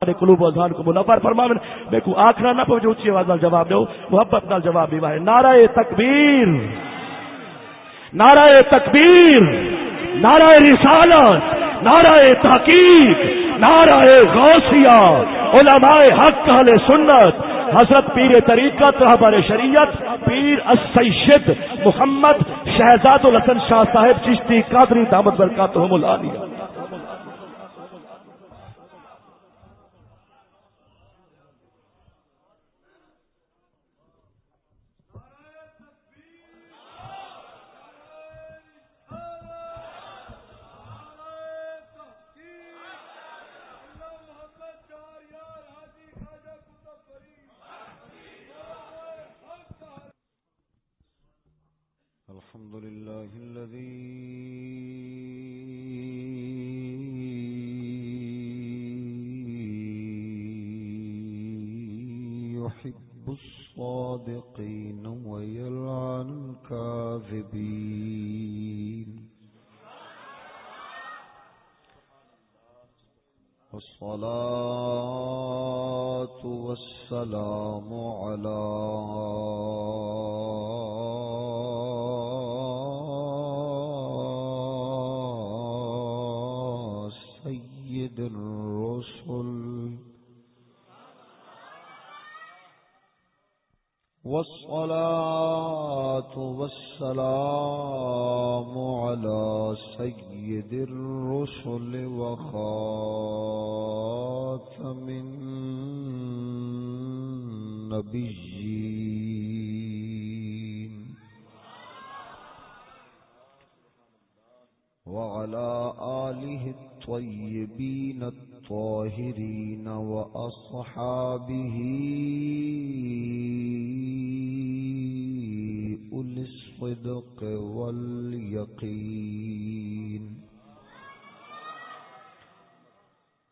قلوب و ذہن کو منور فرما میں کو آخرا نہ پہنچے، اونچی آواز نال جواب دو۔ محبت نال جواب دیوا ہے نعرہ تکبیر۔ نعرہ تکبیر۔ نعرہ رسالت۔ نعرہ تحقیق۔ نعرہ غوثیہ علماء حق، اہل سنت۔ حضرت پیر طریقت رہبر شریعت، پیر السید محمد شہزاد الحسن شاہ صاحب، چشتی قادری دامت برکاتہم العالیہ۔ الحمد لله الذي يحب الصادقين ويلعن الكاذبين. والصلاة والسلام على والصلاة والسلام على سيد الرسل وخاتم النبيين. وعلى آله الطيبين الطاهرين وأصحابه أولي الصدق واليقين.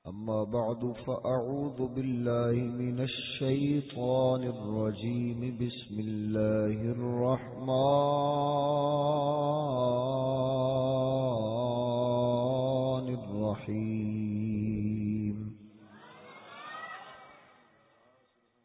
أما بعد فأعوذ بالله من الشيطان الرجيم. بسم الله الرحمن الرحيم.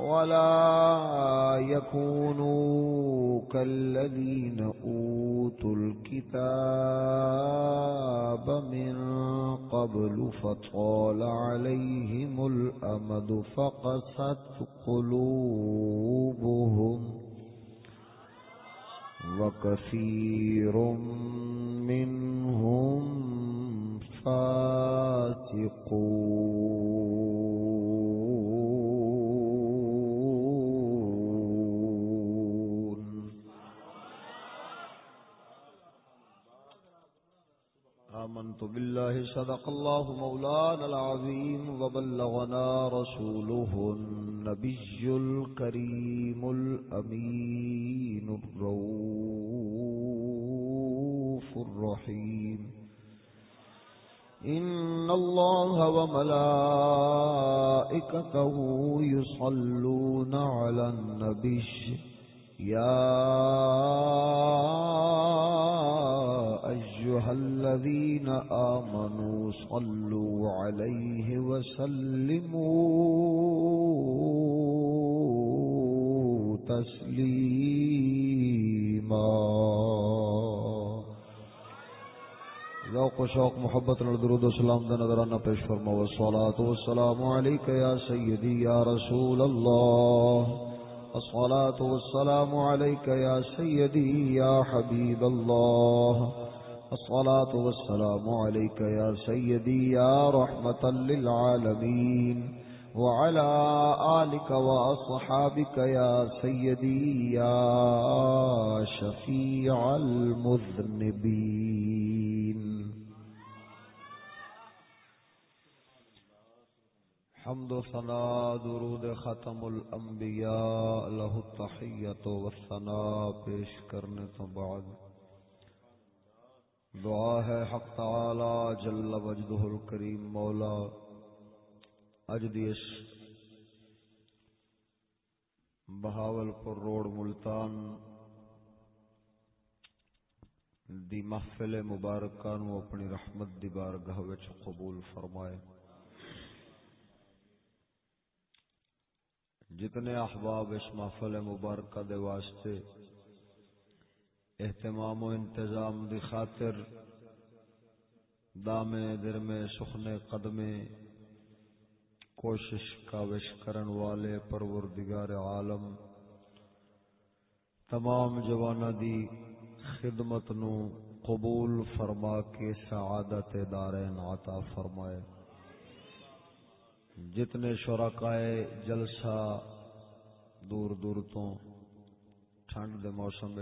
ولا يكونوا كالذين أوتوا الكتاب من قبل فطال عليهم الأمد فقست قلوبهم وكثير منهم فاتقون آمنت بالله صدق الله مولانا العظيم وبلغنا رسوله النبي الكريم الأمين الروف الرحيم. إن الله وملائكته يصلون على النبي. يا أيها الذين آمنوا صلوا عليه وسلموا تسليما. ذوق و شوق، محبت درود و سلام دا نظرانہ پیش فرما والصلاة والسلام عليك يا سيدي يا رسول الله. الصلاة والسلام عليك يا سيدي يا حبيب الله. الصلاة والسلام عليك يا سيدي يا رحمة للعالمين. وعلى آلك وأصحابك يا سيدي يا شفيع المذنبين. حمد و ثنا درود ختم الانبیاء له التحیت و ثنا پیش کرنے تو بعد۔ دعا ہے حق تعالی، جل وجدہ الکریم، مولا اج دی اس بہاول پور روڈ ملتان، دی محفل مبارکہ نو اپنی رحمت دی بارگاہ وچ قبول فرمائے۔ جتنے احباب اس محفل مبارکہ دے واسطے اہتمام و انتظام دی خاطر دامے در میں سخنے قدمے کوشش کاوش کرن والے پروردگار عالم تمام جوانا دی خدمت نو قبول فرما کے سعادت دارین عطا فرمائے۔ جتنے شرکائے جلسہ دور دور تو ٹھنڈ دے موسم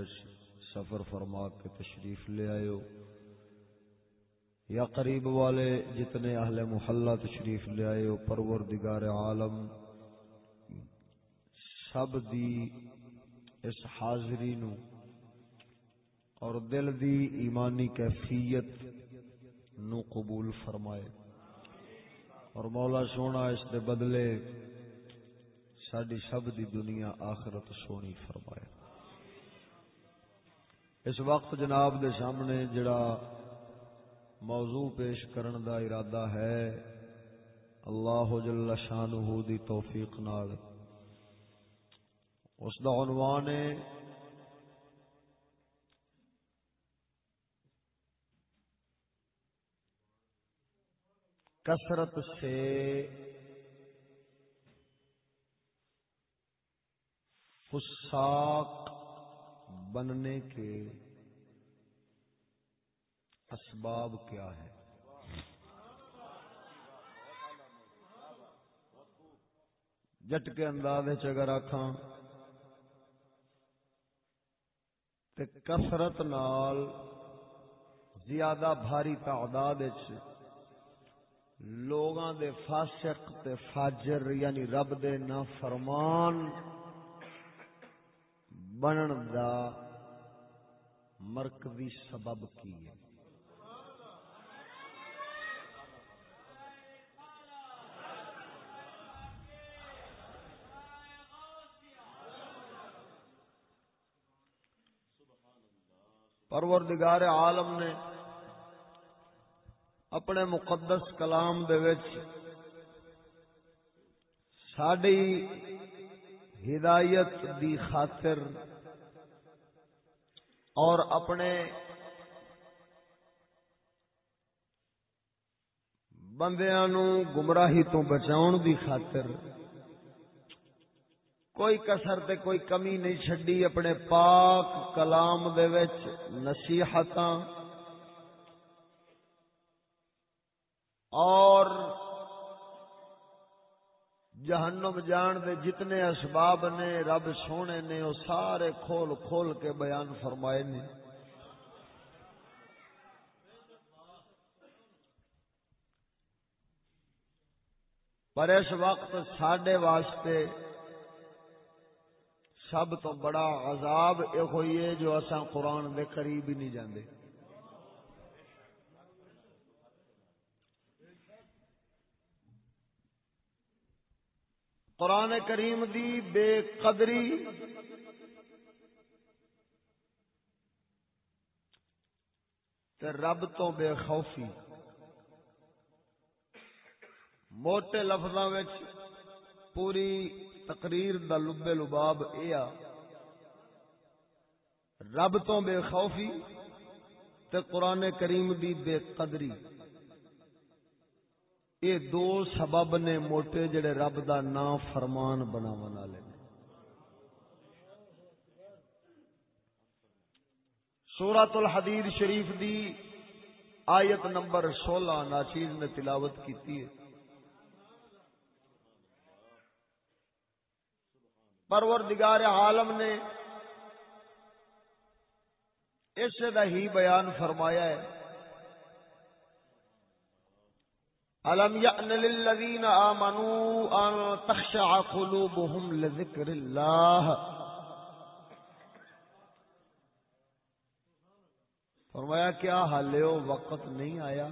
سفر فرما کے تشریف لے آئے یا قریب والے جتنے اہل محلہ تشریف لے آئے ہو، پروردگار عالم، سب دی اس حاضری نو اور دل دی ایمانی کیفیت نو قبول فرمائے۔ اور مولا سونا اس دے بدلے ساری سب دی دنیا آخرت سونی فرمائے۔ اس وقت جناب دے سامنے جڑا موضوع پیش کرن دا ارادہ ہے، اللہ جل شانہ دی توفیق نال۔ اس دا عنوان ہے کثرت سے۔ فساق بننے کے اسباب کیا ہے جٹ کے انداز اگر آخان کثرت نال زیادہ بھاری تعداد لوگاں دے فاسق تے فاجر یعنی رب دے نا فرمان بنن دا مرکزی سبب کی ہے؟ پروردگار عالم نے اپنے مقدس کلام دے وچ ساڈی ہدایت دی خاطر اور اپنے بندیاں نو گمراہی تو بچاؤن دی خاطر کوئی کسر تے کوئی کمی نہیں چڈی اپنے پاک کلام دے وچ نصیحتاں اور جہنم جان دے جتنے اسباب نے، رب سونے نے، وہ سارے کھول کھول کے بیان فرمائے نے۔ پر اس وقت سڈے واسطے سب تو بڑا عذاب یہ ہوئی ہے جو اصا قرآن دے قریب ہی نہیں جاندے۔ قرآن کریم دی بے قدری تے رب تو بے خوفی۔ موٹے لفظوں پوری تقریر دا لبے لباب ایا رب تو بے خوفی تے قرآن کریم دی بے قدری۔ یہ دو سبب نے موٹے جڑے رب دا نام فرمان بنا والے سورت الحدید شریف دی آیت نمبر سولہ ناچیز نے تلاوت کی پروردگار عالم نے اس دا ہی بیان فرمایا ہے۔ الم يأن للذين آمنوا أن تخشع قلوبهم لذكر الله فرمایا، کیا حال ہو وقت نہیں آیا؟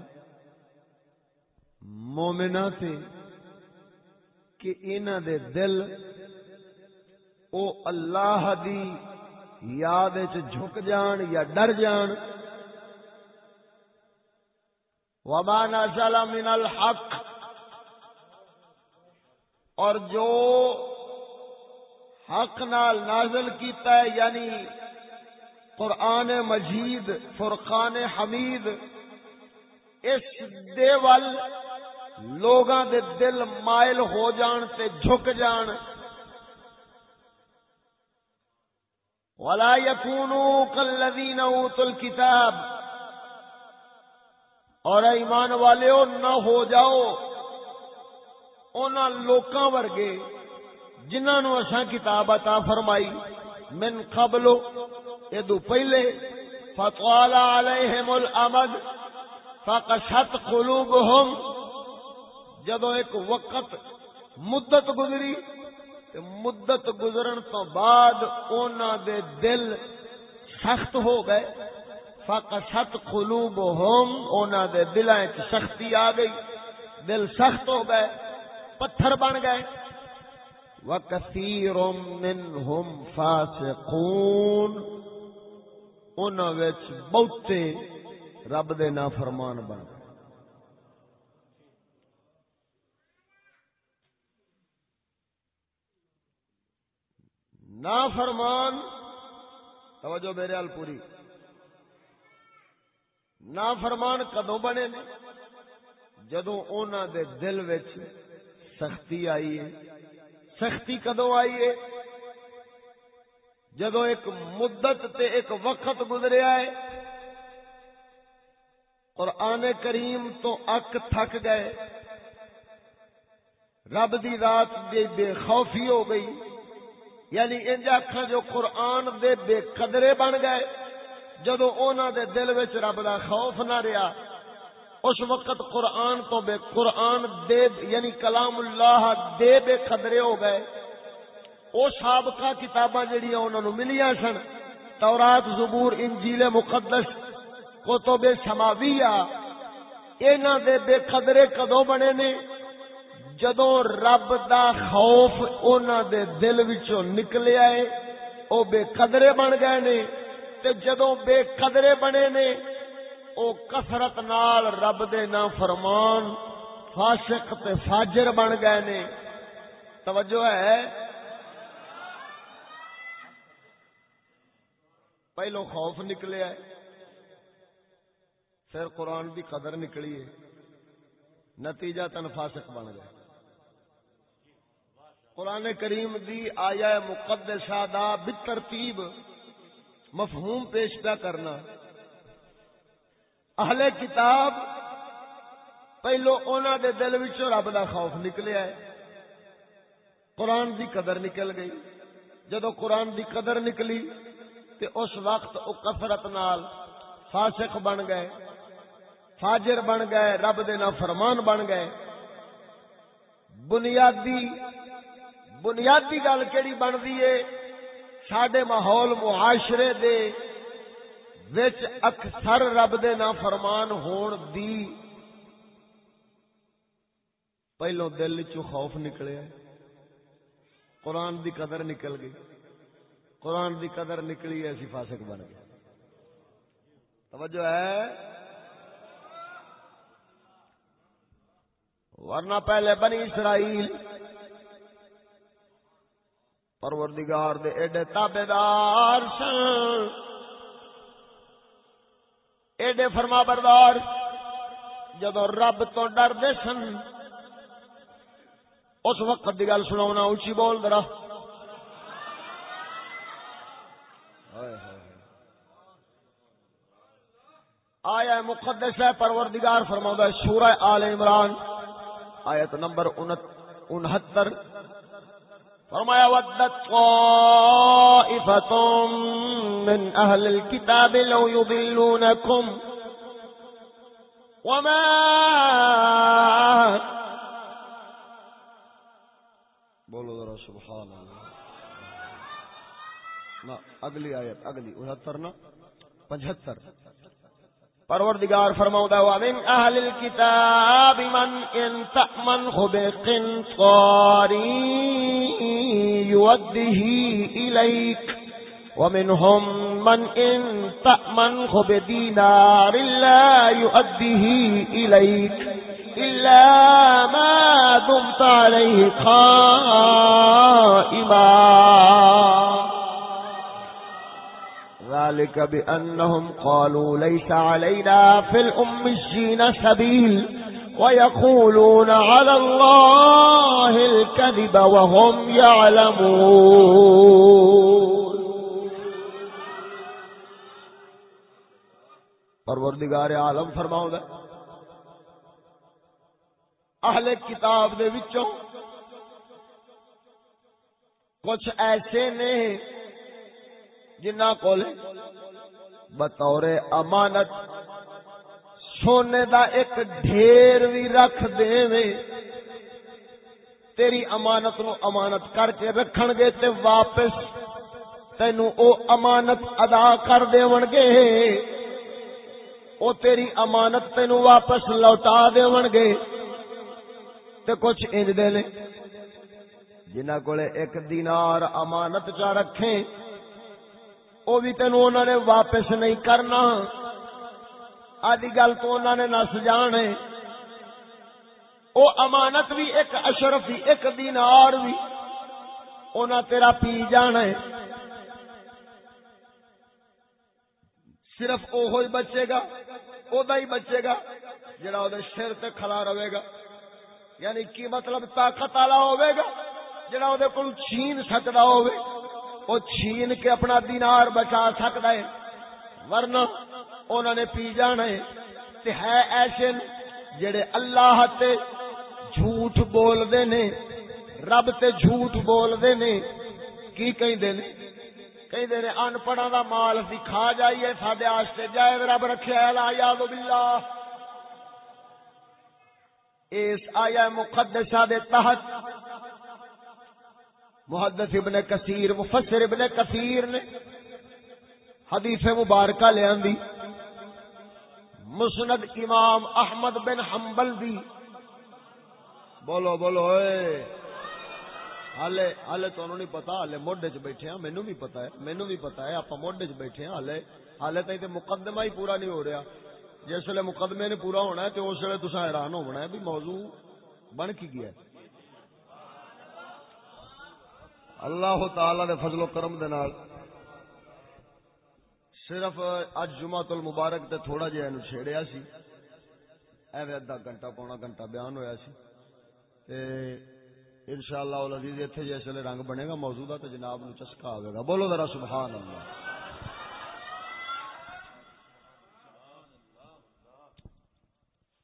مومنا سے کہ انہ دے دل او اللہ دی یاد جھک جان یا ڈر جان وما نزل من الحق. اور جو حق نال نازل کیتا ہے یعنی قرآن مجید، فرقان حمید، اس دے ول لوگاں دے دل مائل ہو جان تے جھک جان۔ ولا يكونوا كالذين اوتوا الكتاب اور ایمان والے نہ ہو جاؤ۔ ان لوکاں ورگے جنہاں نو اساں کتاب عطا فرمائی، من قبل ادو پہلے، فطال علیہم الامد فقشت قلوبهم۔ جدو ایک وقت مدت گزری مدت گزرن تو بعد اونا دے دل سخت ہو گئے۔ فقشت قلوبهم، اونا دے دلائیں سختی آ گئی۔ دل سخت ہو گئے، پتھر بن گئے۔ وکثیر منهم فاسقون۔ انہاں وچ بہتے رب دے نافرمان بن گئے۔ نافرمان، توجہ میرے پوری۔ نافرمان کدو بنے نے؟ جدو اونا دے دل وچ سختی آئی ہے۔ سختی کدو آئی ہے؟ جدو ایک مدت تے ایک وقت گزریا ہے، قرآن کریم تو اک تھک گئے۔ رب دی رات دے بے خوفی ہو گئی۔ یعنی انج اکھاں جو قرآن دے بے قدرے بن گئے۔ جدو اونا دے دل وچ رب دا خوف نہ رہا اس وقت قرآن تو بے قرآن دے یعنی کلام اللہ دے بے قدرے ہو گئے۔ او سابقہ کتاباں جڑیاں انہاں نو ملیاں سن۔ تورات، زبور، انجیل مقدس، کتب سماویہ۔ انہاں دے بے قدرے کدو بنے نے؟ جدو رب دا خوف انہاں دے دل وچوں نکلے آئے، او بے قدرے بن گئے نے۔ تے جدو بے قدرے بنے نے، او کثرت نال رب دے نا فرمان، فاسق تے فاجر بن گئے نے۔ توجہ ہے؟ پہلو خوف نکلے ہے پھر قرآن دی قدر نکلی ہے۔ نتیجہ تن فاسق بن گئے۔ قرآن کریم دی آیا مقدسہ دا بترتیب مفہوم پیش پیا کرنا۔ اہل کتاب، پہلو اونا دے دل وچوں رب دا خوف نکلیا ہے۔ قرآن دی قدر نکل گئی۔ جدو قرآن دی قدر نکلی، تے اس وقت او کثرت نال فاسق بن گئے، فاجر بن گئے، رب دے فرمان بن گئے۔ بنیادی بنیادی گل کیڑی بنتی ہے؟ سڈے ماحول معاشرے دے وچ اکثر رب دے نا فرمان ہون دی پہلو دل چ خوف نکلے قرآن دی قدر نکل گئی۔ قرآن دی قدر نکلی ایسی فاسق بن گئے۔ توجہ ہے؟ ورنہ پہلے بنی اسرائیل پروردگار دے ایڈے تابے دار سن۔ ایڈے فرما بردار جدو رب تو ڈر دے سن۔ اس وقت کی گل سنا اچھی بول درا آیا مقدس ہے، پروردگار فرما سورہ آل عمران، آیت نمبر انہتر۔ فرمایا، ودت طائفة من أهل الكتاب لو يضلونكم وما بولو ذرا، سبحان اللہ۔ نا، اگلی آیت، اگلی، انہتر نا پنجہتر پروردگار فرماؤں دا ومن اہل الكتاب من ان تأمن بقنطاری يوده إليك، ومنهم من إن تأمن بدينار لا يؤده إليك إلا ما دمت عليه قائما ذلك بأنهم قالوا ليس علينا في الأمشين سبيل ويقولون على الله الكذب وهم يعلمون. پروردگار عالم فرماؤں گا اہل کتاب دے وچوں کچھ ایسے نے جنہ کو بطور امانت۔ سونے دا ایک ڈھیر بھی رکھ دے تیری امانت نو امانت کر کے رکھن گے تے واپس تینو او امانت ادا کر دے گے۔ او تیری امانت تینو واپس لوٹا دے گے۔ تے کچھ انج دے نے جنہ کو ایک دینار امانت چا رکھیں وہ بھی تینو انہوں نے واپس نہیں کرنا۔ آدھی گل تو انہوں نے نس جانے وہ امانت بھی ایک، اشرف بھی ایک دن اور بھی۔ انہیں تیرا پی جانا ہے۔ صرف وہ بچے گا وہ ہی بچے گا جڑا وہ سر تے کھڑا رہے گا۔ یعنی کی مطلب طاقت والا ہوے گا جڑا وہ چھین سکتا ہوے۔ وہ چھین کے اپنا دینار بچا سکتا ہے۔ ورنہ انہوں نے پی جانا ہے۔ تے ہے ایسے جڑے اللہ تے جھوٹ بول دے نے رب تے جھوٹ بول دے نے کی کہیں دے نے کہیں دے نے ان پڑھا دا مال دکھا جائیے، ساڈے واسطے جائز رب رکھے۔ لا یاد باللہ۔ اس آیا مقدسہ دے تحت محدث ابن کثیر، مفسر ابن کثیر نے حدیث مبارکہ لے آندی مسند امام احمد بن حنبل دی۔ بولو بولو، اے۔ ہالے ہالے تو نہیں پتا ہالے موڈے چ بیٹھے ہیں، مینوں بھی پتا ہے، مینوں بھی پتا ہے آپ موڈے چ بیٹھے ہیں ہالے ہالے تھی مقدمہ ہی پورا نہیں ہو رہا۔ جس ویلے مقدمے نے پورا ہونا ہے تو اس ویلے تصا حیران ہونا ہے بھی موضوع بن کی گیا ہے۔ اللہ تعالی دے فضل و کرم دے نال۔ صرف اج جمعہ المبارک تے تھوڑا جہا اینو چھیڑیا سی۔ ایویں ادھا گھنٹہ پونا گھنٹہ بیان ہویا سی۔ تے انشاءاللہ العزیز ایتھے جس ویلے رنگ بنے گا موجودہ تے جناب نو چسکا آوے گا۔ بولو ذرا سبحان اللہ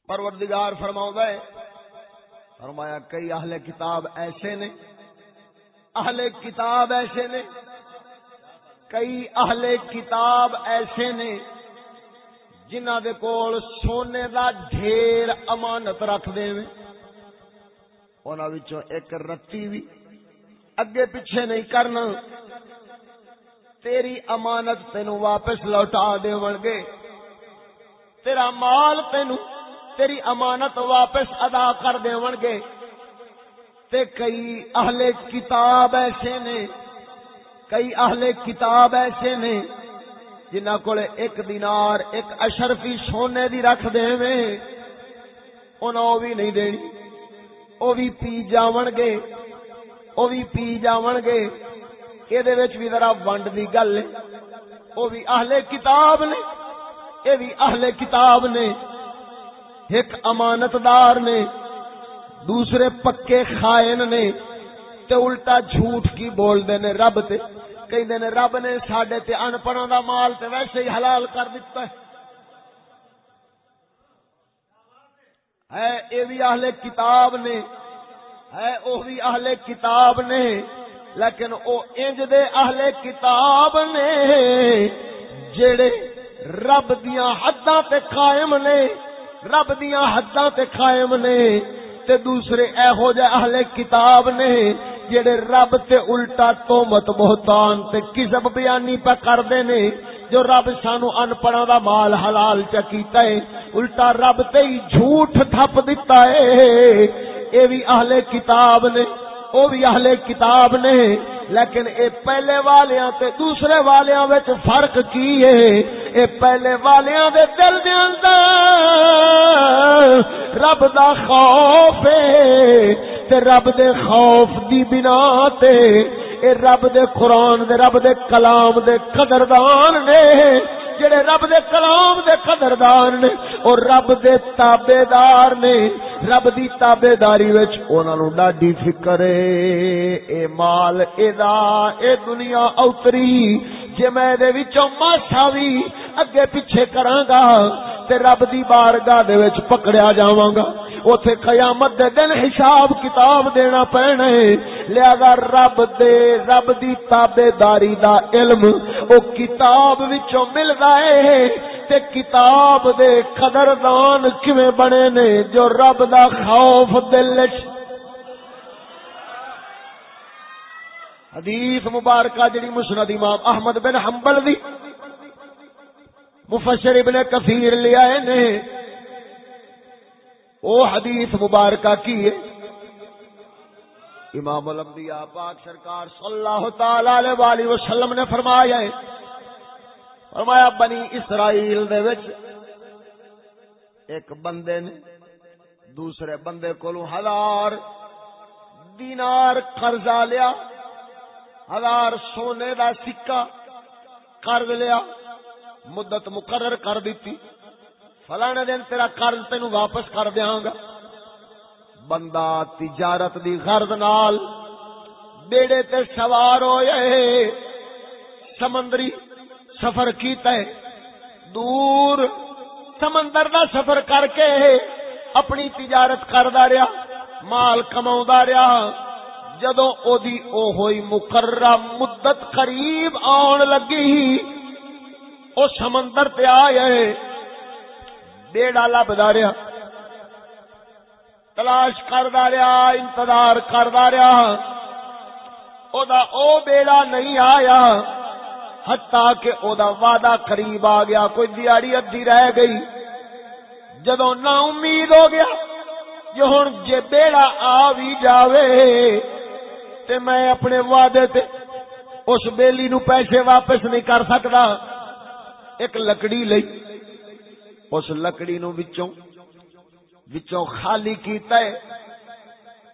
پروردگار فرماؤں گئے فرمایا کئی اہل کتاب ایسے نے اہل کتاب ایسے نے، کئی اہل کتاب ایسے نے جنہ دے کول سونے دا ڈھیر امانت رکھ دے میں وچوں ایک رتی بھی اگے پیچھے نہیں کرنا۔ تیری امانت تینو واپس لوٹا دے گے۔ تیرا مال تینو، تیری امانت واپس ادا کر دے گے۔ تے کئی اہل کتاب ایسے نے، کئی اہل کتاب ایسے نے، جنہ کو ایک دینار، ایک اشرفی سونے دی رکھ دے انہوں بھی نہیں دینی۔ وہ بھی پی جاون گے وہ بھی پی جاون گے۔ یہ بھی ذرا ونڈ دی گل ہے۔ وہ بھی اہل کتاب نے یہ بھی اہل کتاب نے۔ ایک امانتدار نے۔ دوسرے پکے خائن نے تے الٹا جھوٹ کی بول دے نے رب تے۔ کہیں نے رب نے ساڈے تے ان پڑھوں دا مال تے ویسے ہی حلال کر دیتا ہے۔ ہے، اے بھی اہل کتاب نے۔ ہے، او بھی اہل کتاب نے۔ لیکن او انج دے اہل کتاب نے جڑے رب دیاں حداں تے قائم نے۔ رب دیاں حداں تے قائم نے۔ تے دوسرے اے ہو جائے اہل کتاب نے، جڑے رب تے الٹا تومت بہتان تے کسب بیانی پہ کر دے نے، جو رب سانو ان پڑھا دا مال حلال چا کیتا ہے، الٹا رب تے ہی جھوٹ تھپ دیتا ہے۔ اے بھی اہل کتاب نے، او بھی اہل کتاب نے لیکن اے پہلے والیاں تے دوسرے والیاں وچ فرق کی ہے؟ اے پہلے والیاں دے دل دے اندر رب دا خوف ہے تے رب دے خوف دی بنا تے اے رب دے قرآن دے رب دے کلام دے قدردان نے جڑے رب دے کلام دے قدردان نے اور رب دے تابے دار نے، رب دی تابے داری وچ انہاں نو ڈاڈی فکر اے اے مال، اے دا اے دنیا اوتری، جے میں دے وچوں ماسا وی اگے پیچھے کراں گا تے رب دی بارگاہ دے وچ پکڑیا جاواں گا اوتھے قیامت دے دن حساب کتاب دینا پینا ہے۔ لہذا رب دے رب دی تابعداری دا علم او کتاب وچوں ملدا ہے۔ تے کتاب دے قدردان کیویں بنے نے؟ جو رب دا خوف دل وچ حدیث مبارکہ جڑی مسند امام احمد بن حنبل دی۔ مفسر ابن کثیر لے آئے نے۔ او حدیث مبارکہ کی ہے۔ امام الانبیاء پاک سرکار صلی اللہ تعالی علیہ والہ وسلم نے فرمایا ہے۔ فرمایا بنی اسرائیل دے وچ ایک بندے نے دوسرے بندے کولوں ہزار دینار قرضہ لیا، ہزار سونے دا سکہ قرض لیا۔ مدت مقرر کر دیتی۔ فلانے دن تیرا قرض تین واپس کر دیا گا۔ بندہ تجارت دی غرض نال بیڑے تے سوار ہوئے۔ سمندری سفر کیتا ہے۔ دور سمندر دا سفر کر کے اپنی تجارت کردا رہا، مال کما رہا۔ جدو او دی او ہوئی مقررہ مدت قریب آن لگی او سمندر تے آئے بیڑا لبدا رہا۔ تلاش کردا رہا، انتظار کردا رہا۔ او دا او بیڑا نہیں آیا۔ حتا کہ او دا وعدہ قریب آ گیا، کوئی دیاری ادھی رہ گئی۔ جدو نا امید ہو گیا جو ہن جے بیڑا آ بھی جاوے، تے میں اپنے وعدے تے اس بیلی نو پیسے واپس نہیں کر سکتا ایک لکڑی لئی۔ اس لکڑی نو وچوں وچوں خالی کیتا ہے۔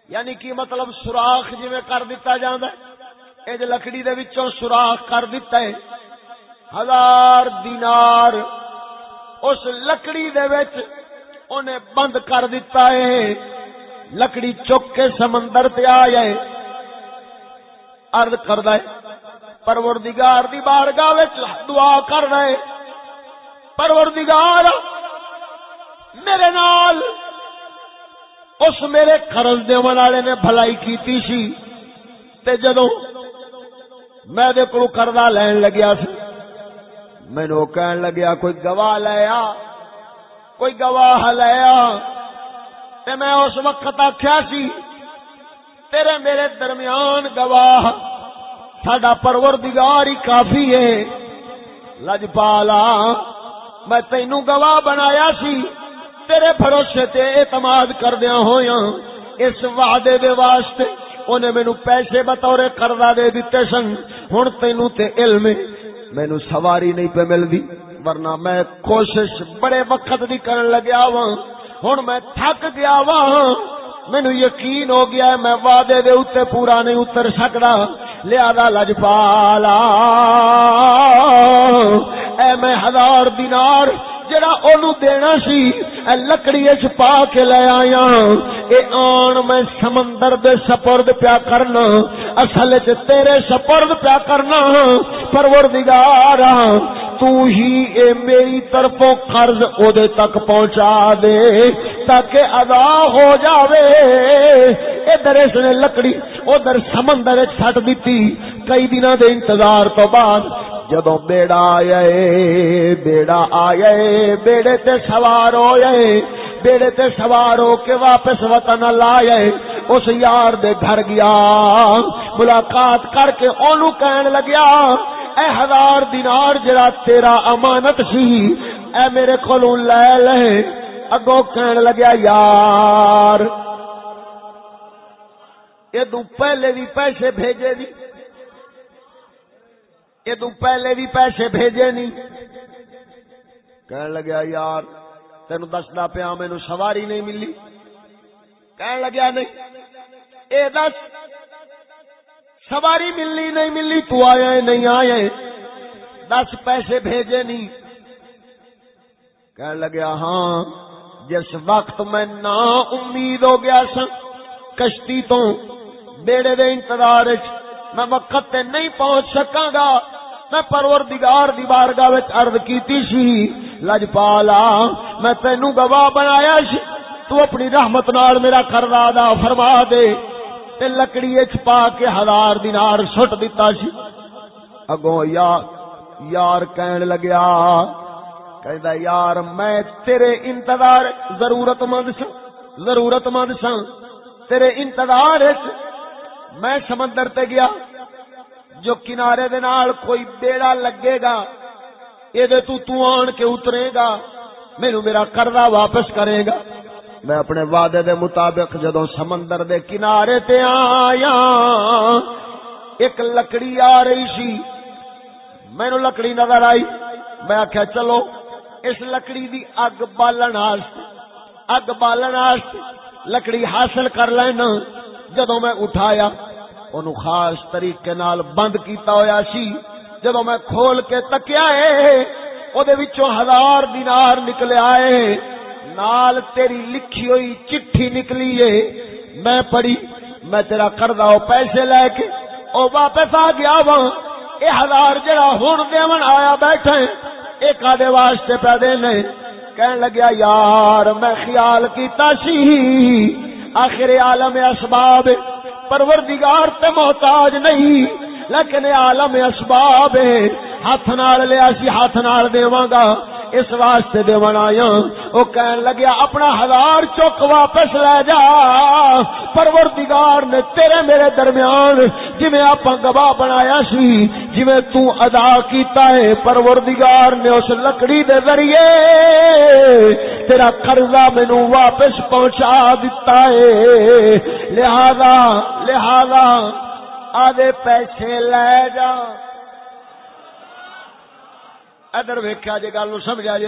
یعنی کہ مطلب سوراخ جی کر دیتا جاندا ہے۔ اج لکڑی دے وچوں سوراخ کر دیتا ہے۔ ہزار دینار۔ اس لکڑی دے وچ اونے بند کر دیتا ہے۔ لکڑی چک کے سمندر تے آ جائے۔ عرض کردا ہے۔ پروردگار دی بارگاہ وچ دعا کر رہے پروردگار، میرے نال، اس میرے قرض دیون والے نے بھلائی کیتی سی۔ تے جدوں میں دے کولوں قرضہ لین لگیا سی، مینوں کہن لگیا، کوئی گواہ لیا کوئی گواہ لیا تے میں اس وقت آکھیا سی، تیرے میرے درمیان گواہ ساڈا پروردگار ہی کافی ہے۔ لجپالا میں تینو گواہ بنایا سی۔ تیرے بھروسے تے اعتماد کردیا ہویا اس وعدے دے واسطے انہیں مینو پیسے بطور قرضہ دے دیتے سن۔ ہن تینو تے علم مینو سواری نہیں پہ ملدی۔ ورنہ میں کوشش بڑے وقت دی کرن لگیا وا ہن میں تھک گیا وا مینو یقین ہو گیا ہے، میں وعدے دے اتنے پورا نہیں اتر سکتا لیا لجپالا۔ اے میں ہزار دینار جڑا اونوں دینا سی اے لکڑی وچ پا کے لے آیا۔ اے آن میں سمندر دے سپرد پیا کرنا۔ اصل وچ تیرے سپرد پیا کرنا۔ پروردگار، تو ہی اے میری طرفوں قرض او دے تک پہنچا دے تاکہ ادا ہو جاوے۔ ادھر اس نے لکڑی ادھر سمندر وچ سٹ دتی کئی دنوں دے انتظار تو بعد جدو بیڑا آیا بیڑا آیا بیڑے تے سوار ہو بیڑے تے سوار ہو کے واپس وطن لایا اس یار دے گھر گیا۔ ملاقات کر کے اونوں کہن لگیا، اے ہزار دینار جڑا تیرا امانت سی، اے میرے کو لے لے۔ اگو کہن لگیا، یار یہ تو پہلے بھی پیسے بھیجے دی یہ تو پہلے بھی پیسے بھیجے نہیں کہن لگیا، یار تین دستا پیا، مینو سواری نہیں ملی۔ کہن لگیا، نہیں۔ اے دس، سواری ملنی نہیں ملی، تو آیا نہیں آئے دس پیسے بھیجے نہیں۔ کہنے لگیا ہاں جس وقت میں نا امید ہو گیا سا، کشتی تو بیڑے دے انتظار میں وقت تے نہیں پہنچ سکا گا۔ میں پروردگار دی بارگاہ وچ عرض کیتی سی، لجپالا، میں تینو گواہ بنایا سی، تو اپنی رحمت نال میرا قرض ادا فرما دے، تے لکڑی وچ پا کے ہزار دینار سٹ دتا سی۔ اگوں یار یار کہن لگیا، کہندا یار، میں تیرے انتظار ضرورت مند سا ضرورت مند سا تیرے انتظار میں سمندر تے گیا۔ جو کنارے دے نال کوئی بیڑا لگے گا یہ تو تو آن کے اترے گا مینو میرا قرضہ واپس کرے گا۔ میں اپنے وعدے دے مطابق جدو سمندر دے کنارے تے آیا، ایک لکڑی آ رہی سی۔ مینو لکڑی نظر آئی، میں آخیا چلو، اس لکڑی دی اگ بالن اگ بالن لکڑی حاصل کر لینا۔ جدو میں اٹھایا ان خاص طریقے نال بند کیتا ہویا سی۔ جدو میں کھول کے تکیا ہے او دے وچوں ہزار دینار نکلے آئے۔ نال تیری لکھی ہوئی چٹھی نکلی ہے۔ میں پڑھی، میں تیرا کردہ پیسے لے کے او واپس آ گیا وہاں اے ہزار جڑا ہوں دیون آیا بیٹھے ایک آدھے واسطے پہ دینے کہنے لگیا، یار میں خیال کیتا سی۔ آخر عالم اسباب پروردگار تے محتاج نہیں لیکن عالم اسباب ہے ہاتھ نال لیا سی، ہاتھ نال دیواں گا۔ اس واسطے دے آیا۔ وہ کہن لگیا، اپنا ہزار چک واپس لے جا۔ پروردگار نے تیرے میرے درمیان جی آپ گواہ بنایا سی جی تو ادا کیتا ہے، پروردگار نے اس لکڑی دے ذریعے تیرا قرضہ مینو واپس پہنچا دیتا ہے۔ لہذا لہذا آدھے پیسے لے جا۔ ادھر ویکیا جی گل سمجھا جی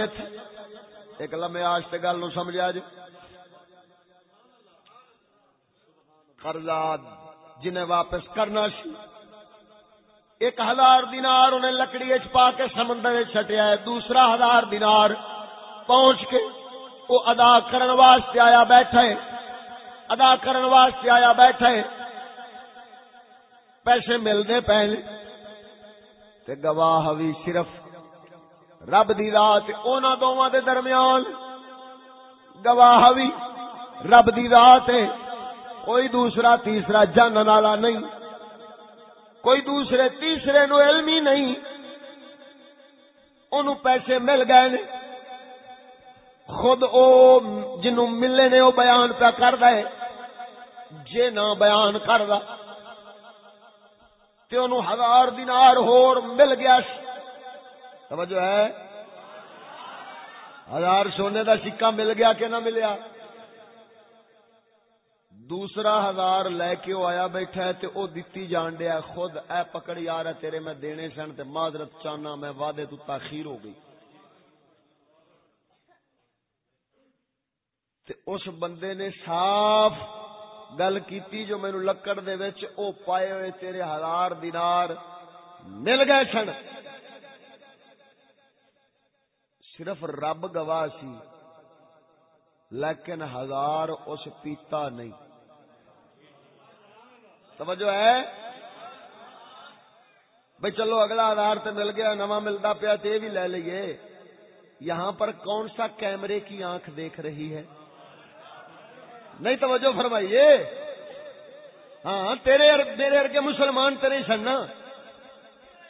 ایک لمے آج تے گل سمجھا جی قرضہ جنہیں واپس کرنا سی۔ ایک ہزار دینار انہیں لکڑی پا کے سمندر چٹیا ہے۔ دوسرا ہزار دینار پہنچ کے وہ ادا کرن واسطے آیا بیٹھے ادا کرن واسطے آیا بیٹھے پیسے ملتے پہلے۔ گواہ بھی صرف رب دی رات اونا دونوں دے درمیان گواہ بھی رب دی رات ہے۔ کوئی دوسرا تیسرا جاننے والا نہیں۔ کوئی دوسرے تیسرے نو علمی نہیں۔ انہوں پیسے مل گئے نے۔ خود او جنوں ملے نے او بیان پہ کر دے جے نہ بیان کر دا تے انہوں ہزار دینار ہور مل گیا توجہ ہے؟ ہزار سونے دا سکہ مل گیا کہ نہ ملیا؟ دوسرا ہزار لے کے وہ آیا بیٹھا ہے تے او دتی جان دیا خود اے پکڑ یار ہے، تیرے میں دینے سن تے معذرت چاہنا میں وعدے تو تاخیر ہو گئی۔ تے اس بندے نے صاف گل کیتی جو مینو لکڑ دے وچ او پائے ہوئے تیرے ہزار دینار مل گئے سن۔ صرف رب گواہ سی، لیکن ہزار اس پیتا نہیں۔ توجہ ہے؟ بھائی چلو، اگلا ہزار تو مل گیا، نواں ملتا پیا تو یہ بھی لے لیے۔ یہاں پر کون سا کیمرے کی آنکھ دیکھ رہی ہے؟ نہیں، توجہ فرمائیے۔ ہاں تیرے میرے ارگے مسلمان تیرے سننا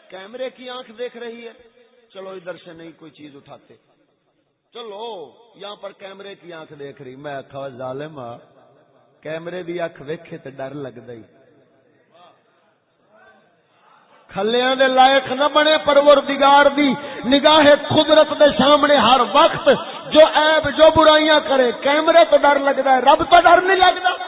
کیمرے کی آنکھ دیکھ رہی ہے۔ چلو ادھر سے نہیں کوئی چیز اٹھاتے۔ چلو، یہاں پر کیمرے کی آنکھ دیکھ رہی۔ میں آخا ظالم کیمرے کی اکھ ویکھے تو ڈر لگتا ہی۔ تھلیاں دے لائق نہ بنے پروردگار دی۔ نگاہ قدرت دے سامنے ہر وقت جو عیب، جو برائیاں کرے، کیمرے تو ڈر لگتا ہے، رب تو ڈر نہیں لگتا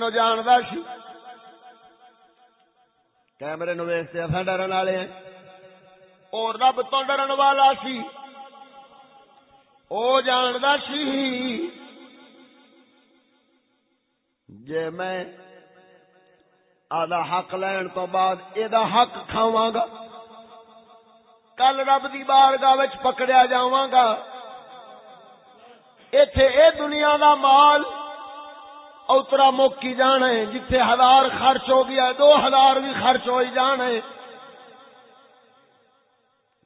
لیکن وہ سی کیمرے نو ویستے اصا ڈرن والے ہیں اور رب تو ڈرن والا سی او جاندا سی جے میں آدھا حق لین تو بعد یہ حق کھاواں گا کل رب دی بارگاہ وچ پکڑیا جاواں گا ایتھے اے دنیا دا مال اوترا موکی جانا ہے، جتھے ہزار خرچ ہو گیا، دو ہزار بھی خرچ ہو جانا ہے۔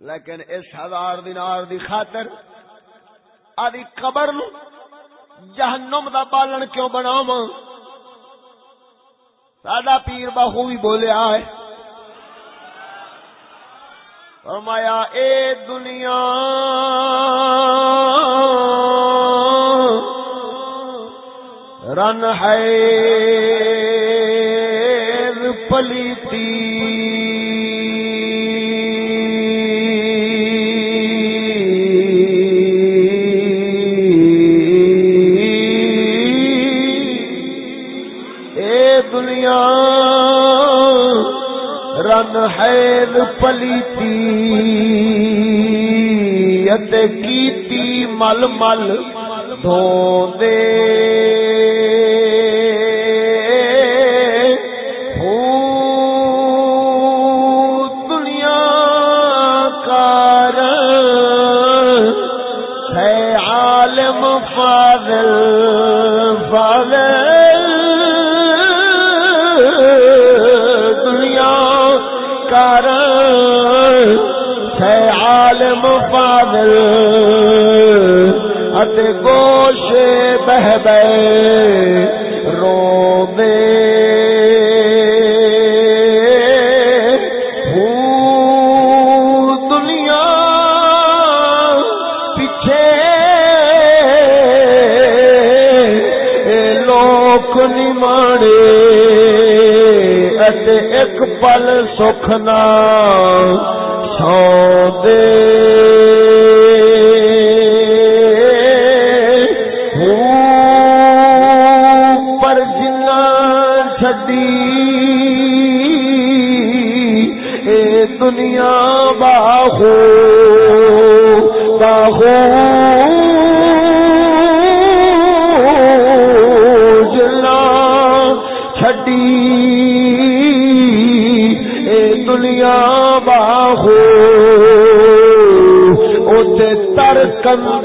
لیکن اس ہزار دینار دی خاطر آدھی قبر نو جہنم دا بالن کیوں بناو ساڈا پیر بہو بھی بولیا ہے فرمایا، اے دنیا! رن ہے پلیتی۔ اے دنیا رن ہے پلیتی۔ کیتی مل مل دھو دے بہ بہ رو دے دنیا پیچھے۔ ایک پل سکھنا سو دے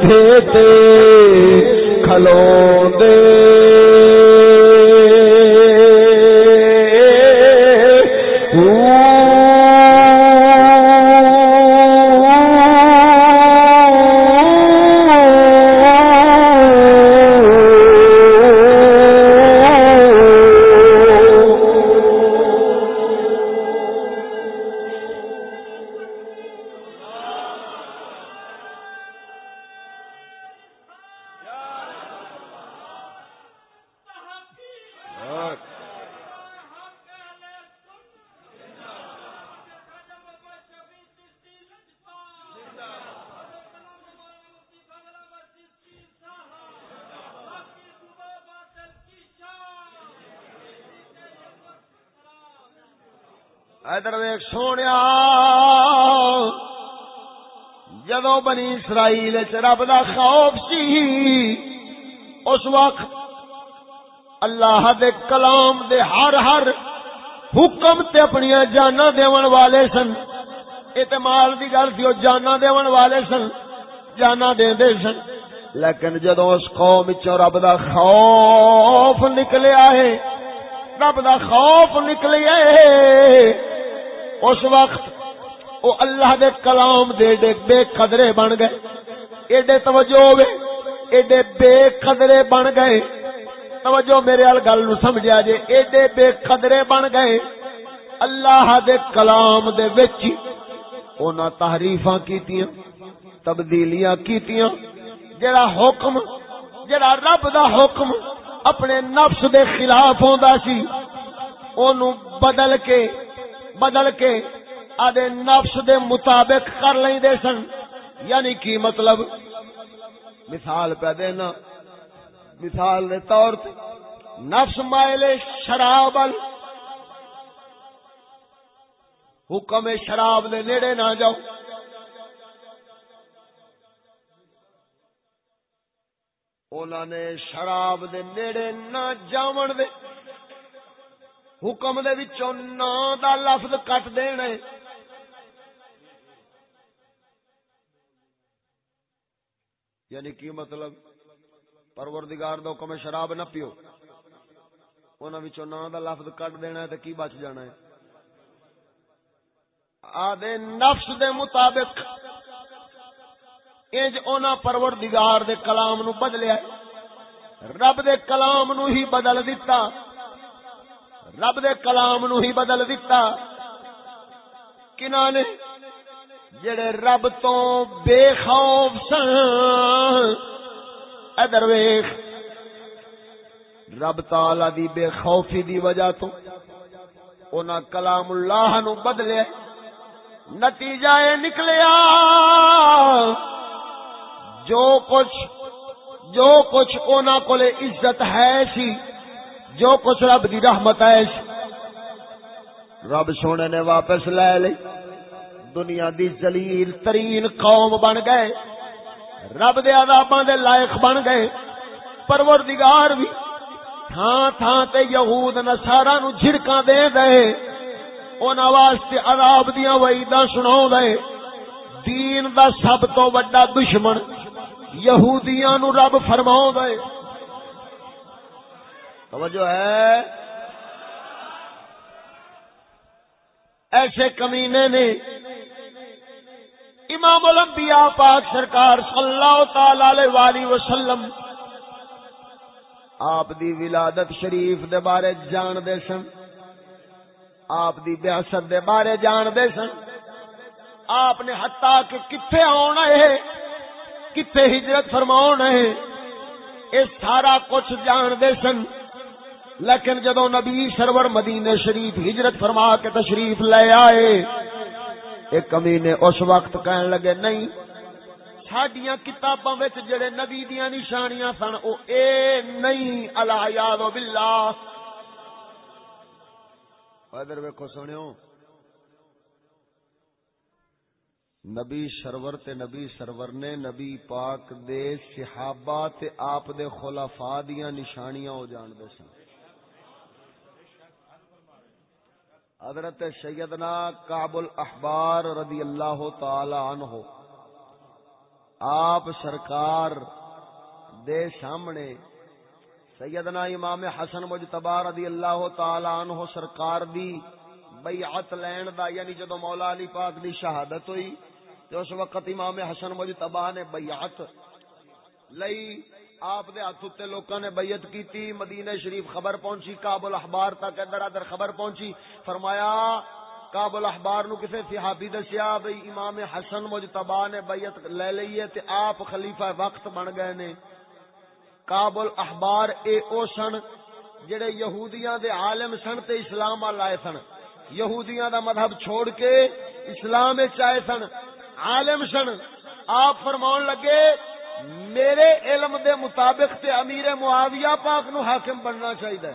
کندھے کھلو اسرائیل رب دا خوف سی۔ اس وقت اللہ دے کلام دے ہر ہر حکم تے اپنی جانا دیون والے سن۔ اعتمال دی گل سی جانا دیون والے سن، جانا دے دے سن۔ لیکن جدو اس قوم چو رب دا خوف نکلیا ہے رب دا خوف نکلیا ہے اس وقت وہ اللہ دے کلام دے دے بے قدرے بن گئے۔ ایڈے توجہ ہوئے، ایڈے بے قدرے بن گئے۔ توجہ میرے ال گل نو سمجھا جے، ایڈے بے قدرے بن گئے۔ اللہ دے کلام دے وچ انہاں تحریفاں کیتیاں، تبدیلیاں کیتیاں۔ جڑا حکم جڑا رب دا حکم اپنے نفس دے خلاف ہوندا سی، اونوں بدل کے بدل کے آدھے نفس دے مطابق کر لیں دے سن۔ یعنی کی مطلب؟ مثال پہ دینا، مثال دے طور تے نفس مائلے شراب حکم شراب دے نیڑے نہ جاؤ۔ انہوں نے شراب دے نیڑے نہ جاون دے، حکم دے وچوں نا دا لفظ کٹ دینے۔ یعنی کی مطلب پروردگار دو کمے شراب نہ پیو۔ انہاں وچوں نا دا لفظ کٹ دینا ہے تے کی بچ جانا ہے؟ آدھے نفس دے مطابق انج اونا پروردگار دے کلام نو بدلیا ہے۔ رب دے کلام نو ہی بدل دیتا رب دے کلام نو ہی بدل دیتا کنہ نے؟ جڑے رب تو بے خوف سن۔ ادر ویخ رب تالا دی بے خوفی دی وجہ تو اونا کلام اللہ نو بدلے۔ نتیجہ نکلیا۔ جو کچھ جو کچھ اونا کو عزت ہے سی، جو کچھ رب دی رحمت ہے سی۔ رب سونے نے واپس لے لی۔ دنیا دی جلیل ترین قوم بن گئے۔ رب دے عذاباں دے لائق بن گئے۔ پروردگار بھی تھان تھان تے یہود نصارا نو جھڑکاں دے دے۔ انہاں واسطے عذاب دیاں وعیداں سناؤ دے۔ دین دا سب تو بڑا دشمن یہودیاں نو رب فرماؤ دے۔ توجہ ہے۔ ایسے کمینے نے امام الانبیاء پاک سرکار صلی اللہ تعالی علیہ وسلم آپ دی ولادت شریف دے بارے جان دے سن، آپ دی بیاست دے بارے جان دے سن۔ آپ نے حتا کہ کتھے آنا ہے، کتھے ہجرت فرماؤنا ہے، اس سارا کچھ جان دے سن۔ لیکن جدو نبی سرور مدینے شریف ہجرت فرما کے تشریف لے آئے، ایک کمی نے اس وقت کہن لگے، نہیں سڈیا کتاباں وچ جڑے نبی دیا نشانیاں سن، او اے نہیں اللہ باللہ۔ ادھر ویکو سنو نبی سرور تے نبی سرور نے نبی پاک دے صحابہ تے آپ دے خلافاء دیاں نشانیاں ہو جان دے سن۔ حضرت سیدنا کعب الاحبار رضی اللہ تعالی عنہ، آپ سرکار دے سامنے سیدنا امام حسن مجتبا رضی اللہ تعالی عنہ سرکار دی بیعت لین دا یعنی جدو مولا علی پاک دی شہادت ہوئی تو اس وقت امام حسن مجتبا نے بیعت لئی۔ آپ دے ہاتھ تے لوکاں نے بیعت کیتی، مدینہ شریف خبر پہنچی، کابل احبار تک ادھر ادھر خبر پہنچی۔ فرمایا، کابل احبار نو کسے صحابی دسیا، بھئی امام حسن مجتبا نے بیعت لے لئی ہے تے آپ خلیفہ وقت بن گئے نے۔ کابل احبار اے او سن جڑے یہودیاں دے عالم سن تے اسلام وال آئے سن۔ یہودیاں دا مذہب چھوڑ کے اسلام وچ آئے سن، عالم سن۔ آپ فرمان لگے میرے علم دے مطابق تے امیر معاویہ پاک نو حاکم بننا چاہیے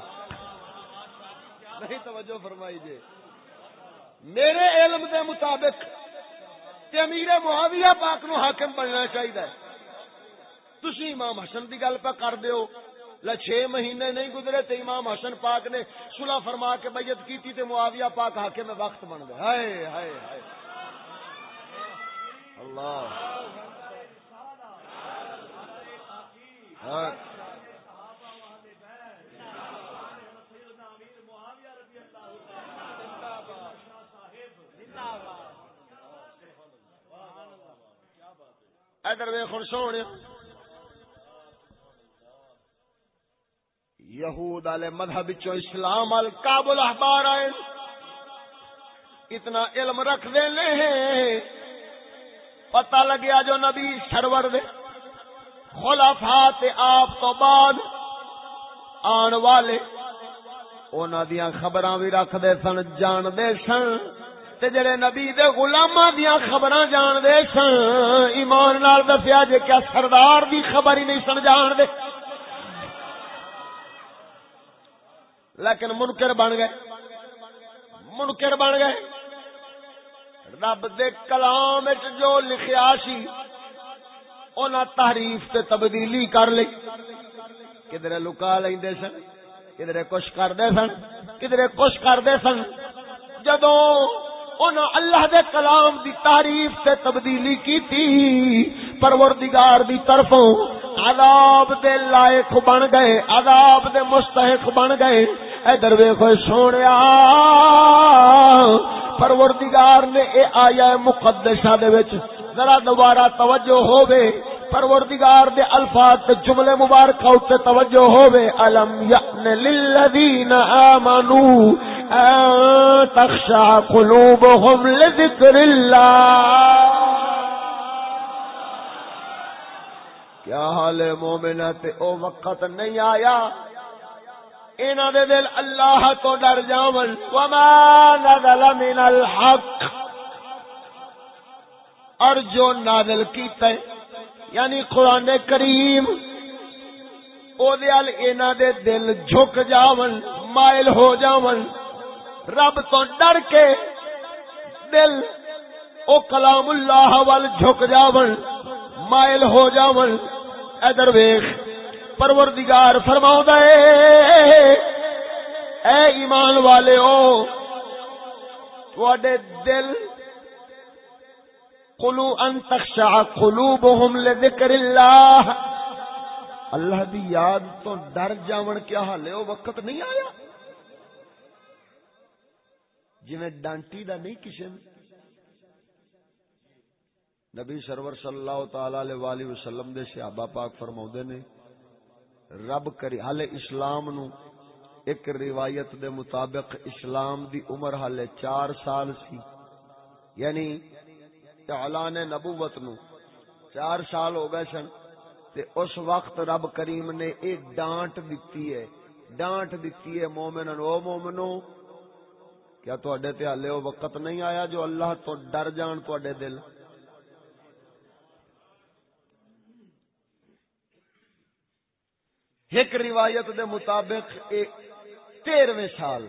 نہیں توجہ فرمائی جے میرے علم دے مطابق تے امیر معاویہ پاک نو حاکم بننا چاہیے تسی امام حسن دی گل پہ کر دیو۔ ل چھ مہینے نہیں گزرے تے امام حسن پاک نے صلح فرما کے بیعت کیتی تے معاویہ پاک حاکم وقت بن گئے۔ ہائے ہائے ہائے۔ اللہ۔ ہاں۔ ادر وے سونے۔ یہود والے مذہب اسلام ال کابل اخبار آئے۔ اتنا علم رکھ دے پتہ لگیا جو نبی سرور دے۔ خلافات آپ تو بعد آن والے اونا دیا خبراں بھی رکھ دے سن جان دے سن۔ تے جڑے نبی دے غلاماں دیاں خبراں جان دے سن، ایمان نال دسیا جے کیا سردار دی خبر ہی نہیں سن جان دے لیکن منکر بن گئے۔ منکر بن گئے۔ رب دے کلام جو لکھیا سی اونا تحریف تے تبدیلی کر لی۔ کدھر لکا لیندے سن کدھر کچھ کردے سن کدھر کچھ کردے سن۔ جدوں انہاں اللہ دے کلام دی تعریف سے تبدیلی کی تھی پروردگار دی طرفوں عذاب دے لائق بن گئے، عذاب دے مستحق بن گئے۔ ادھر ویکھو سونیا، پروردگار نے اے آیا مقدسہ دے وچ ذرا دوبارہ توجہ ہوے پروردگار دے الفاظ تے جملے مبارک تے توجہ ہوے الم یان للذین آمنو ان تخشع قلوبهم لذکر اللہ۔ کیا حال ہے مومنہ تے او وقت نہیں آیا؟ اینا دے دل اللہ تو ڈر جاون۔ وما نزل من الحق۔ اور جو نازل کیتا ہے یعنی قرآن کریم او دیال اینا دے دل جھک جاون، مائل ہو جاون، رب تو ڈر کے دل او کلام اللہ وال جھک جاون، مائل ہو جاون۔ ادھر ویخ پروردگار فرماؤ دے اے ایمان والے ہو تھوڑے دل قلو ان تخشع قلوبهم لذکر اللہ. اللہ دی یاد تو ڈر جاون کیا حال ہے؟ وہ وقت نہیں آیا؟ جی ڈانٹی دا نہیں کسی نبی سرور صلی اللہ تعالی علیہ وآلہ وسلم دے صحابہ پاک فرماؤ نے، رب کری، حال اسلام نو ایک روایت دے مطابق اسلام دی عمر حال چار سال سی یعنی اعلان نبوت نو۔ چار سال ہو گئے سن تے اس وقت رب کریم نے اے ڈانٹ دیتی ہے، ڈانٹ دیتی ہے مومنن۔ او مومنو، کیا تواڈے تے ہلے او وقت نہیں آیا جو اللہ تو ڈر جان تواڈے دل؟ ایک روایت دے مطابق اے تیرویں سال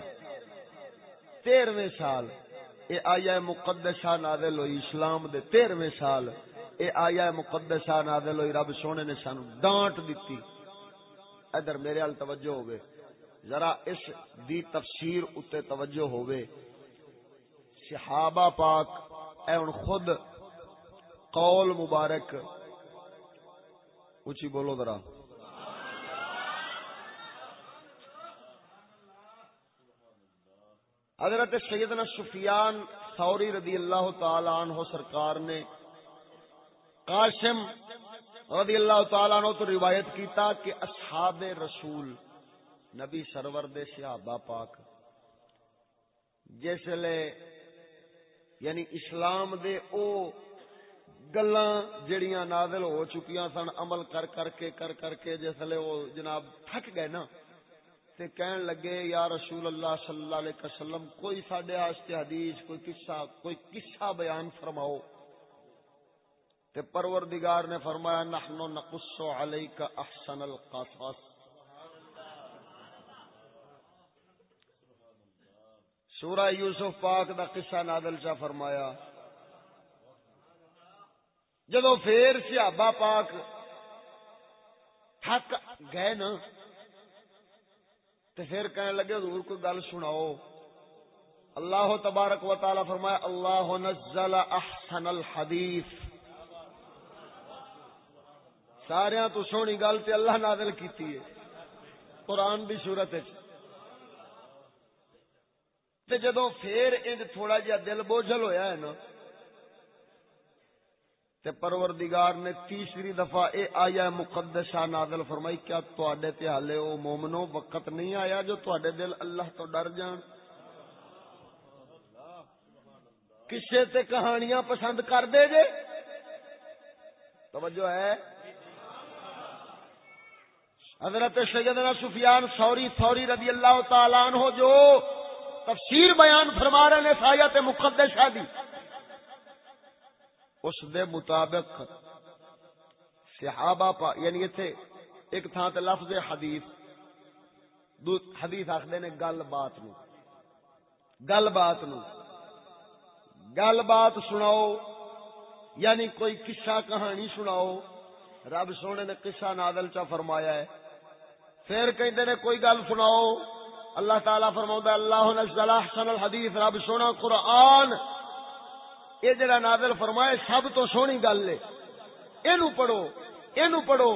تیرویں سال اے آیا مقدسہ نازل ہوئی اسلام دے تیرویں سال۔ اے آیا مقدسہ نازل ہوئی، رب سونے نے سانو ڈانٹ دیتی۔ ادھر میرے ال توجہ ہوئے۔ ذرا اس دی تفسیر اتے توجہ ہوئے۔ صحابہ پاک، اے ان خود قول مبارک۔ اچھی بولو ذرا۔ حضرت سیدنا سفیان سوری رضی اللہ تعالی عنہ سرکار نے قاسم رضی اللہ تعالی عنہ تو روایت کیتا کہ اصحاب رسول نبی سرور دے صحابہ پاک جس لے یعنی اسلام دے او گلاں جڑیاں نازل ہو چکیاں سن، عمل کر کر کے، کر کر کے جس لے او جناب تھک گئے نا۔ تے کہن لگے، یا رسول اللہ صلی اللہ علیہ وسلم، کوئی ساڈے واسطے حدیث، کوئی قصہ کوئی قصہ بیان فرماؤ۔ تے پروردگار نے فرمایا، نحن نقص علیک احسن القصص۔ سورہ یوسف پاک دا قصہ نادل چا فرمایا جدو پھر صحابہ پاک تھک گئے نا تو پھر کہنے لگے، حضور، کوئی گل سناؤ۔ اللہ تبارک و تعالی فرمایا، اللہ نزل احسن الحدیث. سارے تو سونی گل تے اللہ نازل کیتی ہے۔ قرآن دی صورت تے جدو پھر انج تھوڑا جہا دل بوجھل ہویا ہے نا تے پروردگار نے تیسری دفعہ اے آیا مقدسہ نادل فرمائی، کیا تواڈے تے حالے او مومنو وقت نہیں آیا جو تواڈے دل اللہ تو ڈر جان؟ کسے تے کہانیاں پسند کر دے جے؟ توجہ ہے؟ حضرت سیدنا سفیان سوری سوری رضی اللہ تعالیٰ عنہ جو تفسیر بیان فرما رہے ہیں سایت مقدسہ دی اس دے مطابق صحابہ پا یعنی اتنے ایک تھان تے لفظ حدیث حدیث آخر نے گل بات نو۔ گل بات نو۔ گل بات سناؤ یعنی کوئی قصہ کہانی سناؤ۔ رب سونے نے قصہ نادل چا فرمایا ہے۔ پھر کہتے نے کوئی گل سناؤ۔ اللہ تعالیٰ فرما اللہ نزل احسن الحدیث، رب سونا قرآن۔ یہ جڑا نازل فرمائے سب تو سونی گل ہے۔ یہ پڑھو یہ پڑھو۔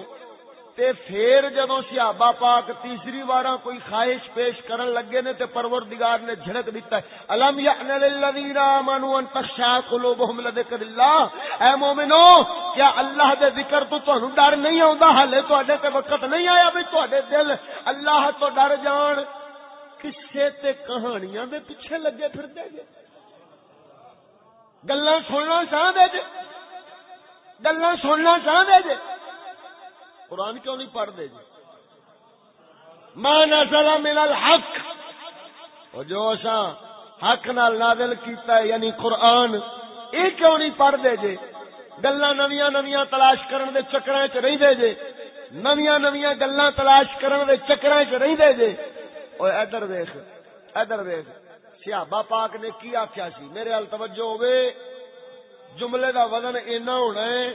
تے پھر جدو سیابا پاک تیسری بار کوئی خواہش پیش کرن لگے نے تے پروردگار نے جھڑک دیتا ہے۔ الم یعن للذین آمنوا ان تخشع قلوبهم لذکر اللہ۔ اے مومنو، کیا اللہ دے ذکر تو تانوں ڈر نہیں آوندا؟ حالے تواڈے تے وقت نہیں آیا بھی تواڈے دل۔ اللہ تو ڈر جان کسے تے کہانیاں دے پیچھے لگے پھردے جے گلا سننا چاہتے جی گلا سننا چاہتے جی قرآن کیوں نہیں پڑھتے جی ماں نزل من الحق۔ وہ جو اساں حق نال نازل کیتا ہے یعنی قرآن یہ کیوں نہیں پڑھتے جی گلا نویاں نویاں تلاش کرن دے چکراں چ رہندے جے۔ نویاں نویاں گلاں تلاش کرن دے چکراں چ رہندے جے۔ اوے ادھر ویکھ ادھر ویکھ۔ صحابہ پاک نے کی آخیا سی؟ میرے ہل توجہ ہوے جملے دا وزن اینا ہونا ہے۔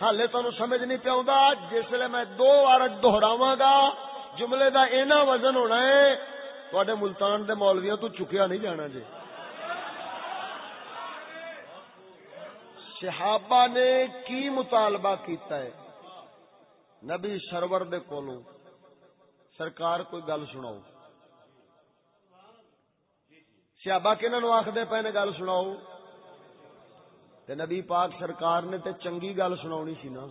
حالے تمہیں سمجھ نہیں پیا جس ویلے میں دو بار دہراوا گا۔ جملے دا اینا وزن ہونا ہے۔ تے ملتان دے مولویاں تو چکیا نہیں جانا جی۔ صحابہ نے کی مطالبہ کیتا ہے؟ نبی سرور دے کولوں۔ سرکار کوئی گل سناؤ۔ سیابا کنہوں آخر پے نے گل سناؤ تے نبی پاک سرکار نے تے چنگی گل سنا سی نا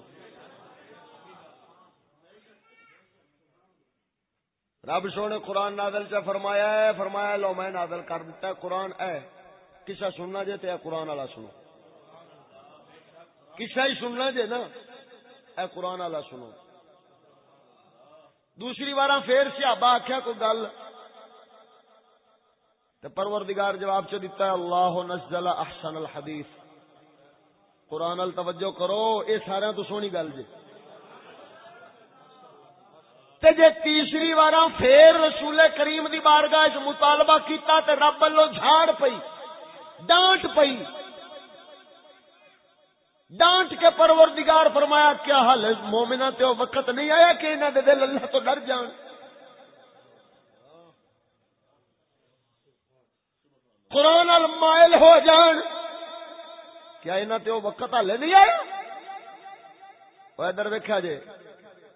رب سونے قرآن نادل چا فرمایا ہے فرمایا لو میں نادل کر دیتا ہے قرآن اے کسا سننا جے تے قرآن والا سنو کسا ہی سننا جے نا اے قرآن والا سنو دوسری بار پھر سیابا آخیا کوئی گل پروردگار جواب چ دیتا ہے، اللہ نزل احسن الحدیث۔ قرآن ال توجہ کرو اے سارا تو سونی گل جی۔ تے جے تیسری بار پھر رسول کریم دی بارگاہ مطالبہ کیتا تے رب والو جھاڑ پئی، ڈانٹ پئی۔ ڈانٹ کے پروردگار فرمایا، کیا حال ہے؟ مومنا تے وقت نہیں آیا کہ انہوں دے دل اللہ تو ڈر جان۔ قرآن المائل ہو جان۔ کیا یہاں تے وقت ہلے نہیں آیا؟ ادھر ویکیا جی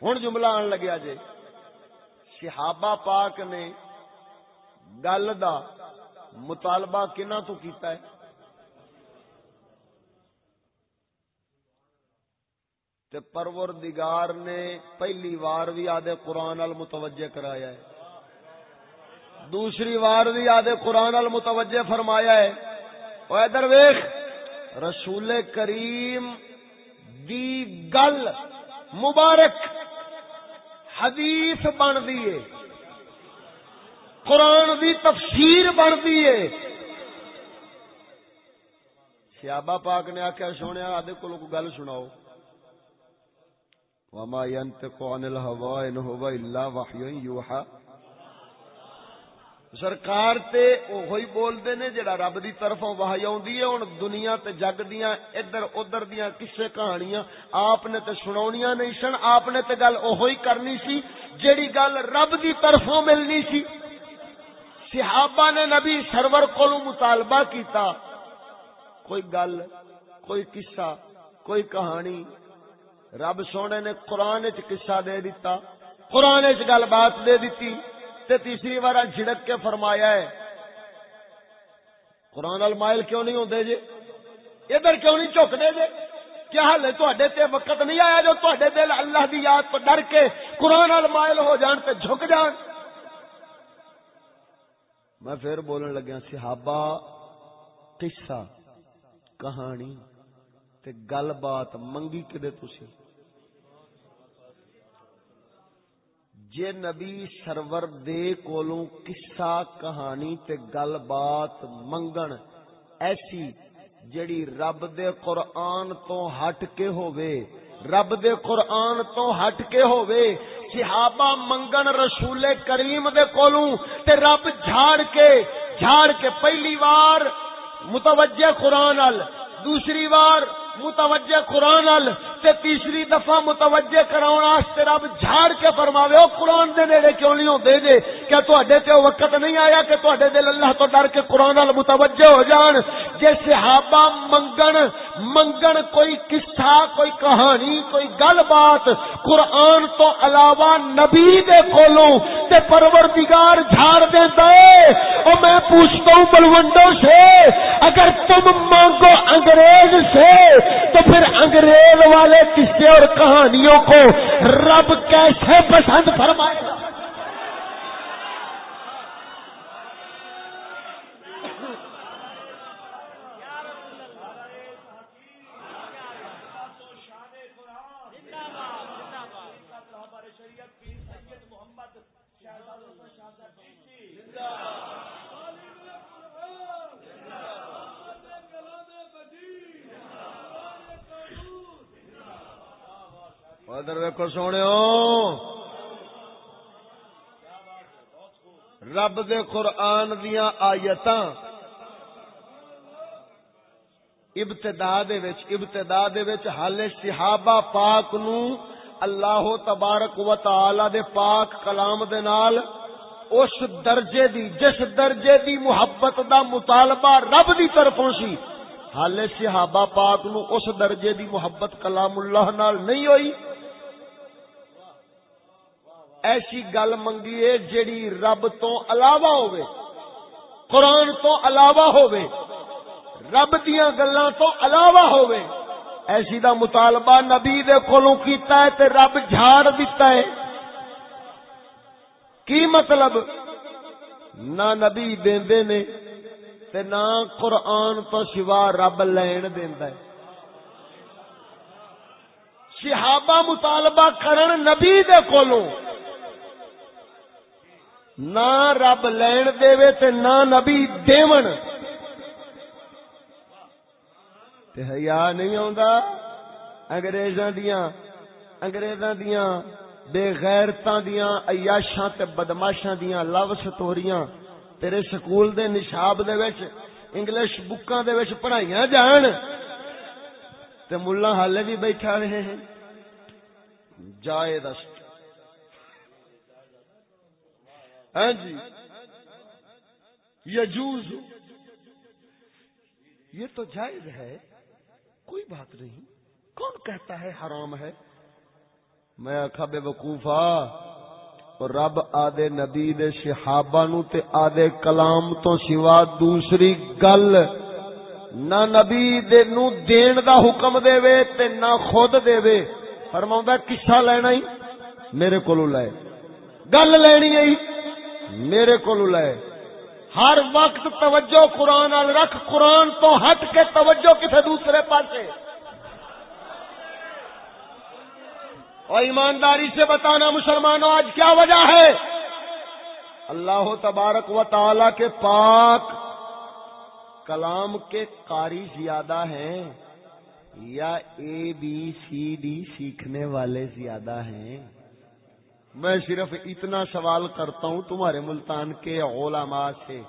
ہوں جملہ آن لگیا جی صحابہ پاک نے گل دا مطالبہ کنا تو کیتا ہے؟ تے پروردگار نے پہلی وار بھی آدھے قرآن متوجہ کرایا ہے۔ دوسری وار بھی آدھے قرآن متوجہ فرمایا ہے۔ وہ ادھر ویخ رسول کریم دی گل مبارک حدیث بن دیے قرآن دی تفسیر بن دیے سیابا پاک نے آخیا سونے آدھے کو گل سناؤ۔ وما ينطق عن الهوى ان هو الا وحي يوحى۔ سرکار تے اوہی بولدے نے جڑا رب دی طرفوں وحی اوندی ہے، ہن دنیا تے جگ دیاں، ادھر ادھر دیاں کسے کہانیاں آپ نے تے سناونیاں نہیں سن، آپ نے تے گل اوہی کرنی سی جیڑی گل رب دی طرفوں ملنی سی۔ صحابہ نے نبی سرور کولو مطالبہ کیتا، کوئی گل، کوئی قصہ، کوئی کہانی۔ رب سونے نے قرآن چ قصہ دے دیتا قرآن چ گل بات دے دیتی تے تیسری بار جھڑک کے فرمایا ہے۔ قرآن المائل کیوں نہیں ہوتے جی؟ ادھر کیوں نہیں جے جی؟ کیا حال ہے تے؟ وقت نہیں آیا جو تے دل اللہ دی یاد تو ڈر کے قرآن مائل ہو جان تے جھک جان۔ میں پھر بولن لگیا، صحابہ، قصہ، کہانی تے گل بات منگی کدے تسی؟ جے نبی سرور دے کولوں قصہ کہانی تے گل بات منگن، ایسی جڑی رب دے قرآن تو ہٹ کے ہووے، رب دے قرآن تو ہٹ کے ہووے، صحابہ منگن رسول کریم دے کولوں تے رب جھاڑ کے جھاڑ کے پہلی بار متوجہ قرآن ال، دوسری بار متوجہ قرآن ال تے تیسری دفعہ متوجہ کراؤن واسطے رب جھاڑ کے فرماوے، او قرآن دے نیڑے کیوں نہیں ہوندے جے؟ کیا تواڈے تے وقت نہیں آیا کہ تواڈے دل اللہ تو ڈر کے قرآن ال متوجہ ہو جان؟ جے صحابہ منگن منگن کوئی قصہ، کوئی کہانی، کوئی گل بات قرآن تو علاوہ نبی دے کولوں تے پروردگار جھاڑ دیندا اے او میں پوچھتا ہوں، بلوندوں سے، اگر تم مانگو انگریز سے تو پھر انگریز والے قصے اور کہانیوں کو رب کیسے پسند فرمائے گا؟ ادھر ویکو سونے رب دے قرآن دیا آیت ابتدا ابتدا حال صحابہ پاک نو اللہ تبارک و تعالی دے پاک کلام دے نال اس درجے دی، جس درجے دی محبت دا مطالبہ رب دی طرفوں سی، حال صحابہ پاک نو اس درجے دی محبت کلام اللہ نال نہیں ہوئی۔ ایسی گل منگیے جیڑی رب تو علاوہ ہوئے قرآن تو علاوہ ہوئے رب دیا گلا تو علاوہ ہوئے ایسی دا مطالبہ نبی دے کولوں کیتا ہے تے رب جھاڑ دیتا ہے۔ کی مطلب؟ نہ نبی دیندے نے تے نہ قرآن تو سوا رب لین دیندا ہے۔ صحابہ مطالبہ کرن نبی دے کولوں نہ رب لین دے تے نہ نبی دیون۔ تے حیا نہیں آوندا۔ انگریزاں دیاں انگریزاں دیاں، بے غیرتاں دیاں، عیاشاں تے بدماشاں دیاں لو ستوریاں تیرے سکول دے نشاب دے وچ، انگلش بکاں دے وچ پڑھائیاں جان۔ تے ملہ حالے بھی بیٹھا رہے ہیں۔ جائے دست ہاں جی یجوز۔ یہ تو جائز ہے، کوئی بات نہیں۔ کون کہتا ہے حرام ہے؟ میں آخا بے وقوفا رب آدے نبی دے صحابہ نو تے آدے کلام تو سوا دوسری گل۔ نہ نبی دے نو دین دا حکم دے وے تے نہ خود دے وے فرماؤں کسا لینا ہی؟ میرے کو لے۔ گل لینی ہے میرے کو لے۔ ہر وقت توجہ قرآن رکھ۔ قرآن تو ہٹ کے توجہ کسی دوسرے پاس اور ایمانداری سے بتانا مسلمانوں، آج کیا وجہ ہے؟ اللہ تبارک و تعالی کے پاک کلام کے قاری زیادہ ہیں یا اے بی سی ڈی سیکھنے والے زیادہ ہیں؟ میں صرف اتنا سوال کرتا ہوں تمہارے ملتان کے علماء سے۔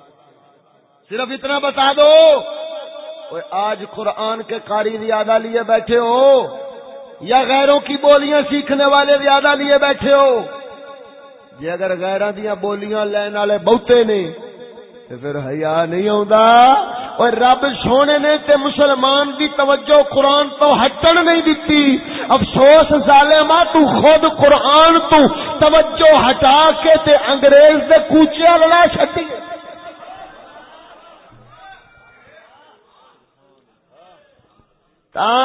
صرف اتنا بتا دو۔ آج قرآن کے قاری زیادہ لیے بیٹھے ہو یا غیروں کی بولیاں سیکھنے والے زیادہ لیے بیٹھے ہو؟ جی اگر غیروں دیا بولیاں لین والے بہتے نے، تو پھر حیا نہیں آ اور رب سونے نے تے مسلمان دی توجہ قرآن تو ہٹن نہیں دیتی افسوس ظالما تو خود قرآن تو توجہ ہٹا کے تے انگریز دے کوچے لڑا چھٹی۔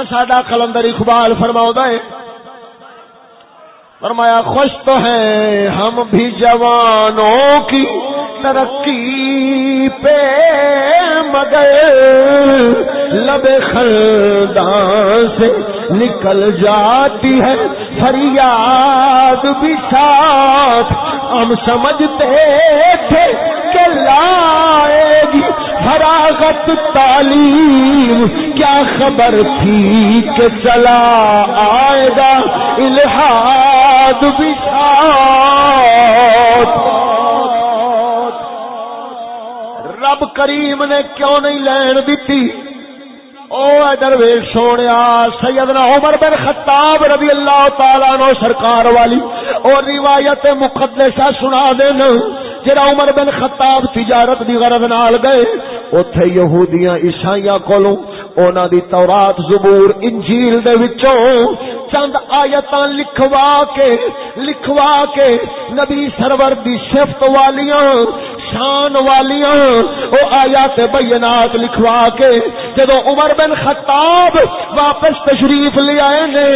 ساڈا کلندر اقبال فرماؤ ہے فرمایا، خوش تو ہیں ہم بھی جوانوں کی ترقی پہ، مگر لب خلدان سے نکل جاتی ہے فریاد بھی ساتھ۔ ہم سمجھتے تھے کہ لائے گی فراغت تعلیم، کیا خبر تھی کہ چلا آئے گا الحاد بھی رب کریم نے کیوں نہیں لین دیتی؟ او درویش سونے، سیدنا عمر بن خطاب رضی اللہ تعالیٰ نو سرکار والی اور روایت مقدسہ سنا دینا۔ جرا عمر بن خطاب تجارت دی غرض نال گئے، اوتھے یہودیاں عیسائیاں کولوں اونا دی تورات، زبور، انجیل دے وچوں چند آیتاں لکھوا کے لکھوا کے نبی سرور دی شفت والیاں، شان والیاں او آیات بینات لکھوا کے جدو عمر بن خطاب واپس تشریف لے آئے نے،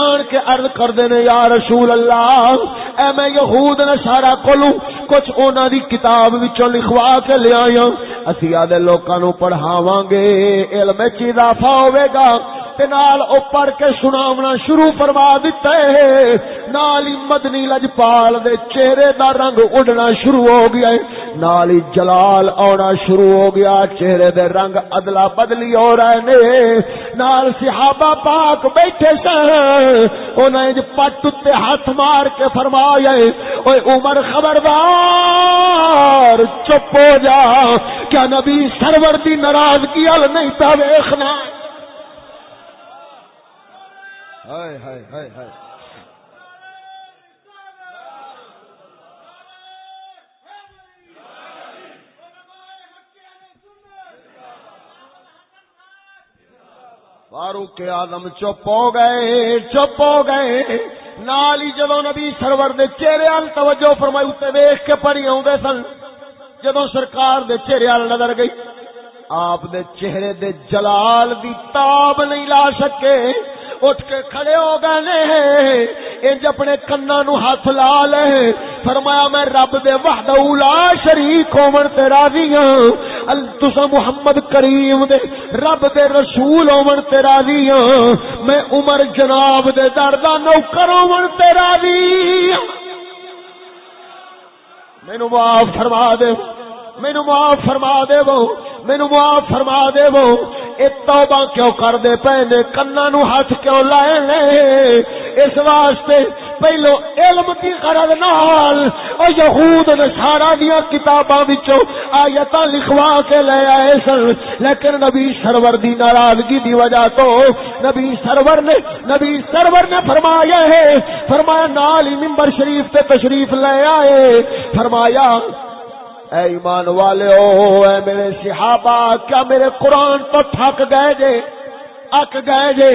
آن کے عرض کر دینے یا رسول اللہ، اے میں یہود نشارہ کولوں کچھ اونا دی کتاب وچوں لکھوا کے لے آیا اسی آدھے لوکاں نو پڑھاواں گے علم وچ اضافہ ہوے گا۔ تے نال او پڑھ کے سناونا شروع فرما دتا ہے۔ نال ہی مدنی لجپال دے چہرے دا رنگ اڑنا شروع ہو گیا ہے۔ نال ہی جلال آنا شروع ہو گیا چہرے دے رنگ ادلا بدلی ہو رہے نے۔ نال صحابہ پاک بیٹھے سن۔ انہیں پٹ تے ہاتھ مار کے فرمایا اوے عمر خبردار، چپ ہو جا۔ کیا نبی سرور دی ناراضگی ال نہیں تا ویکھنا ہائے ہائے ہائے ہائے۔ فاروق آدم چپ ہو گئے، چپ ہو گئے۔ نال ہی جدو نبی سرور دے چہرے ال توجہ فرمائی، اتنے ویخ کے پڑی آدھے سن۔ جدو سرکار دے چہرے وال نظر گئی، آپ دے چہرے دے جلال دی تاب نہیں لا سکے۔ اٹھ کے کھڑے ہو گئے انج اپنے کنا نو ہاتھ لا لے۔ فرمایا، میں رب دے وحدہ لا شریک ہون تے راضی ہاں۔ تسا محمد کریم دے رب دے رسول ہون تے راضی ہاں۔ میں عمر جناب دے در دا نوکر ہون تے راضی ہاں۔ مینوں معاف فرما دے۔ مینو معاف فرما دے وہ مینو معاف فرما دے وہ توبہ کیوں کر دے پے کنا نو ہاتھ کیوں لائے لے اس واسطے پہلو علم کی غرض نال او یہود نصارا دیا کتاباں وچوں آیتاں لکھوا کے لے آئے سن۔ لیکن نبی سرور دی ناراضگی دی وجہ تو نبی سرور نے، نبی سرور نے فرمایا ہے، فرمایا نال ہی منبر شریف تے تشریف لے آئے۔ فرمایا اے ایمان والے او اے میرے صحابہ، کیا میرے قرآن تو تھک گئے جے؟ اک گئے جے؟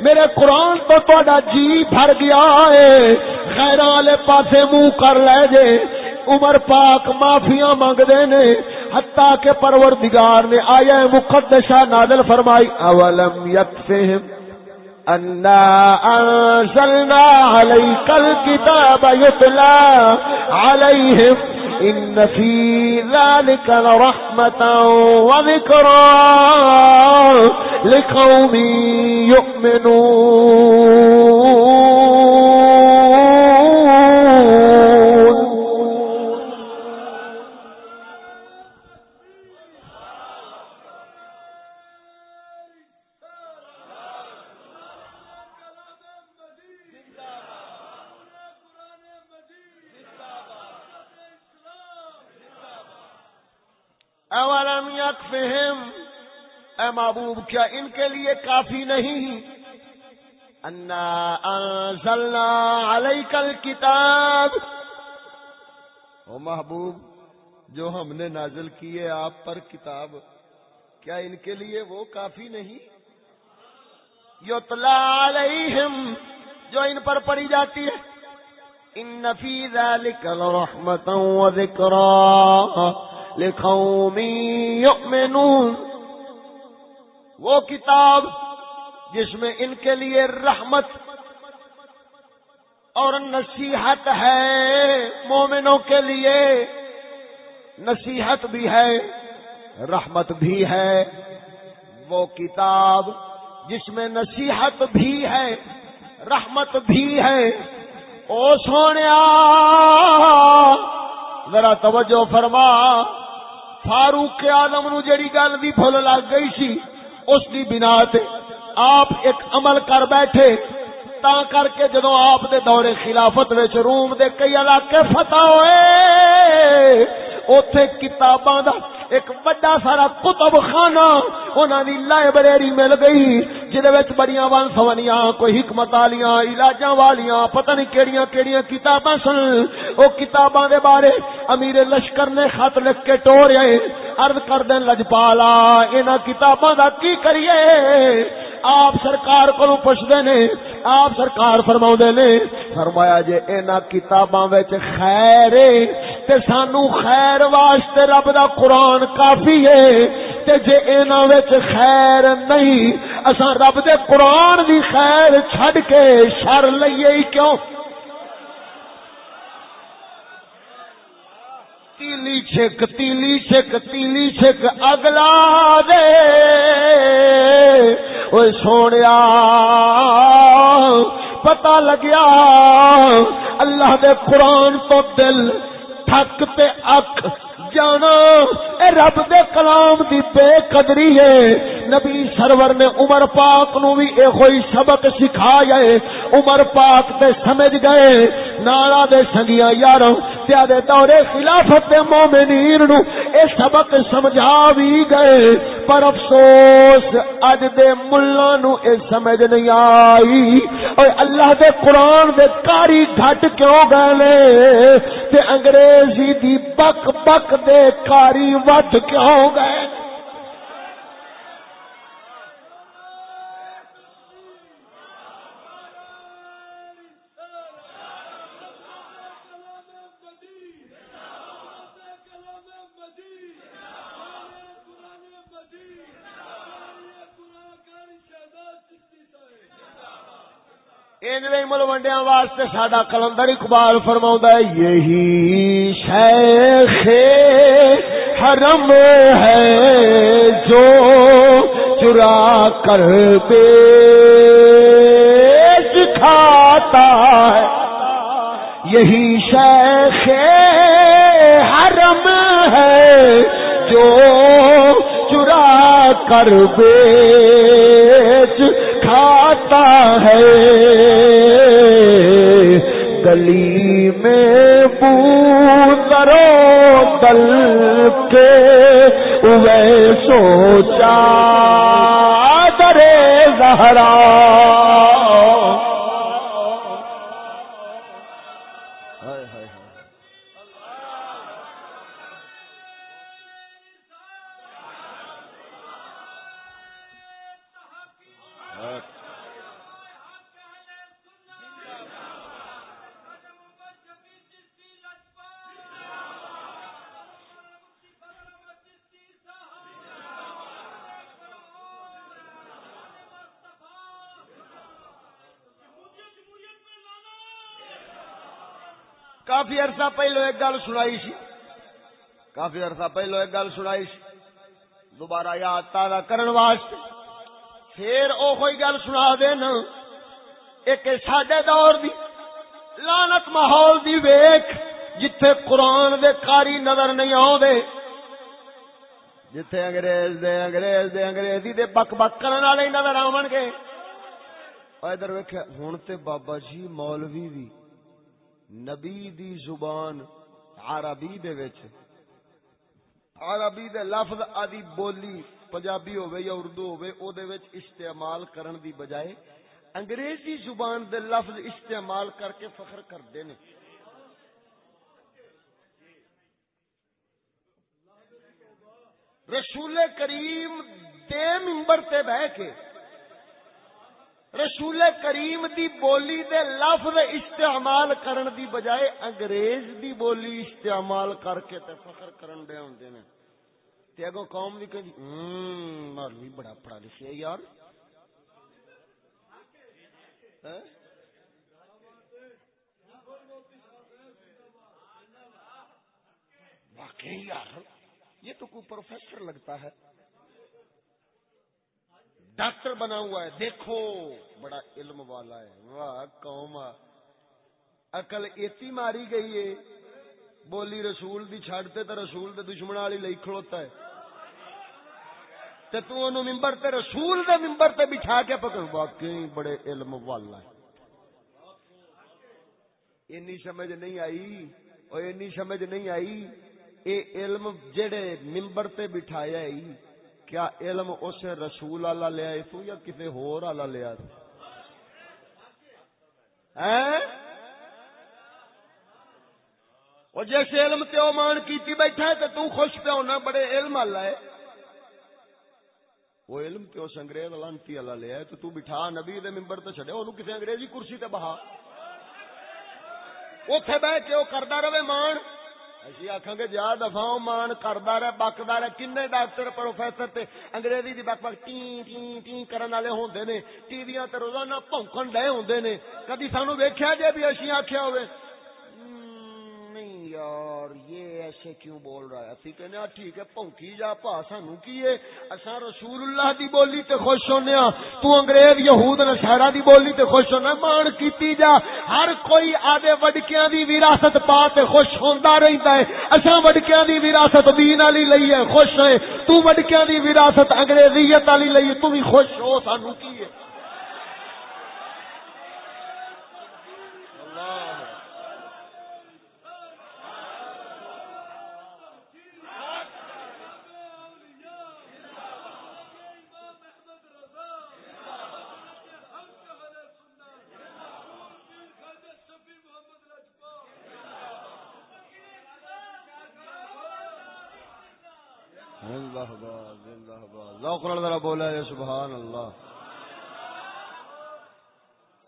میرے قرآن تو تہاڈا جی بھر گیا ہے خیر والے پاسے منہ کر لے جے۔ عمر پاک معافیاں مانگ دے نے۔ حتیٰ کہ پروردگار نے آیا مقدسہ نازل فرمائی، اولم یکفہم انا انزلنا علیک الكتاب یتلا علیہم إن في ذلك لرحمة وذكرى لقوم يؤمنون. محبوب کیا ان کے لیے کافی نہیں۔ انا انزلنا علیک الکتاب۔ او محبوب جو ہم نے نازل کی ہے آپ پر کتاب کیا ان کے لیے وہ کافی نہیں؟ یتلا علیہم جو ان پر پڑھی جاتی ہے۔ ان فی ذلک لرحمتا و ذکرا لقوم یؤمنون۔ وہ کتاب جس میں ان کے لیے رحمت اور نصیحت ہے، مومنوں کے لیے نصیحت بھی ہے، رحمت بھی ہے۔ وہ کتاب جس میں نصیحت بھی ہے، رحمت بھی ہے۔ او سونے، ذرا توجہ فرما، فاروق آدم نو جڑی گل بھی بھول لگ گئی سی اس کی بنا تے آپ ایک عمل کر بیٹھے، تا کر کے جدو آپ دے دورے خلافت وچ روم دے کئی علاقے فتح ہوئے۔ اوتھے کتاباں دا ایک بڑا سارا کتب خانہ انہاں دی لائبریری مل گئی، جدے وچ بڑیاں وان سونیاں، کوئی حکمت والیاں علاجاں والیاں، پتہ نہیں کیڑیاں کیڑیاں کتاباں سن۔ او کتاباں دے بارے امیر لشکر نے خط لکھ کے ٹورے عرض کر دین لجپالا، انہاں کتاباں دا کی کریے؟ آپ سرکار کو پوچھتے نے، آپ سرکار فرما نے، فرمایا جی ان کتاباں خیر تے سانو خیر واسطے رب دا قرآن کافی ہے تے جے انہاں وچ خیر نہیں، اساں رب دے قرآن دی خیر چھڈ کے شر لئیے ہی کیوں؟ تیلی چھک تیلی چھک تیلی چھک، اگلا دے۔ سونے پتا لگیا، اللہ دے قرآن تو دل تھک تے اک جانا۔ اے رب دے کلام دی بے قدری ہے۔ نبی سرور نے عمر پاک نو بھی اے کوئی سبق سکھایا ہے۔ عمر پاک تے سمجھ گئے۔ نالا دے سنگیاں یاروں تے دے دورے خلافت دے مومنین نو اے سبق سمجھا بھی گئے۔ پر افسوس، اج دے ملہ نو اے سمجھ نہیں آئی۔ اور اللہ دے قرآن دے کاری گھٹ کیوں گئے تے انگریزی دی بک بک دے کاری ود کیوں گئے؟ ونڈیا واسطے سڈا کلندر اقبال فرما یہی شیخ حرم ہے جو چرا کر کھاتا ہے۔ یہی شیخ حرم ہے جو چرا کر بیچ کھاتا ہے۔ گلی میں پوترو تل کے وہ سوچا درے زہرا عرصہ پہلو ایک گل سنائی سی۔ کافی عرصہ پہلو ایک گل سنائی سی۔ دوبارہ یاد تازہ کرن واسطے پھر او کوئی گل سنا دینا ایک ساڈے دور دی لانت ماحول دی ویک جتھے قرآن دے کاری نظر نہیں آؤ دے جتھے انگریز دے انگریز دے، انگریزی دے بک بک کرن والے نظر آون گے ادھر ویکھیا، ہن تے بابا جی مولوی بھی نبی دی زبان عربی دے وچ. عربی دے لفظ آدی بولی پنجابی ہوے یا اردو ہوے او دے وچ استعمال کرن دی بجائے انگریزی زبان دے لفظ استعمال کر کے فخر کردے نے۔ رسول کریم دے ممبر تے بہ کے رسول کریم دی بولی دے لفظ استعمال کرن دی بجائے انگریز دی بولی استعمال کر کے تے فخر کرن دے ہوندے نے۔ تے اگوں قوم بھی کہ مولوی بڑا پڑھا لکھیا یار۔ ہاں؟ واقعی یار، یہ تو کوئی پروفیسر لگتا ہے۔ ڈاکٹر بنا ہوا ہے، دیکھو، بڑا علم والا ہے۔ واہ، قوم اکل ایتی ماری گئی ہے، بولی رسول دی چھڑتے تو رسول دے دشمن والی لئی کھڑوتا ہے۔ تے تو انہوں ممبر تے رسول دے ممبر تے بٹھا کے پکڑ۔ واقعی بڑے علم والا ہے۔ اینی سمجھ نہیں آئی، اور اینی سمجھ نہیں آئی، اے علم جڑے ممبر تے بٹھایا ہے کیا علم اس رسول والا لیا تو یا کسی ہور والا لیا اور جس علم تے او مان کیتی بیٹھا ہے تے تو خوش پہ ہونا، بڑے علم والا ہے۔ وہ علم تے اس انگریز لانتی والا لیا ہے تو تو بٹھا نبی دے ممبر تے چھڈے، اونوں کسی انگریزی کرسی تے بہا۔ اوتھے بیٹھ کے او کردا رہے، مان۔ اسی آخان گے جا دفاع مان کردا رہے بکدا رہے کنے ڈاکٹر پروفیسر تے انگریزی دی بک بک ٹی ٹی ٹی کرن والے ہوندے نے ٹی ویاں تے روزانہ بھونکن ڈے ہوندے نے کدی سانو ویکھیا جے بھی اسی آکھیا ہوئے یار، یہ ایسے کیوں بول رہا ہے؟ اسی کہنے ہاں ٹھیک ہے، پونکی جا، پا، سانو کی ہے؟ اسا رسول اللہ دی بولی تے خوش ہونے ہاں تو انگریز، یہود نصارا دی بولی تے خوش ہونا مان کیتی جا۔ ہر کوئی آدے وڈکیاں دی وراثت پا تے خوش ہوندا رہندا ہے۔ اسا وڈکیاں دی وراثت دین والی لئی ہے، خوش ہے تو وڈکیاں دی وراثت انگریزیت والی لئی تو بھی خوش ہو، سانو کی ہے ذرا بولا ہے سبحان اللہ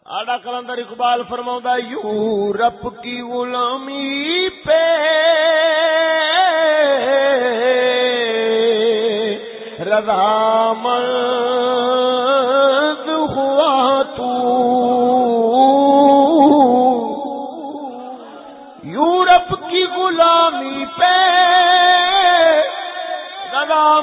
آڈا کلندر اقبال فرما یورپ کی غلامی پہ رضا مند ہوا تو۔ یورپ کی غلامی پہ رضا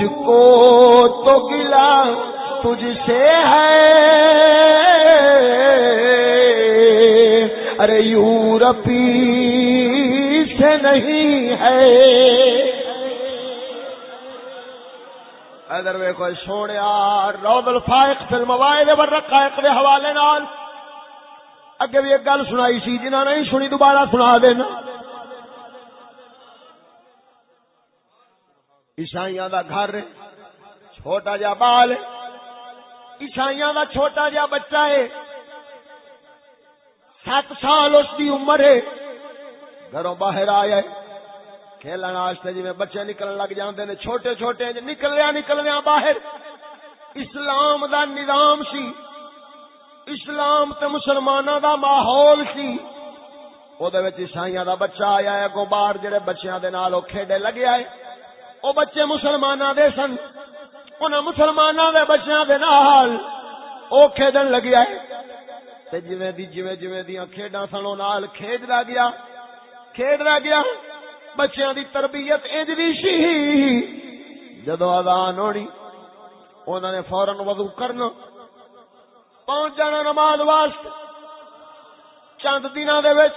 مجھ کو تو گلا تجھ سے ہے۔ ارے یورپی سے نہیں ہے۔ ادھر وے کوئی سونے رود الفائق فلم وائے بر دے حوالے نال۔ اگے بھی ایک گل سنائی سی، جنہاں نہیں سنی دوبارہ سنا دینا عیسائیاں دا گھر، چھوٹا جا بال، عیسائیاں دا چھوٹا جا بچہ ہے۔ سات سال اس دی عمر ہے۔ گھروں باہر آیا ہے۔ کھیلنا واسطے جی بچے نکلن لگ جاندے نے، چھوٹے چھوٹے نکلیا نکلیا باہر۔ اسلام دا نظام سی۔ اسلام تے مسلماناں دا ماحول سی۔ او دے وچ عیسائیاں دا بچہ آیا ہے گو باہر جڑے بچیاں دے نال او کھیڈے لگیا ہے۔ او بچے مسلمان دے سن۔ ان مسلمان دے بچیاں دے نال او کھیڈن لگیا ہے تے جویں دی جویں جویں دیاں کھیڈاں سن نال کھیڈدا گیا۔ کھیڈدا گیا۔ بچیاں دی تربیت انج دی سی۔ جدوں اذان ہونی، انہاں نے فورن وضو کرنا۔ پہنچ جانا نماز واسطے۔ چند دنوں دے وچ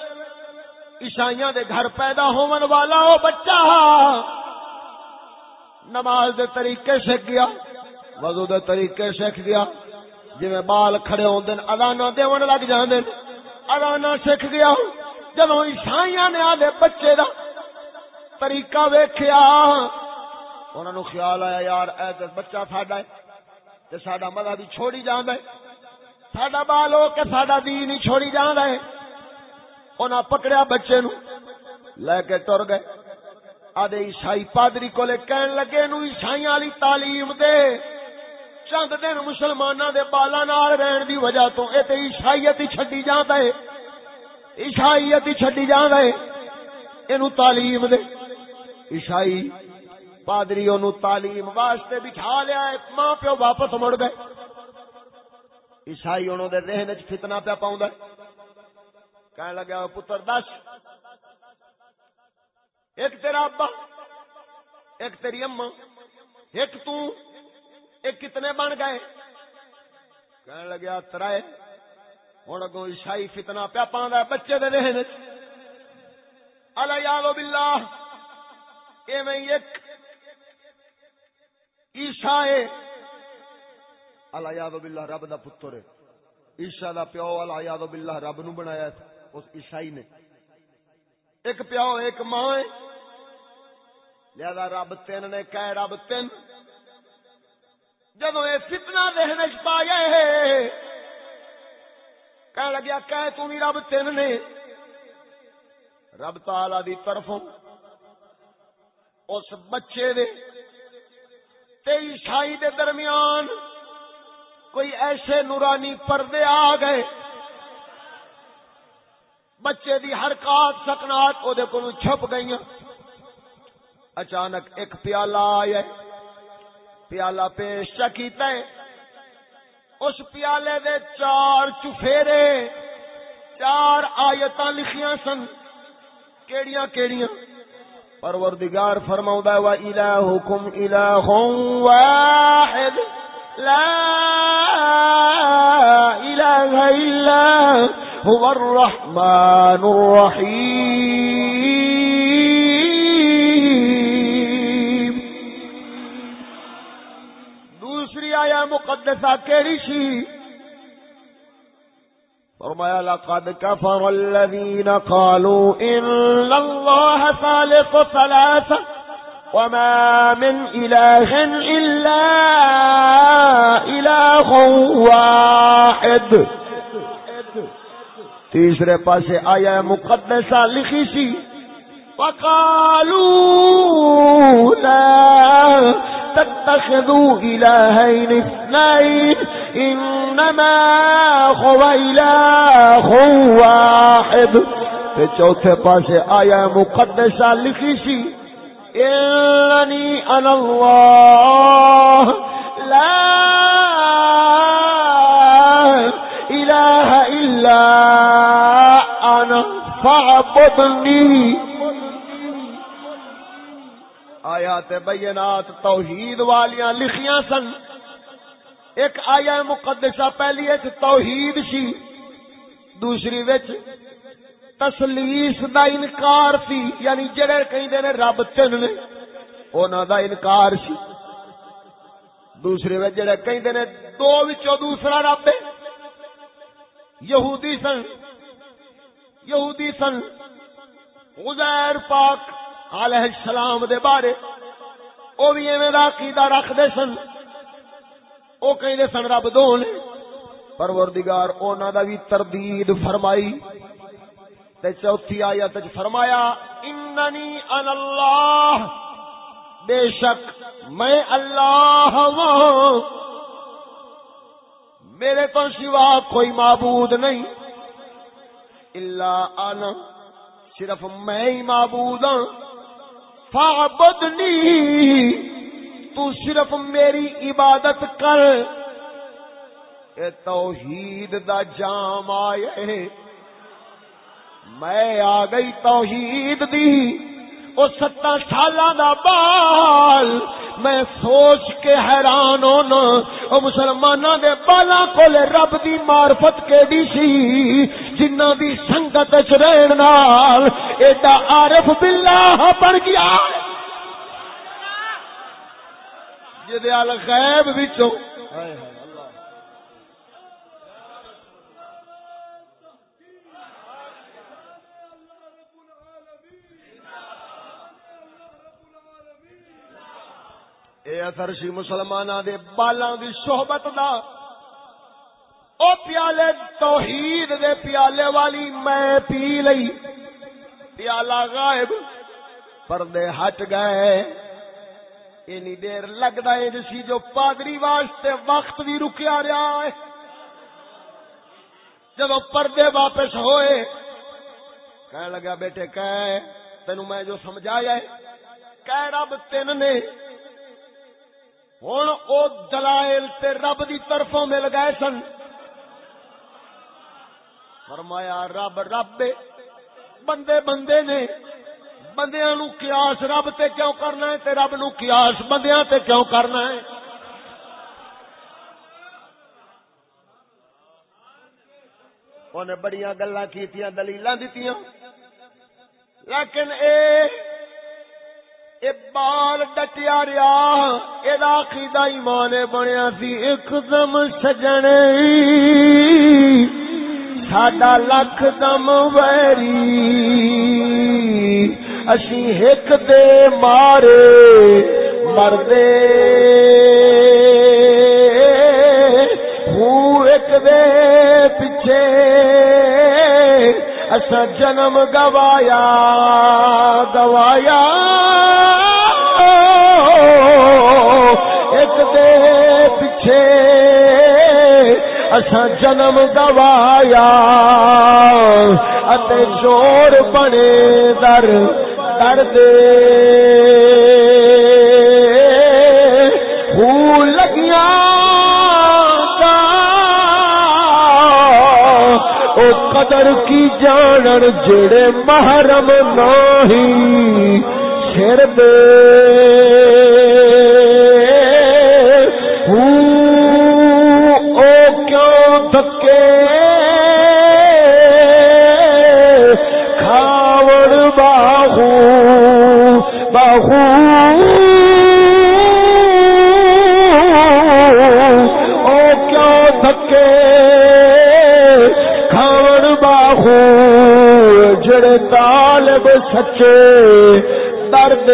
عیسائیاں دے گھر پیدا ہون والا او بچہ۔ نماز دے طریقے سیکھ گیا، وضو دے طریقے سیکھ گیا۔ جی بال کھڑے ہوندے ادانا دیون لگ جاندے سیکھ گیا۔ جب عیسائی نے آدھے بچے دا طریقہ ویکھیا انہوں نے خیال آیا، یار، اے تے بچہ ساڈا ہے تے ساڈا مذہب بھی چھوڑی جاندا ہے۔ ساڈا بال ہو کے ساڈا دین ہی چھوڑی جاندا ہے۔ انہاں پکڑیا بچے نو لے کے ٹر گئے۔ آدھے عیسائی پادری کو لے کہن لگے نو عیسائی والی تعلیم دے۔ چند دن مسلمانوں دے بالا نال رہن دی وجہ تو اے تے عیسائیت ہی چھڈی جاندا ہے عیسائیت ہی چھڈی جاندا ہے اینو تعلیم دے۔ عیسائی پادری انہوں تعلیم واسطے بٹھا لیا ہے ماں پیو واپس مڑ گئے۔ عیسائی انہوں دے ذہن وچ فتنہ پیا پاؤں کہنے لگا پتر، دس۔ ایک تیرا ابا، ایک تیری اما، ایک تو، ایک کتنے بن گئے؟ کہنے لگا ترائے ہوں اگو عیسائی فتنا پیا پا بچے دے ذہن اللہ یاد باللہ، ایویں ایک عیسا ہے۔ اللہ یاد باللہ، رب دا پتر ہے۔ عیسا دا پیو اللہ یاد باللہ، رب نو بنایا اس عیسائی نے۔ ایک پیو، ایک ماں ہے۔ لہذا رب تین نے کہ رب تین جب یہ فتنا دہن چ پا گئے کہ لگیا کہ تم رب تین نے۔ رب تالا دی طرفوں اس بچے دے تے عیسائی دے درمیان کوئی ایسے نورانی پردے آ گئے، بچے دی حرکات، سکنات وہ کو چھپ گئی اچانک ایک پیالہ آیا پیالہ پیش چکیتا ہے۔ اس پیالے دے چار چفیرے، چار آیت لکھیاں سن۔ کیڑیاں کیڑیاں؟ پروردگار فرماؤں ہے وَإِلَاهُكُمْ إِلَاهٌ وَاحِدٌ لَا إِلَاهَ إِلَّا هُوَ الرَّحْمَنُ الرَّحِيمُ۔ مقدسہ کیڑی سی فرمایا، لقد كفر الذين قالوا إن الله ثالث ثلاثة وما من إله إلا إله واحد. تیسرے پاسے آیا مقدسہ لکھی سی وقالوا لا تتخذوا إلهين اثنين، إنما هو إله واحد. في چوتھے پاسے آیا مقدسہ لکھی سی، إنني أنا الله، لا إله إلا أنا، فاعبدني. آیات بینات توحید والیاں لکھیاں سن۔ ایک آیا مقدسہ، پہلی ایک توحید سی، دوسری وچ تسلیس دا انکار سی یعنی جڑے کہیں دے نے رب تن نے انہاں دا انکار سی۔ دوسرے وچ جڑے کہیں دے نے دو وچوں دوسرا رب ہے۔ یہودی سن یہودی سن، غزیر پاک علیہ السلام دے بارے، او بھی ایویں دا عقیدہ رکھدے سن۔ او کہندے سن رب دو نے۔ پروردگار انہاں دا بھی تردید فرمائی۔ تے چوتھی آیت وچ فرمایا، اننی ان اللہ۔ بے شک، میں اللہ ہوں۔ میرے تو سوا کوئی معبود نہیں۔ اللہ انا، صرف میں ہی معبود ہوں فعبدنی تو صرف میری عبادت کر۔ اے توحید دا جام آئے۔ میں آ گئی توحید دی۔ او ستہ سالاں دا بال میں سوچ کے حیران ہونا او مسلماناں دے بالاں کول رب دی معرفت کیڑی سی؟ جنہ دی سنگت وچ رہن نال ایڈا عارف باللہ بن گیا۔ جے دے ال غیب وچوں ہائے ہائے۔ اے اثر سی مسلمانہ دے بالاں دی صحبت دا۔ او پیالے توحید دے پیالے والی میں پی لئی۔ پیالہ غائب، پردے ہٹ گئے۔ اینی دیر لگدا ہے جسی جو پادری واسطے وقت بھی رکیا رہا ہے۔ جب پردے واپس ہوئے کہنے لگا بیٹے کہ تینوں میں جو سمجھایا ہے، کہہ رب تین نے ہوں او دلائل تے رب دی طرفوں مل گئے سن۔ فرمایا، رب رب بندے بندے نے۔ بندیاں نو قیاس رب تے کیوں کرنا ہے؟ تے رب نو قیاس بندیاں تے کیوں کرنا ہے؟ انہیں بڑی گلا کی دلیل دیتی لیکن اے اے بال ڈٹیا رہا یہ عقیدہ ایمان بنیا سی، ایک دم سجن ساڈا لکھ دم ویری۔ اسی ایک دے مارے مردے۔ ایک دے پیچھے اصا جنم گوایا گوایا۔ پیچھے اصا جنم گوایا چور بنے در در دے لگیاں قدر کی جانن جڑے محرم نہیں سر دے سچے درد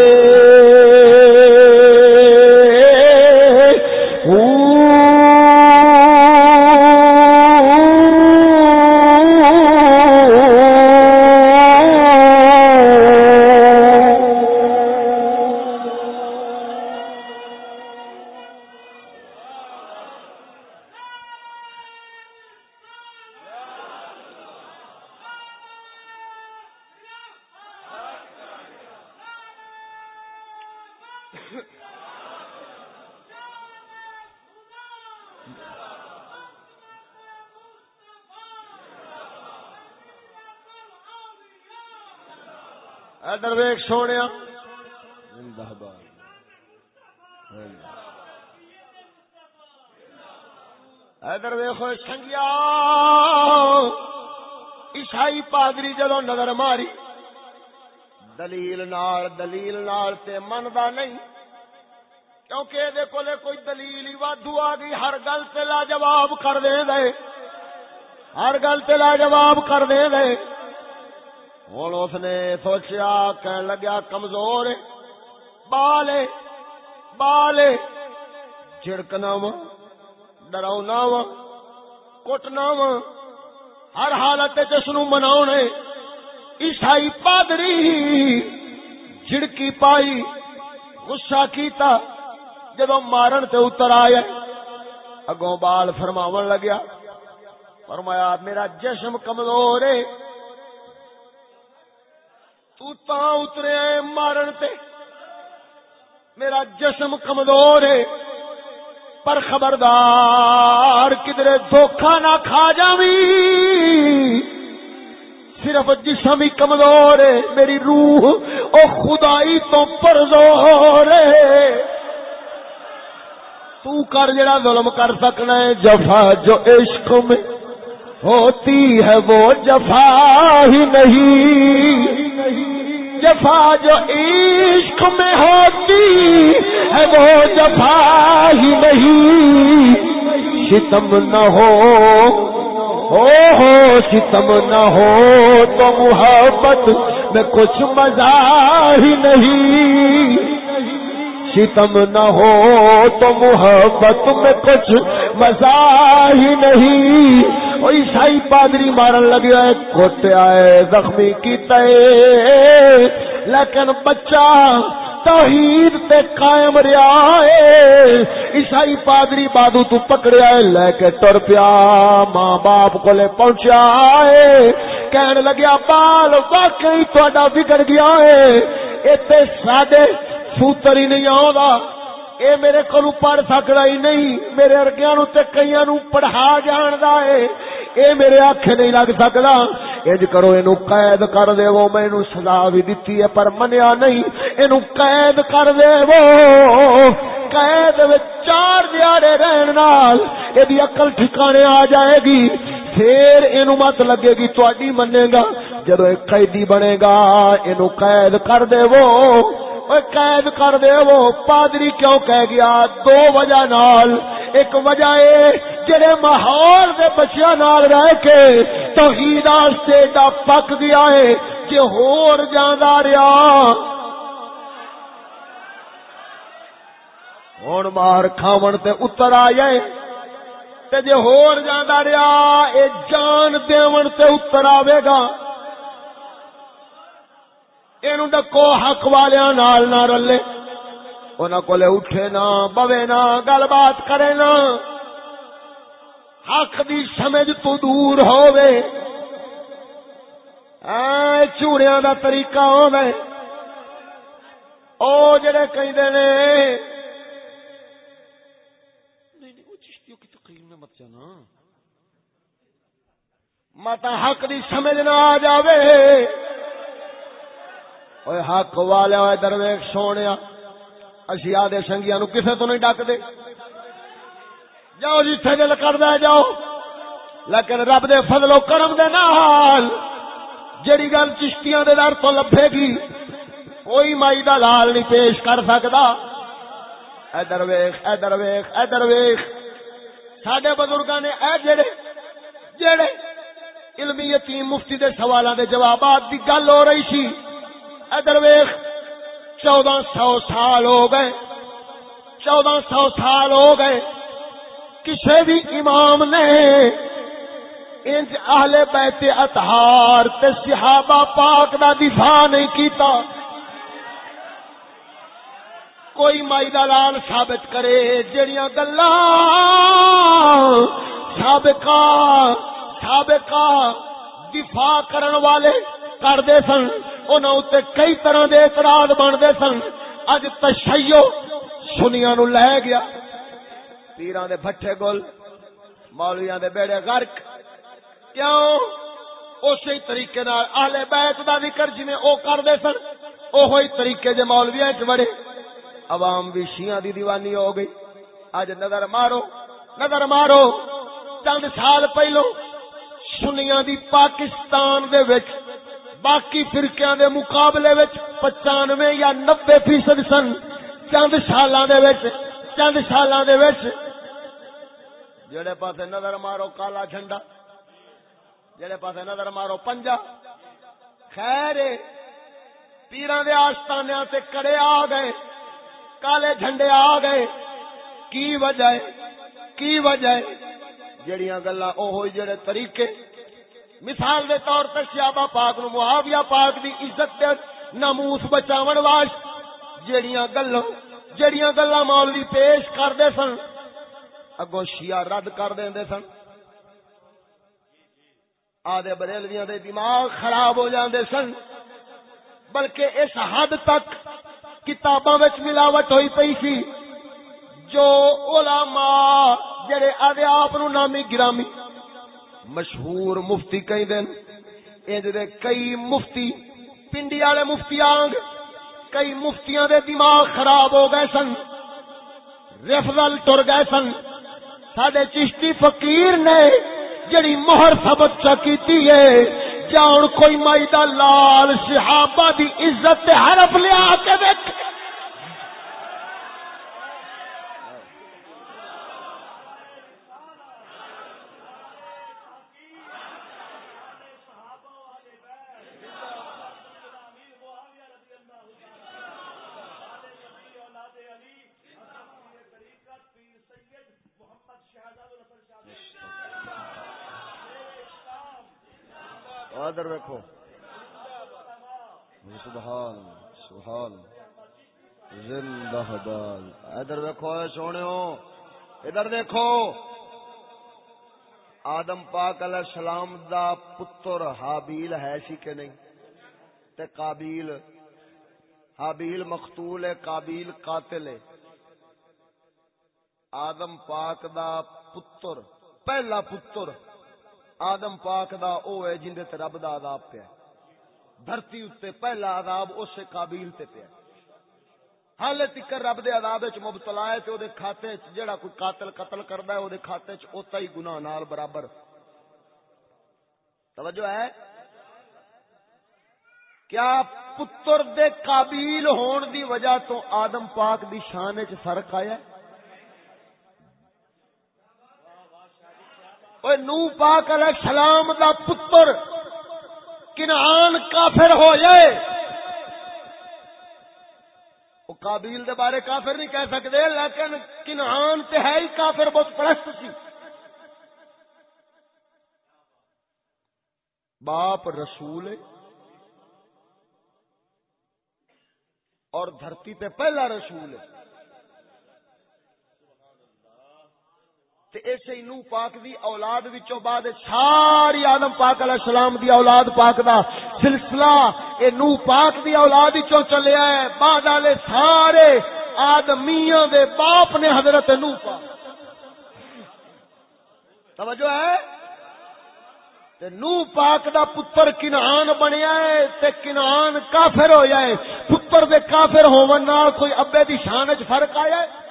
کر دے دے۔ ہر گل تے جواب کر دے دے۔ ہوں اس نے سوچیا کہ لگیا، کمزور بال بال چڑکنا وا ڈراؤنا وا کٹنا وا ہر حالت جس منا عیسائی پادری جڑکی پائی، غصہ کیتا جب مارن تے اتر آیا۔ اگوں بال فرماون لگیا۔ فرمایا، میرا جسم کمزور ہے۔ تو تا اترے مارن تے۔ میرا جسم کمزور ہے۔ پر خبردار، کدرے دھوکھا نہ کھا جاوی۔ صرف جسم ہی کمزور ہے، میری روح او خدائی تو پرزور ہے۔ تو کر جڑا ظلم کر سکنا ہے، جفا جو عشق میں ہوتی ہے وہ جفا ہی نہیں۔ جفا جو عشق میں ہوتی ہے وہ جفا ہی نہیں۔ ستم نہ ہو ہو ہو ستم نہ ہو تو محبت میں کچھ مزہ ہی نہیں۔ ستم نہ ہو تو محبت میں کچھ مزہ ہی نہیں۔ عیسائی پادری مارن لگیا ہے کوٹیا ہے زخمی کی لیکن بچہ توحید تے قائم رہا ہے۔ عیسائی پادری بادو تو پکڑیا ہے لے کے ٹر پیا۔ ماں باپ کو لے پہنچیا ہے۔ کہنے لگیا، بال واقعی تھوڑا بگڑ گیا ہے۔ اتنے ساڈے سوتر ہی نہیں آ اے میرے کو پڑھ سکتا ہی نہیں۔ میرے ارگیا نو تے کئی نو پڑھا جاندا ہے اے میرے آکھے نہیں لگ سکتا اج کرو اینو قید کر دے وہ میں اینو سزا بھی دتی ہے پر منیا نہیں۔ اینو قید کر دے وہ قید وچ چار دیارے رہن نال اے دی عقل ٹھکانے آ جائے گی۔ پھر اینو مت لگے گی، تواڈی منے گا۔ جدو ایک قیدی بنے گا، اینو قید کر دے وہ قید کر دے وہ، پادری کیوں کہہ گیا؟ دو وجہ نال۔ ایک وجہ ہے جڑے ماحول دے بچیاں نال رہ کے توحید واسطے دا پک گیا ہے جے ہور جاندا رہیا۔ ہن مار کھاون تے اتر آ جائے تے جے ہور جاندا رہیا، اے جان دیون تے اتر آوے گا۔ اینو ڈکو حق والیاں نال نہ رلے۔ انہاں کولے اٹھے نہ، بوے نہ، گل بات کرے نہ۔ حق دی سمجھ تو دور ہووے۔ اے چوڑیاں دا طریقہ ہووے۔ او جڑے کہندے نے متا حق دی سمجھ نہ آ جاوے۔ اوے حق والے ہوئے درویش سونے اسی آدھے سنگیاں نو کسے تو نہیں ڈک دے جاؤ جتھے دل کر دے جاؤ لیکن رب دے فضل و کرم دے نال جڑی گل چشتیاں دے در تو لبھے گی کوئی مائی دا لال نہیں پیش کر سکتا اے درویش اے درویش اے درویش ساڈے بزرگاں نے اے جڑے جڑے علمی یتیم مفتی دے سوالاں دے جوابات دی گل ہو رہی سی اے درویش چودہ سو سال ہو گئے۔ چودہ سو سال ہو گئے۔ کسی بھی امام نے انج اہل بیت اتہار تے صحابہ پاک دا دفاع نہیں کیتا۔ کوئی مائی دلال ثابت کرے جڑیاں گلا سابقہ سابقہ دفاع کرن والے۔ کردے سن، انہاں تے کئی طرح دے اعتراض بندے سن۔ اج تشیع سنیاں نو لے گیا۔ پیران دے بھٹے گل، مولویاں دے بیڑے غرق۔ کیوں؟ اسی طریقے نال اہل بیت دا ذکر جویں او کردے سن، اوہی طریقے دے مولویاں وچ بڑے عوام بھی شیعہ دی دیوانی ہو گئی۔ اج نظر مارو نظر مارو۔ چند سال پہلو سنیاں دی پاکستان دے وچ باقی فرقیاں دے مقابلے وچ پچانوے یا نبے فیصد سن چند سالاں دے وچ، چند سالاں دے وچ۔ جڑے پاسے نظر مارو کالا جھنڈا جڑے پاسے نظر مارو پنجا۔ خیر پیران دے آستانے سے کڑے آ گئے، کالے جھنڈے آ گئے۔ کی وجہ ہے کی وجہ ہے جڑیاں گلا او جڑے طریقے مثال دے طور تے سیابا پاک نو، معاویہ پاک دی عزت دے ناموس بچاون واسطے جڑیاں گلاں جڑیاں گلاں مولوی پیش کردے سن اگو شیعہ رد کر دے سن۔ آدھے بریلویاں دے دماغ خراب ہو جاندے سن، بلکہ اس حد تک کتاباں وچ ملاوٹ ہوئی پئی سی، جو علماء جڑے آدھے آپ نو نامی گرامی مشہور مفتی کہیں دن انج دے کئی مفتی، پنڈی والے مفتی آنگ، کئی مفتیاں دے دماغ خراب ہو گئے سن۔ رفضل ٹر گئے سن۔ سڈے چشتی فقیر نے جڑی مہر سبق چکی ہے جان کوئی مائی دا لال صحابہ دی عزت حرف لیا کے دیکھ ادھر ویکو سبحان سبحان زندہ بال ادھر ویکو سونے ادھر دیکھو۔ آدم پاک علیہ السلام دا پتر حابیل ہے سی کہ نہیں؟ تے قابیل، حابیل مختول ہے کابیل قاتل ہے۔ آدم پاک دا پتر، پہلا پتر۔ آدم پاک دا او ہے جن تے رب دا عذاب پیا دھرتی اتنے پہلا عذاب اس قابیل تے پیا حال تکر رب دے عذاب وچ مبتلا ہے تے او دے کھاتے وچ جڑا کوئی قاتل قتل کردا ہے او دے کھاتے وچ اوتا ہی گناہ نال برابر۔ توجہ ہے؟ کیا پتر دے قابیل ہون دی وجہ تو آدم پاک دی شان وچ فرق آیا ہے؟ اوے نو پاک علیہ السلام دا پتر کنعان کافر ہو جائے وہ قابیل دے بارے کافر نہیں کہہ سکتے لیکن کنعان تے ہے ہی کافر بہت پرست سی باپ رسول ہے اور دھرتی پہ پہلا رسول ہے ایسے نو پاک دی اولاد وچوں بعد ساری آدم پاک علیہ السلام دی اولاد پاک دا سلسلہ اے نو پاک دی اولاد وچوں چلیا ہے بعد والے سارے آدمیاں دے باپ نے حضرت نو پاک۔ توجہ ہے؟ تے نو پاک دا پتر کنعان بنیا ہے، تے کنعان کافر ہو جائے پتر دے کافر ہون نال کوئی ابے دی شان وچ فرق آیا ہے؟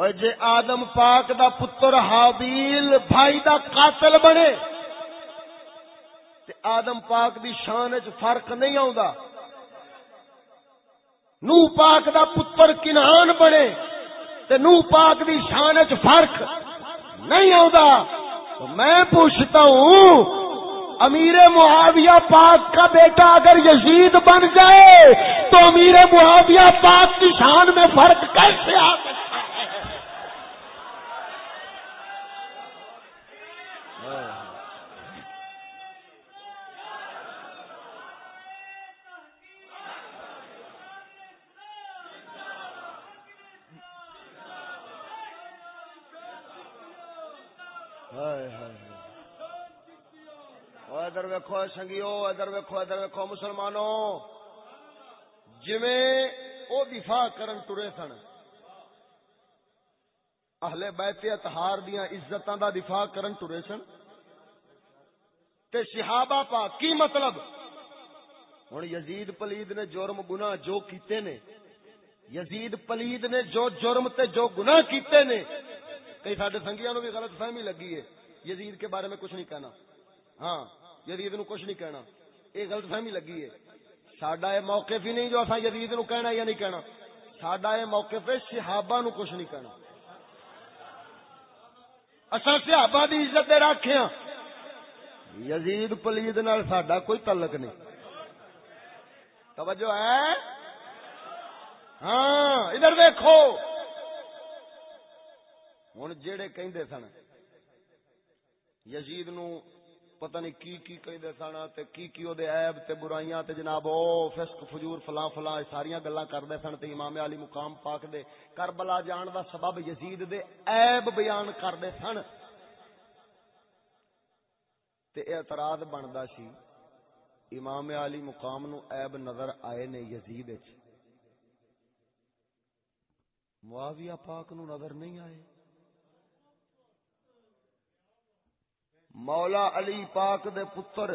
اور جے آدم پاک دا پتر حابیل بھائی دا قاتل بنے تے آدم پاک دی شان وچ فرق نہیں آوندا نو پاک دا پتر کنان بنے تے نو پاک دی شان وچ فرق نہیں آوندا تو میں پوچھتا ہوں امیر معاویہ پاک کا بیٹا اگر یزید بن جائے تو امیر معاویہ پاک کی شان میں فرق کیسے آ سکتا سنگیو، ادھر ویکو ادھر ویکو مسلمانوں جویں او دفاع کرن ٹرے سن۔ اہل بیت اتہار دیاں عزتاں دا دفاع کرن ٹرے سن۔ تے صحابہ پاک، کی مطلب؟ ہن یزید پلید نے جرم گناہ جو کیتے نے۔ یزید پلید نے جو جرم تے جو گناہ کیتے نے۔ کئی ساڈے سنگیاں نو بھی غلط فہمی لگی ہے۔ یزید کے بارے میں کچھ نہیں کہنا۔ ہاں۔ یزید نو کچھ نہیں کہنا۔ یہ غلط فہمی لگی ہے۔ ساڈا یہ موقع بھی نہیں جو اصا یزید نو کہنا یا نہیں کہنا۔ ساڈا یہ موقع پہ صحابہ نو کچھ نہیں کہنا۔ اصا صحابہ دی عزت دے رکھے ہاں یزید پلید نال ساڈا کوئی تعلق نہیں۔ توجہ ہے؟ ہاں ادھر دیکھو ہوں جڑے کہندے سن، یزید نو پتہ نہیں کی کی کہندے سن تے کی کی او دے عیب تے برائیاں تے جناب او فسق فجور فلاں فلاں ساری گلاں کردے سن تے امام علی مقام پاک دے کربلا جان دا سبب یزید دے عیب بیان کردے سن تے اعتراض بندا سی امام علی مقام نو عیب نظر آئے نے یزید وچ۔ معاویہ پاک نو نظر نہیں آئے۔ مولا علی پاک دے پتر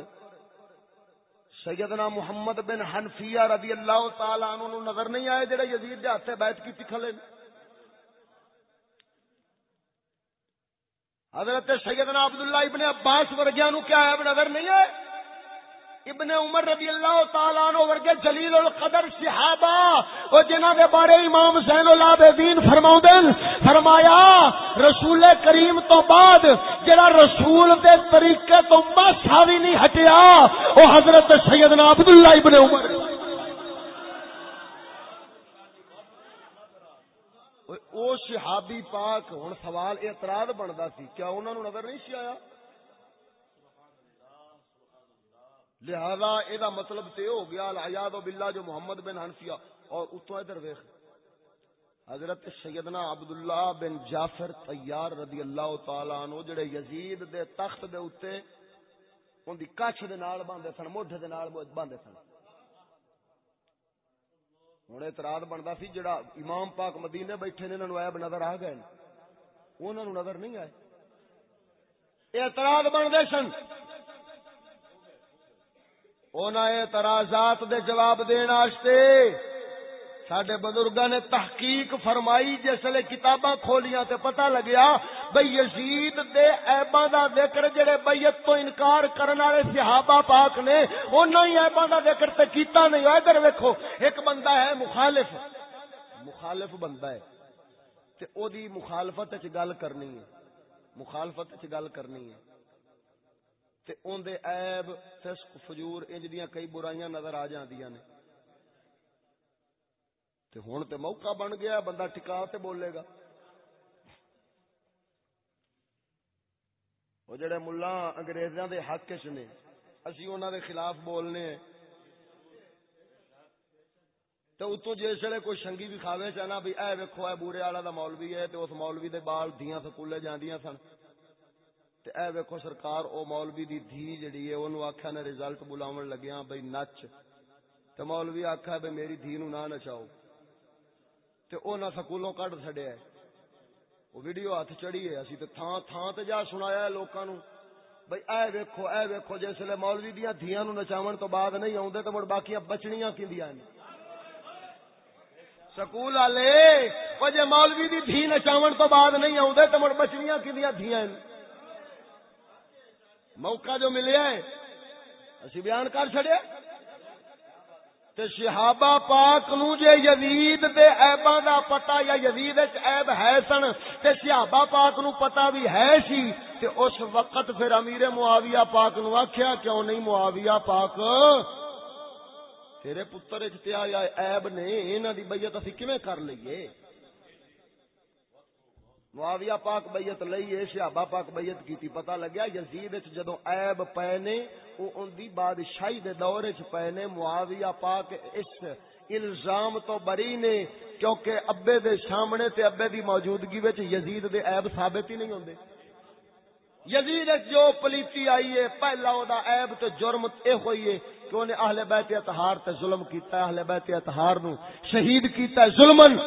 سیدنا محمد بن حنفیہ رضی اللہ تعالی عنہ نو نظر نہیں آئے جڑے یزید دے ہتھے بیٹھ کی کھلے حضرت سیدنا عبداللہ ابن عباس ورگیاں نو کیا ہے؟ نظر نہیں آئے؟ ابن عمر رضی اللہ تعالیٰ عنہ ورگے جلیل القدر صحابہ وہ جنہ کے بارے امام حسین العابدین فرماؤ دن فرمایا، رسول کریم تو بعد جڑا رسول دے طریقے تو ماسا بھی نہیں ہٹیا وہ حضرت سیدنا عبداللہ ابن عمر۔ او صحابی پاک، ہن سوال اعتراض بندا سی، کیا انہاں نو نظر نہیں سی آیا؟ لہذا یہ مطلب تے ہو گیا الیاد باللہ جو محمد بن حنفیہ۔ اور اتو ادھر ویخ حضرت سیدنا عبداللہ بن جعفر طیار رضی اللہ تعالی عنہ جڑے یزید دے تخت دے اوتے ان دی کچھ دے نال باندھے سن موڈھے دے نال باندھے سن۔ ہن اعتراض بندا سی جڑا امام پاک مدینے بیٹھے نے، انہاں نوں عیب نظر آ گئے انہاں نوں نظر نہیں آئے۔ اعتراض بندے سن۔ انہاں اعتراضات دے جواب دین واسطے سڈے بزرگ نے تحقیق فرمائی جسے کتاباں کھولیاں تے پتہ لگیا بھئی یزید دے عیباں دا ذکر جڑے بیعت تو انکار کرن والے صحابہ پاک نے، انہاں ہی عیباں دا ذکر تے کیتا نہیں۔ ادھر ویکھو، ایک بندہ ہے مخالف مخالف بندہ ہے تے او دی مخالفت وچ گل کرنی ہے، مخالفت وچ گل کرنی ہے۔ تے اون دے عیب فسق فجور انج دیاں کئی برائیاں نظر آ جاندیاں نے۔ تے ہوں تے موقع بن گیا، بندہ ٹکا تے بولے گا۔ وہ جڑے ملا انگریزاں دے حق چ نے، اسی انہاں دے خلاف بولنے۔ ہیں تو اتو کوئی شنگی بھی کھاوے چاہنا بھی، اے ویکھو، اے بورے والا دا مولوی ہے، تے اس مولوی دے بال دیاں سکولے جاندیاں سن۔ تے اے ویکھو سرکار، او مولوی دی دھی جڑی ہے، اونوں آکھیا نے رزلٹ بلاون لگیاں بھئی نچ۔ تے مولوی آکھیا بھئی میری دھی نو نہ نچاؤ۔ تے او نہ سکولوں کڈ چھڈیا ہے۔ او ویڈیو ہاتھ چڑھی ہے، اسی تے تھاں تھاں تے جا سنایا ہے لوکاں نو بھئی اے ویکھو اے ویکھو، جس لے مولوی دیاں دھیاں نو نچاون تو بعد نہیں اوندے تے مڑ باقیاں بچنیاں کیندیاں نے سکول والے، او جے مولوی دی دھی نچاون تو بعد نہیں اوندے تے مڑ بچنیاں کیندیاں دھیاں نے موقع جو ملیا ہے اسی بیان کر چھڑیا تے پاک نو جے یزید دے عیباں دا پتہ یا یزید وچ عیب ہے سن، تے صحابہ پاک نو پتہ بھی ہے سی، تے اس وقت پھر امیر معاویہ پاک نو آکھیا، کیوں نہیں معاویہ پاک؟ تیرے پتر وچ تے آیا عیب نے، انہاں دی بیعت اسی کیویں کر لئیے؟ معاویہ پاک بیعت لئی ہے صحابہ پاک بیعت کیتی، پتہ لگیا یزید وچ جدوں عیب پے نے، او ان دی بادشاہی دے دور وچ پے نے، معاویہ پاک اس الزام تو بری نے، کیونکہ ابے دے سامنے تے ابے دی موجودگی وچ یزید دے عیب ثابت ہی نہیں ہوندے۔ یزید جو پلیتی آئی ہے، پہلا او دا عیب تے جرم اے ہوئی ہے کہ انہیں اہل بیت اطہار تے ظلم کیتا ہے، اہل بیت اطہار نو شہید کیتا ہے ظلمن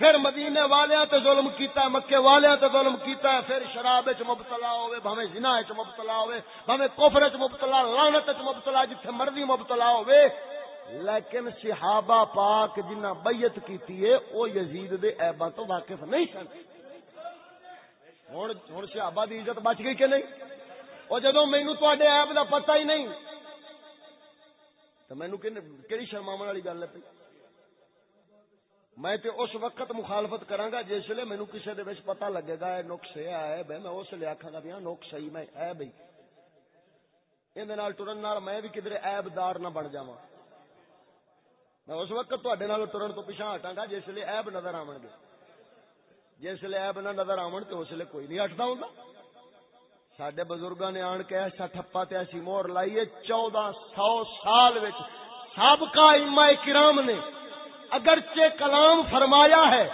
پھر مدینے والیاں تے ظلم کیتا ہے، مکے والیاں تے ظلم کیتا ہے، پھر شراب وچ مبتلا ہوے بھویں زنا وچ مبتلا ہوے بھویں کفر وچ مبتلا، لعنت وچ مبتلا، جتھے مرضی مبتلا ہوے لیکن صحابہ پاک جنہ بیعت کیتی ہے، او یزید دے عیباں تو واقف نہیں سن۔ ہن ہن صحابہ دی عزت بچ گئی کہ نہیں؟ او جدوں مینوں تواڈے عیب دا پتہ ہی نہیں۔ تے مینوں کیڑی شرماون والی گل ہے پئی؟ میں تے اس وقت مخالفت کراں گا جس لے مینوں کسے دے وچ پتہ لگے گا، اے نقص اے ہے بے، میں اس لے آکھاں گا بھی ہاں نقص صحیح میں، اے بھئی این دے نال ٹرن نال میں بھی کدھر عیب دار نہ بن جاواں۔ میں اس وقت تواڈے نال ٹرن تو پیچھے ہٹاں گا، جس لے عیب نظر آون گے۔ جس لے عیب نہ نظر آون تے اس لے کوئی نہیں ہٹدا ہوندا۔ ساڈے بزرگاں نے آن کے ایسا ٹھپا تے ایسی مہر لائی ہے 1400 سال وچ سابقہ ائمہ کرام نے اگرچہ کلام فرمایا ہے،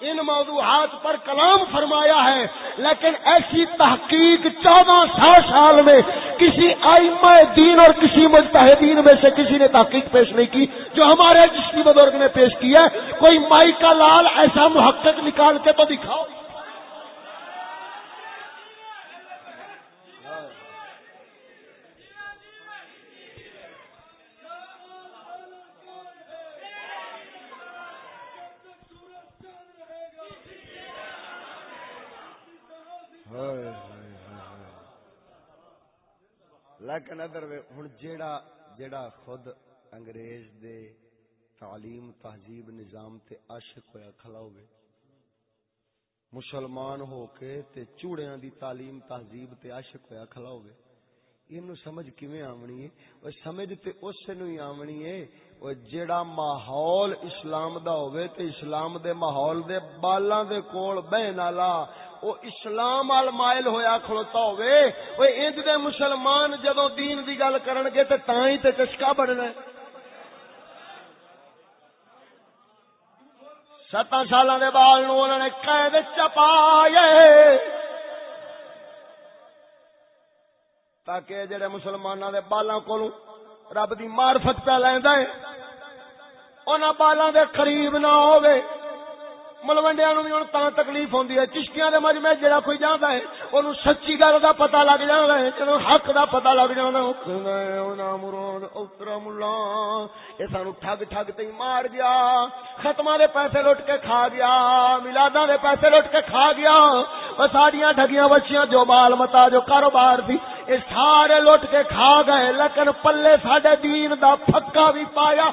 ان موضوعات پر کلام فرمایا ہے، لیکن ایسی تحقیق چودہ سو سال میں کسی آئمہ دین اور کسی مجتہدین میں سے کسی نے تحقیق پیش نہیں کی، جو ہمارے جسمی بزرگ نے پیش کی ہے۔ کوئی مائی کا لال ایسا محقق نکال کے تو دکھاؤ۔ لیکن ادھر ہوں جیڑا جیڑا خود انگریز دے تعلیم، تہذیب، نظام تے عاشق ہویا کھلا ہوئے مسلمان ہو کے تے چوڑیاں دی تعلیم، تہذیب تے عاشق ہویا کھلا ہوئے اینو سمجھ کیویں آونی ہے؟ او سمجھ تے اس نو ہی آونی ہے او جیڑا ماحول اسلام دا ہوے تے اسلام دے ماحول دے بالاں دے کول بہن والا او اسلام وال مائل ہویا کھڑوتا ہوئے، او انج دے مسلمان جدوں دین دی گل کرن گے تے تاں ہی تے چشکا بننا ہے۔ ستاں سالاں دے بال نو انہوں نے قید چپائے۔ تاکہ جڑے مسلماناں دے بالاں کولوں رب دی معرفت پہ لیندا ہے، انہاں بالاں دے قریب نہ ہوے ملوڈیا نو بھی ہوں تا تکلیف ہوندی ہے۔ چشتیاں دے مجمع جڑا کوئی جاندا ہے، اونوں سچی گل دا پتہ لگ جاندا ہے، جدوں حق دا پتہ لگ جاندا ہے۔ سانو ٹھگ ٹھگ تے مار گیا۔ ختماں دے پیسے لٹ کے کھا گیا، میلاداں دے پیسے لٹ کے کھا گیا۔ او ساڈیاں ٹھگیاں بچیاں جو مال متا، جو کاروبار سی اے سارے لٹ کے کھا گئے۔ لیکن پلے ساڈے دین دا پھکا بھی پایا۔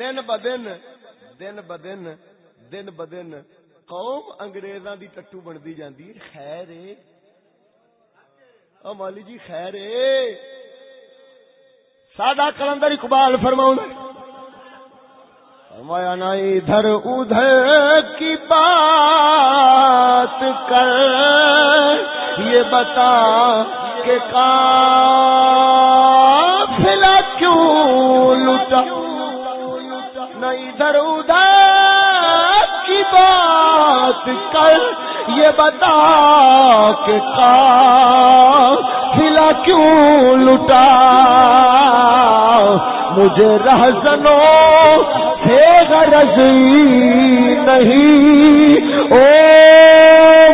دن بدن دن بدن دن بدن قوم انگریزاں دی ٹٹو بنتی جاندی خیر او مولی جی خیر ساڈا کلندر اقبال فرماؤں فرمایا، نہ ادھر ادھر کی بات کر، یہ بتا کہ کافلہ نہ کی بات کر، یہ بتا کہ کافلا کیوں لٹا؟ مجھے رہزنوں سے غرض نہیں۔ او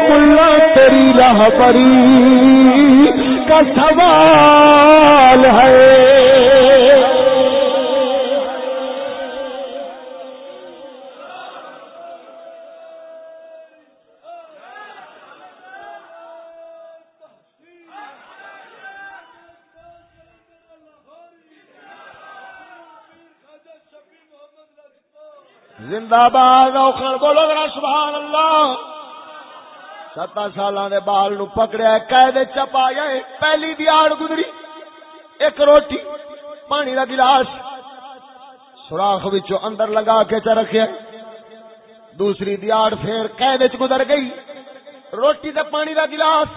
ملا، تیری راہ پری کا سوال ہے۔ زندہ باد اوکھن بولو ذرا سبحان اللہ۔ ستا سالاں دے بال نو پکڑیا قید چپایا پہلی دیاڑ گزری، ایک روٹی، پانی دا گلاس۔ سوراخ وچوں اندر لگا کے چ رکھیا دوسری دیاڑ پھر قید وچ گزر گئی۔ روٹی تے پانی دا گلاس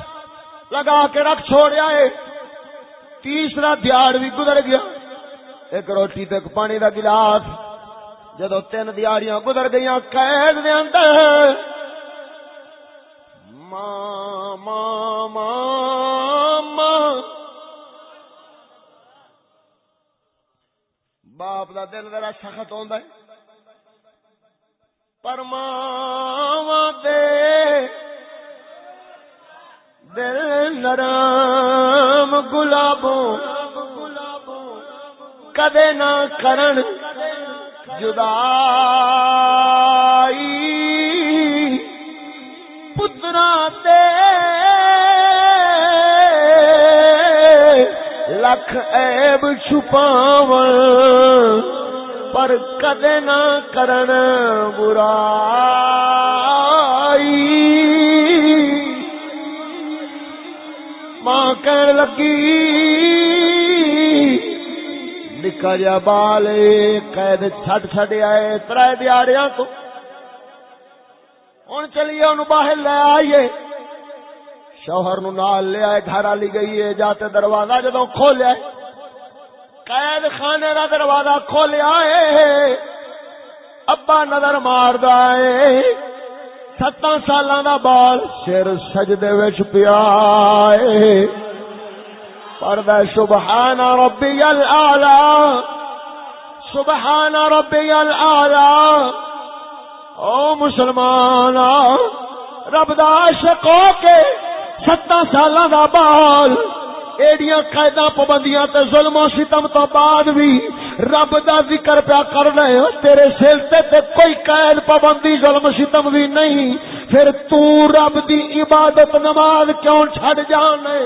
لگا کے رکھ چھوڑیا ہے۔ تیسرا دیاڑ بھی گزر گیا۔ ایک روٹی تے پانی دا گلاس۔ جدو تین دیاریاں گزر گئی قید دے اندر۔ ماں ماں ماں باپ دا دل ذرا سخت ہوندا ہے۔ پر ماں دے دل نرم گلابوں۔ کدے نہ کرن۔ جدائی۔ پترا دے لکھ ایب چھپاو پر کدے نہ کرن برائی۔ ماں کہن لگی جا بال قید چھڈ چھڈ آئے تر دیاڑیاں کو ہوں چلیے ان باہر لے آئیے شوہر نو نال لے آئے گھر والی گئی ہے جاتے دروازہ جدو کھولیا قید خانے کا دروازہ کھولیا ہے ابا نظر مار دے ستاں سالاں دا بال سر سجدے وچ پیا پردہ سبحان ربی العالی سبحان ربی العالی او مسلمان رب دا عاشق ہو کے ستاں سالاں دا بال، ایڈیاں قیداں پابندیاں تے ظلم و ستم تو بعد بھی رب دا ذکر پیا کر رہے ہو تیرے سر تے کوئی قید، پابندی، ظلم ستم بھی نہیں۔ پھر تو رب دی عبادت نماز کیوں چھڈ جانے؟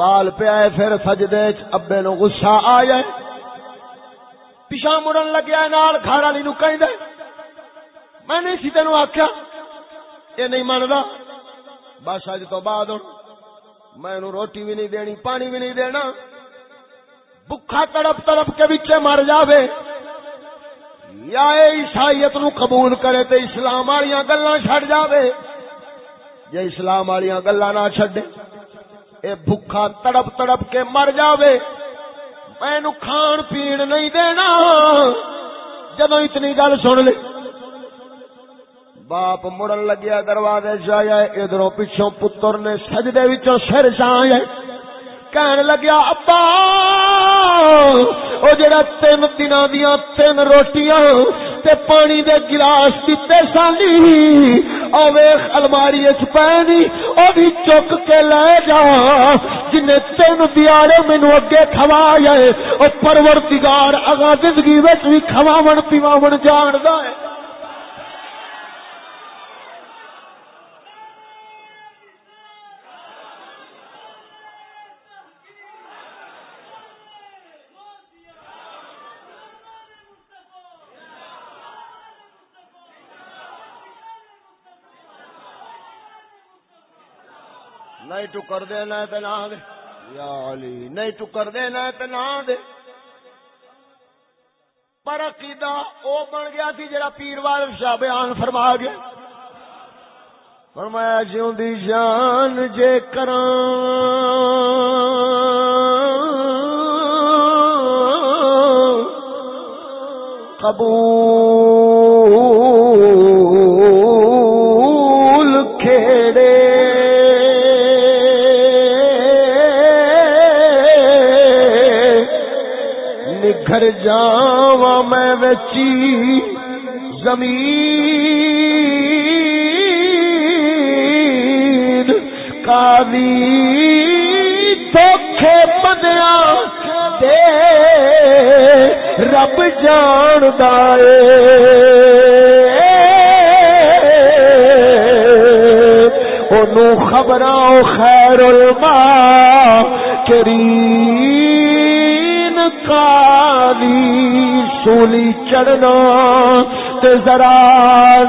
بال پیا پھر سجدے ابے نو گسا آ جائے پیچھا مڑن لگیا نال گھر والی نو کہ میں نہیں سی تینوں آخیا یہ نہیں منگا بس اج تو بعد میں روٹی بھی نہیں دینی، پانی بھی نہیں دینا۔ بکھا تڑپ تڑپ کے بچے مر جاوے۔ یا عیسائیت نو قبول کرے تو اسلام والی گلا چڈ جاوے۔ جی اسلام والی گلا نہ چڈے اے بھوکا تڑپ تڑپ کے مر جاوے۔ میں کھان پین نہیں دینا۔ جدو اتنی گل سن لی۔ باپ مڑن لگیا دروازے جایا ادھر پچھوں پتر نے سجدے وچوں سر جایا کہن لگیا، ابا، او جڑا تین دن دیا تین روٹیاں تے پانی دے گلاس دیتے سانی او ویخ الماری اچ پینی او بھی چک کے لے جا جن تین دیارے مینو اگے کھوا جائے او پروردگار اگا زندگی وچ بھی کھواون، پیواون جاندا ہے۔ نہیں ٹکر دینا تو نہ دے۔ یا علی، نہیں ٹکر دینا تو نہ دے۔ پر عقیدہ او بن گیا تھی جڑا پیر وال شاہ بیان فرما گیا۔ فرمایا جیوں دی جان جے کراں، قبول گھر جاوا میں بچی زمین۔ قاضی دھوکھے بدیا دے۔ رب جان دے خبر خیر الماں کریم کالی سولی چڑھنا تے ذرا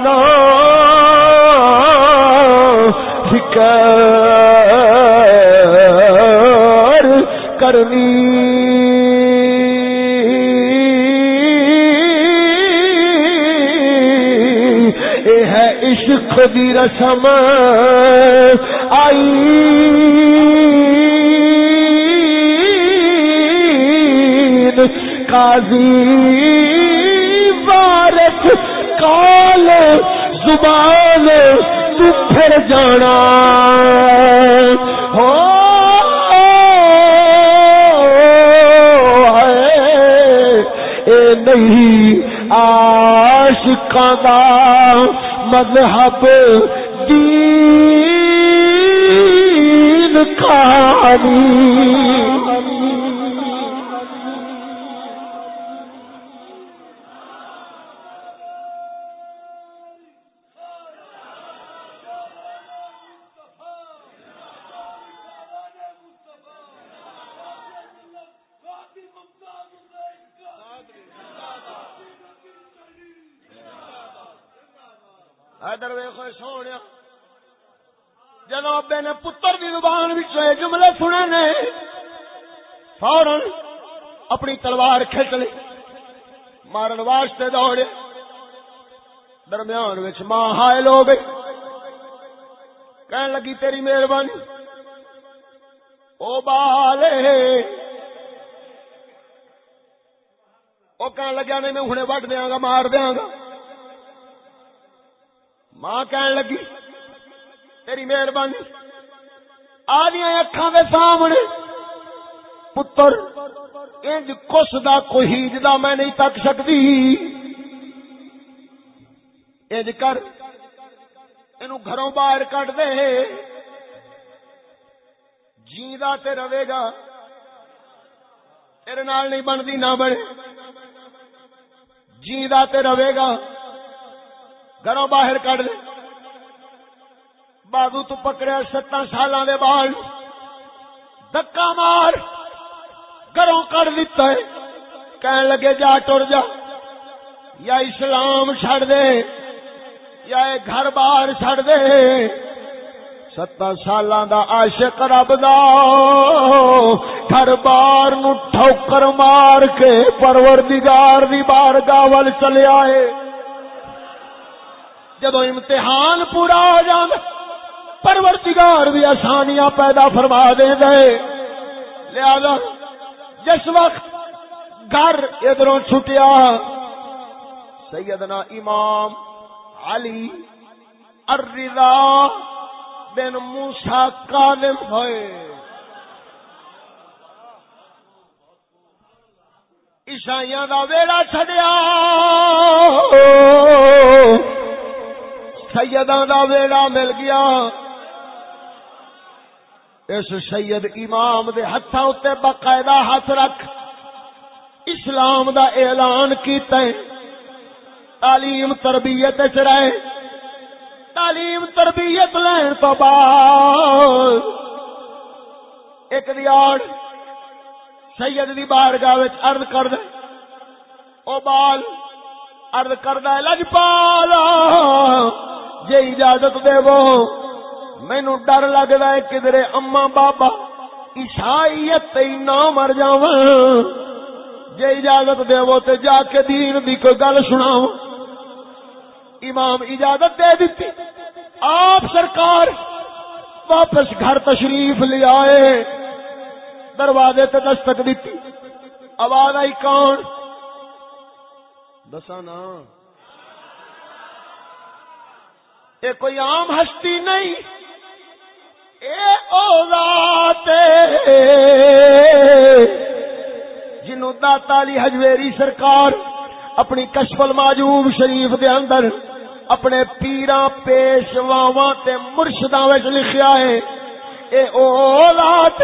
نا فکر کرنی۔ اے ہے عشق دی رسم آئی۔ قاضی وارث کال زبان تو پھر جانا۔ ہو نہیں عاشقاں دا مذہب دین کہانی ادھر ویخو سونے ہاں۔ جب ابے نے پتر کی زبان جملے سنے نے۔ فورن اپنی تلوار کھچ لی۔ مارن واسطے دوڑے۔ درمیان ماں ہائل ہو گئی۔ کہن لگی تیری مہربانی۔ او بالے وہ کہن لگیا نہیں، میں ہنے وٹ دیا گا، مار دیا گا۔ ماں کہن لگی، تیری مہربانی آدیا اکھان کے سامنے، پتر، انج کس دا کوہیج دا میں نہیں تک سکتی انج کر، اینو گھروں باہر کٹ دے جیندہ تے رہے گا، تیرے نال نہیں بنتی نہ بنے جیندہ تے رہے گا گھروں باہر کٹ دے بازو تو پکڑیا ستاں سالاں دے بال۔ دکا مار۔ گھروں کٹ دیتا ہے۔ کہن لگے، جا ٹر جا۔ یا اسلام چھڑ دے۔ یا اے گھر باہر چھڑ دے۔ ستاں سالاں دا عاشق رب دا۔ گھر بار نو ٹھوکر مار کے پروردگار دی بارگاہ ول چلے آئے۔ جب امتحان پورا ہو جانا پرورتگار بھی آسانیاں پیدا فرما دے گئے لہذا جس وقت گھر ادھر چھٹیا، سیدنا امام علی الرضا بن موسا کالم ہوئے۔ عیسائیاں دا ویڑا چڈیا سیداں دا ویڑا مل گیا۔ اس سید امام دے ہاتھوں اتنے باقاعدہ ہاتھ رکھ۔ اسلام دا اعلان کیتا ہے۔ تعلیم تربیت رہے۔ تعلیم تربیت لین تو بعد ایک دیار سید دی بارگاہ ارد کر دے او بال ارد کر دے لجپالا جے اجازت دے وہ مینو ڈر لگتا ہے کدھر اما بابا، عیسائیت نہ مر جا جی اجازت دے وہ تے جا کے دین دی کوئی گل سنا امام اجازت دے دیتی آپ سرکار واپس گھر تشریف لے آئے۔ دروازے تے دستک دیتی۔ آواز آئی کون؟ دسا نا یہ کوئی عام ہستی نہیں۔ جنو داتا علی حجویری سرکار اپنی کشفل ماجوب شریف دے اندر اپنے پیرا پیشواواں تے مرشداں وچ لکھیا ہے۔ اے اولاد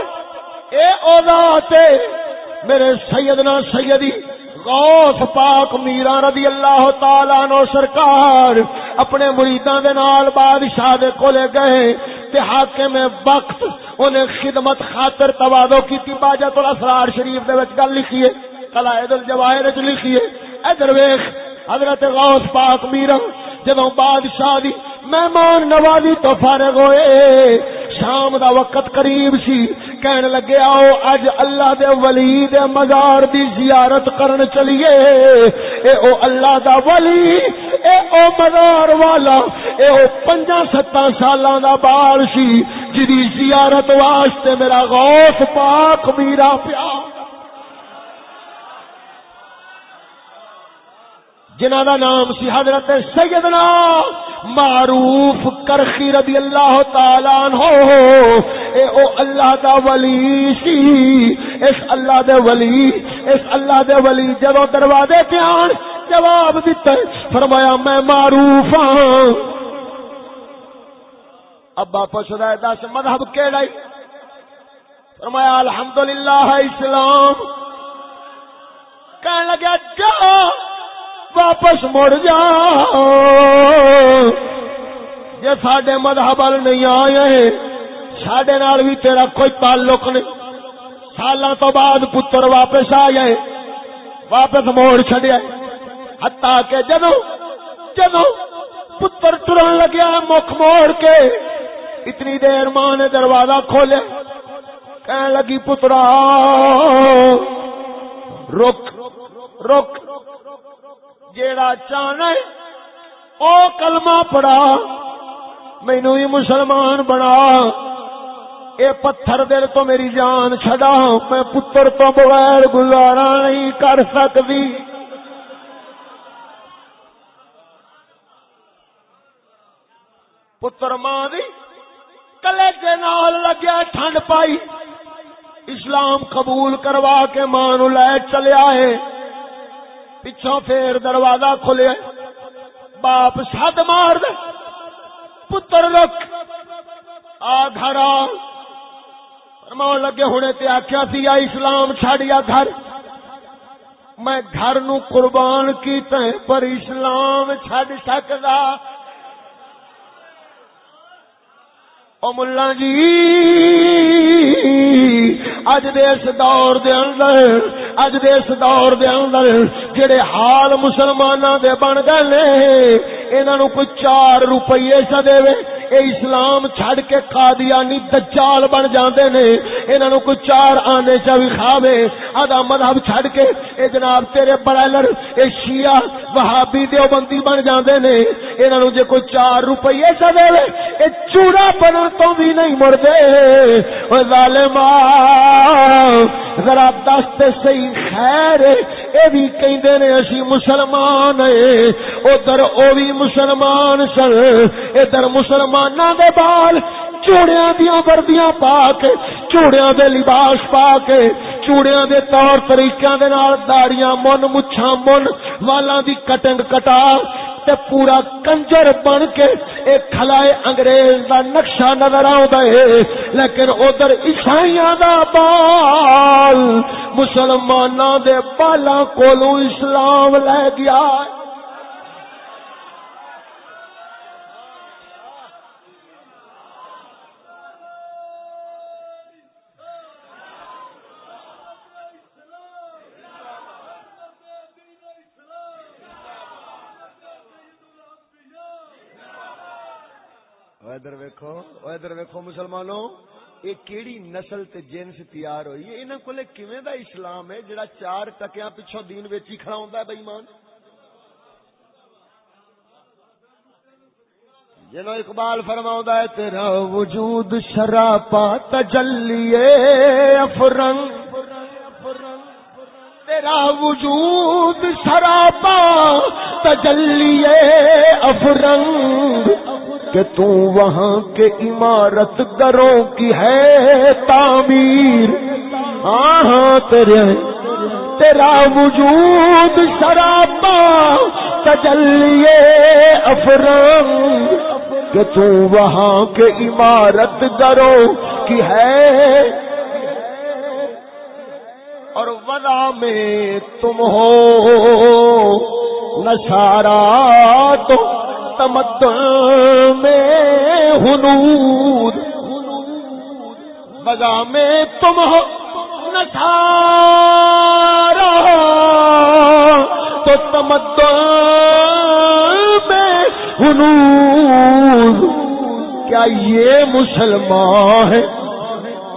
اے اولاد میرے سیدنا، سیدی غوث پاک میرا رضی اللہ تعالی نو سرکار اپنے مریداں دے نال بادشاہ دے کولے گئے تے حاکم وقت انہیں خدمت خاطر توادو کی تی باجت الاسرار شریف دے وچ گل لکھی ہے، قلائد الجواہر وچ لکھی ہے۔ ادھر ویکھ حضرت غوث پاک میرا، جدوں بادشاہ دی مہمان نوازی تو فارغ ہوئے شام دا وقت قریب سی۔ کہن لگے، آؤ اج اللہ دے ولی دے مزار دی زیارت کرن چلیے۔ اے او اللہ دا ولی، اے او مزار والا، اے او پنجا ستاں سالاں دا بال سی، جدی زیارت واسطے میرا غوث پاک میرا پیار۔ جنہ دا نام سی حضرت سیدنا معروف کرخی رضی اللہ تعالی عنہ اے او اللہ دا ولی سی۔ اس اللہ دے ولی، اس اللہ دے ولی جدو دروازے تے آن، جواب دیتا فرمایا، میں معروف ہاں۔ ابا پوچھدا ہے، دس مذہب کیڑا ہے؟ فرمایا، الحمدللہ اسلام۔ کہنے لگا جا۔ واپس مڑ جا جی سڈے مذہب نہیں آئے سڈے نال بھی تیرا کوئی تعلق نہیں۔ سال تو بعد پتر واپس آ گئے واپس موڑ چڈیا ہتا کے جدو جدو پتر ٹرن لگیا مکھ موڑ کے، اتنی دیر ماں نے دروازہ کھولے کہنے لگی پترا، رک رک جیڑا چاہنا او کلمہ پڑا مینو ہی مسلمان بنا۔ اے پتھر دل تو میری جان چھڑا میں پتر تو بغیر گزارا نہیں کر سکتی۔ پتر ماں دی کلے کے نال لگیا ٹھنڈ پائی۔ اسلام قبول کروا کے ماں نو لے چلے آئے پچھوں پھر دروازہ کھلے۔ باپ سد مار دے۔ پتر رکھ آ گھر آ۔ لگے ہونے تے آخیا سی یا اسلام چھڑیا گھر۔ میں گھر نو قربان کیتے پر اسلام چھڑ سکتا او ملا جی اج دے اس دور دے اندر اج دے اس دور دے اندر جڑے حال مسلماناں دے بن گئے نے، انہاں نو کوئی 4 روپے چ دے اے اسلام چھڑ کے قادیانی دجال بن جاندے نے، انہاں نو کوئی چار آنے چا وی کھاوے۔ ادا مذہب چھڑ کے، اے جناب تیرے برائلر، اے شیعہ وہابی دیوبندی بن جاندے نے، انہاں نو جے کوئی چار روپے چا دے اے چوڑا بنن تو بھی نہیں مردے۔ او ظالما ذرا دست صحیح خیر اے بھی کہندے نے اسی مسلمان اے۔ ادھر او بھی مسلمان سن۔ ادھر مسلماناں دے بال چوڑیاں دیاں وردیاں پا کے، چوڑیاں دے لباس پا کے، چوڑیاں دے طور طریقیاں دے نال داڑیاں من مچھاں من والاں دی کٹنگ کٹا تے پورا کنجر بن کے ایک کھلائے انگریز دا نقشہ نظر آندا ہے۔ لیکن ادھر عیسائیاں دا بال، مسلماناں دے بالاں کولوں اسلام لے گیا۔ ہے ادھر ویکو ادھر ویکو مسلمانوں، یہ کیڑی نسل تے جنس تیار ہوئی ہے، انہاں کولے کیویں دا اسلام ہے جڑا چار ٹکیاں پیچھے دین وچ ہی کھڑا ہوندا ہے بے ایمان جنو اقبال فرماؤں ہے، تیرا وجود شراپا تجلیے افرنگ، تیرا وجود شراپا تجلیے افرنگ کہ تو وہاں کے عمارت گروں کی ہے تعمیر۔ ہاں ہاں تیرے، تیرا وجود شرابا تجلیے افرنگ۔ کہ تو وہاں کے عمارت گروں کی ہے۔ اور ودا میں تم ہو نشارا تو تمدن میں ہنود بگا میں تم ہو نسارا تو تمدن میں ہنود کیا یہ مسلمان ہے؟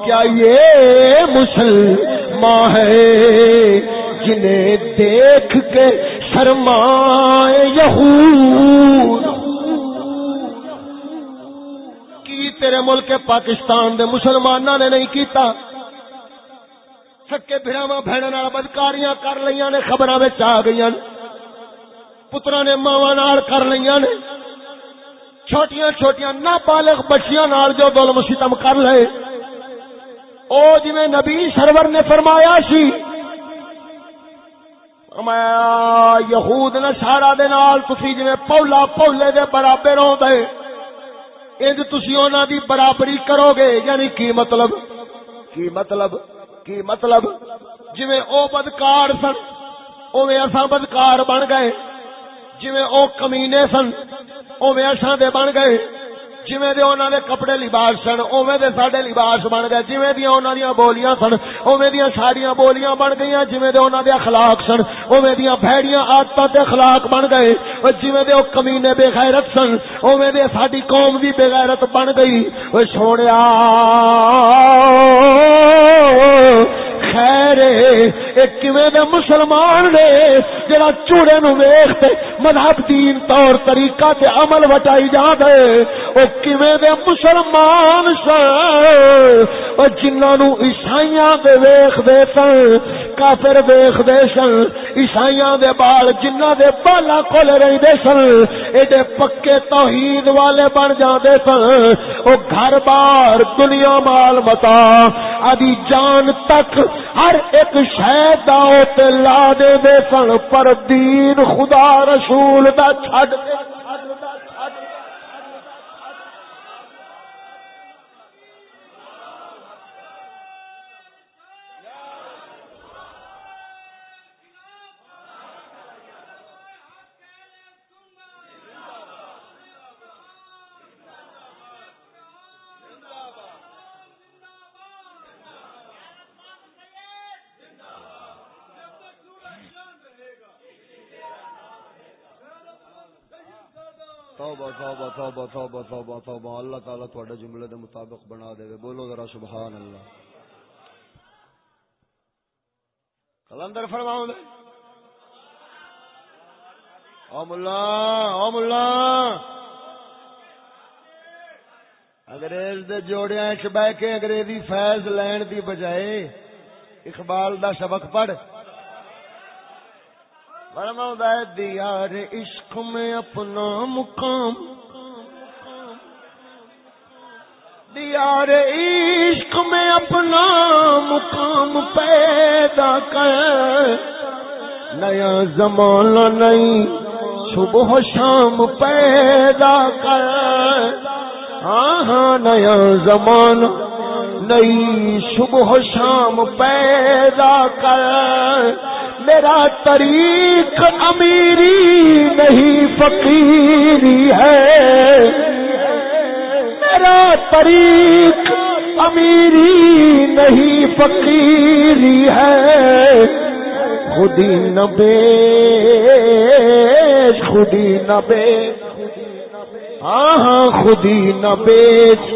کیا یہ مسلمان ہے؟ جنہیں دیکھ کے شرمائے یہود۔ کی تیرے ملک پاکستان دے مسلمانوں نے نہیں کیتا؟ سکے براوا بہن بدکاریاں کر لیا نے خبر آ گئی پترا نے ماوا نال کر لیا نے۔ چھوٹیاں چھوٹیاں نابالغ بچیاں نال جو ظلم ستم کر لے او جی نبی سرور نے فرمایا سی فرمایا، یہود نشارا دے نال تسی جویں پولا پولے دے برابر ہو دے انج تسی انہاں دی برابری کرو گے یعنی کی مطلب? کی مطلب? کی مطلب? جویں او بدکار سن، اوویں اساں بدکار بن گئے، جویں او کمینے سن، اوویں اساں دے بن گئے جویں دے انہاں دے کپڑے لباس سن، اوویں دے ساڈے لباس بن گئے، جویں دی انہاں بولیاں سن، اوویں دی بولیاں بن گئیاں، جویں دے انہاں دے اخلاق سن، اوویں بھڑیاں عادتاں تے اخلاق بن گئے، او جویں دے او کمینے بے غیرت سن، اوویں دے ساڈی قوم دی بے غیرت بن گئی، او سونیا خیر ایک دے مسلمان نے جڑا چوڑے نو ویکھ مذہب دین طور طریقہ تے عمل وٹائی جا دے او کیویں دے مسلمان سن۔ او جنہاں نو عیسائیاں دے ویکھ دے سن، کافر ویکھ دے سن، عیسائیاں دے بال جنہاں دے بالا کول رہندے سن، ایڈے پکے توحید والے بن جاندے سن۔ او گھر بار دنیا مال متا، ادی جان تک ہر ایک شہد لا دے دے سن پر دین خدا رسول دا چھڈ توبہ توبہ توبہ توبہ توبہ. اللہ تعالی تواڈے جملے دے مطابق بنا دے. بولو ذرا سبحان اللہ. کلندر فرماؤں دے. او مولا او مولا انگریز دے جوڑیاں وچ بیٹھ کے انگریزی فیض لین دی بجائے اقبال دا سبق پڑھ. فرماؤں دیار عشق میں اپنا مقام. دیار عشق میں اپنا مقام پیدا کر. نیا زمانہ نہیں، صبح شام پیدا کر. ہاں ہاں نیا زمانہ نئی صبح شام پیدا کر. میرا طریق امیری نہیں، فقیری ہے۔ میرا طریق امیری نہیں، فقیری ہے۔ خودی نبے خودی نبے ہاں ہاں خودی نبیچ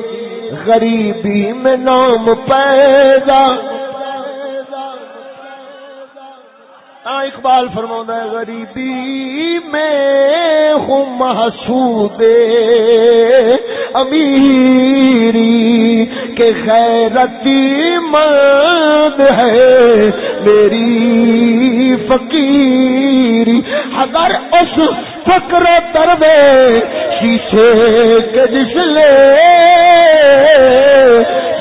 غریبی میں نام پیدا۔ ہاں، اقبال فرما ہے، غریبی میں ہوں محسود امیری کے خیرتی مرد ہے۔ میری فقیری اگر اس فکر دروے شیشے کے جس لے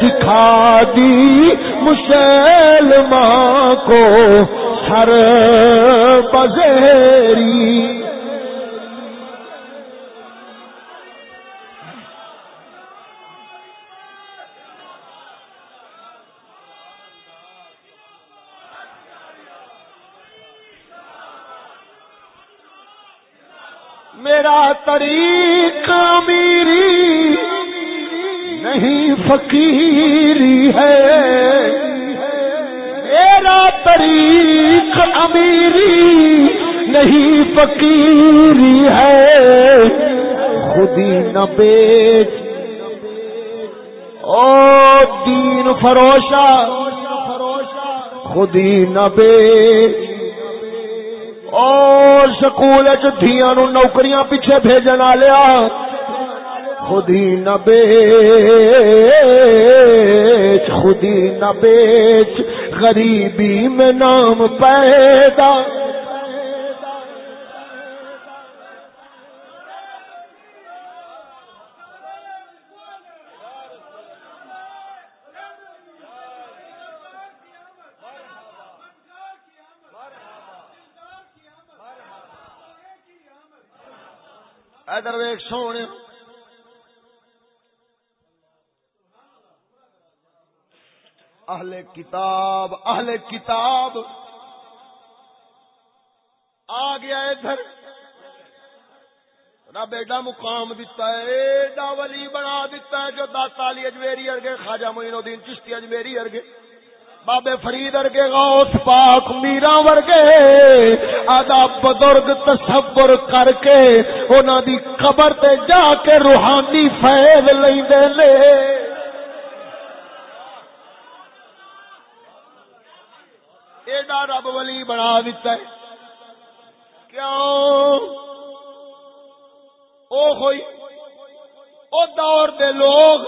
سکھا دی مسلمان کو ہر بزیری میرا طریق میری نہیں فقیری ہے۔ میرا طریق امیری نہیں، فقیری ہے۔ خودی نہ بیچ۔ او دین فروشا خودی نہ بیچ۔ اور سکول چیا نو نوکریاں پیچھے بھیجن لیا خودی نہ بیچ۔ خودی نہ بیچ۔ غریبی میں نام پیدا۔ ادر ویک اہل کتاب اہل کتاب۔ آ گیا ادھر۔ رب ایڈا مقام دیتا ہے، ایڈا ولی بنا دیتا ہے جو داتا علی اجمیری ارگے، خواجہ معین الدین چشتی اجمیری ارگے، بابے فرید ارگے، غوث پاک، میرا ورگے۔ آدھا بزرگ، تصور کر کے انہوں دی قبر تے جا کے روحانی فیض لے لے ایڈا رب ولی بنا دیتا ہے۔ کیوں؟ او ہوئی او دور دے لوگ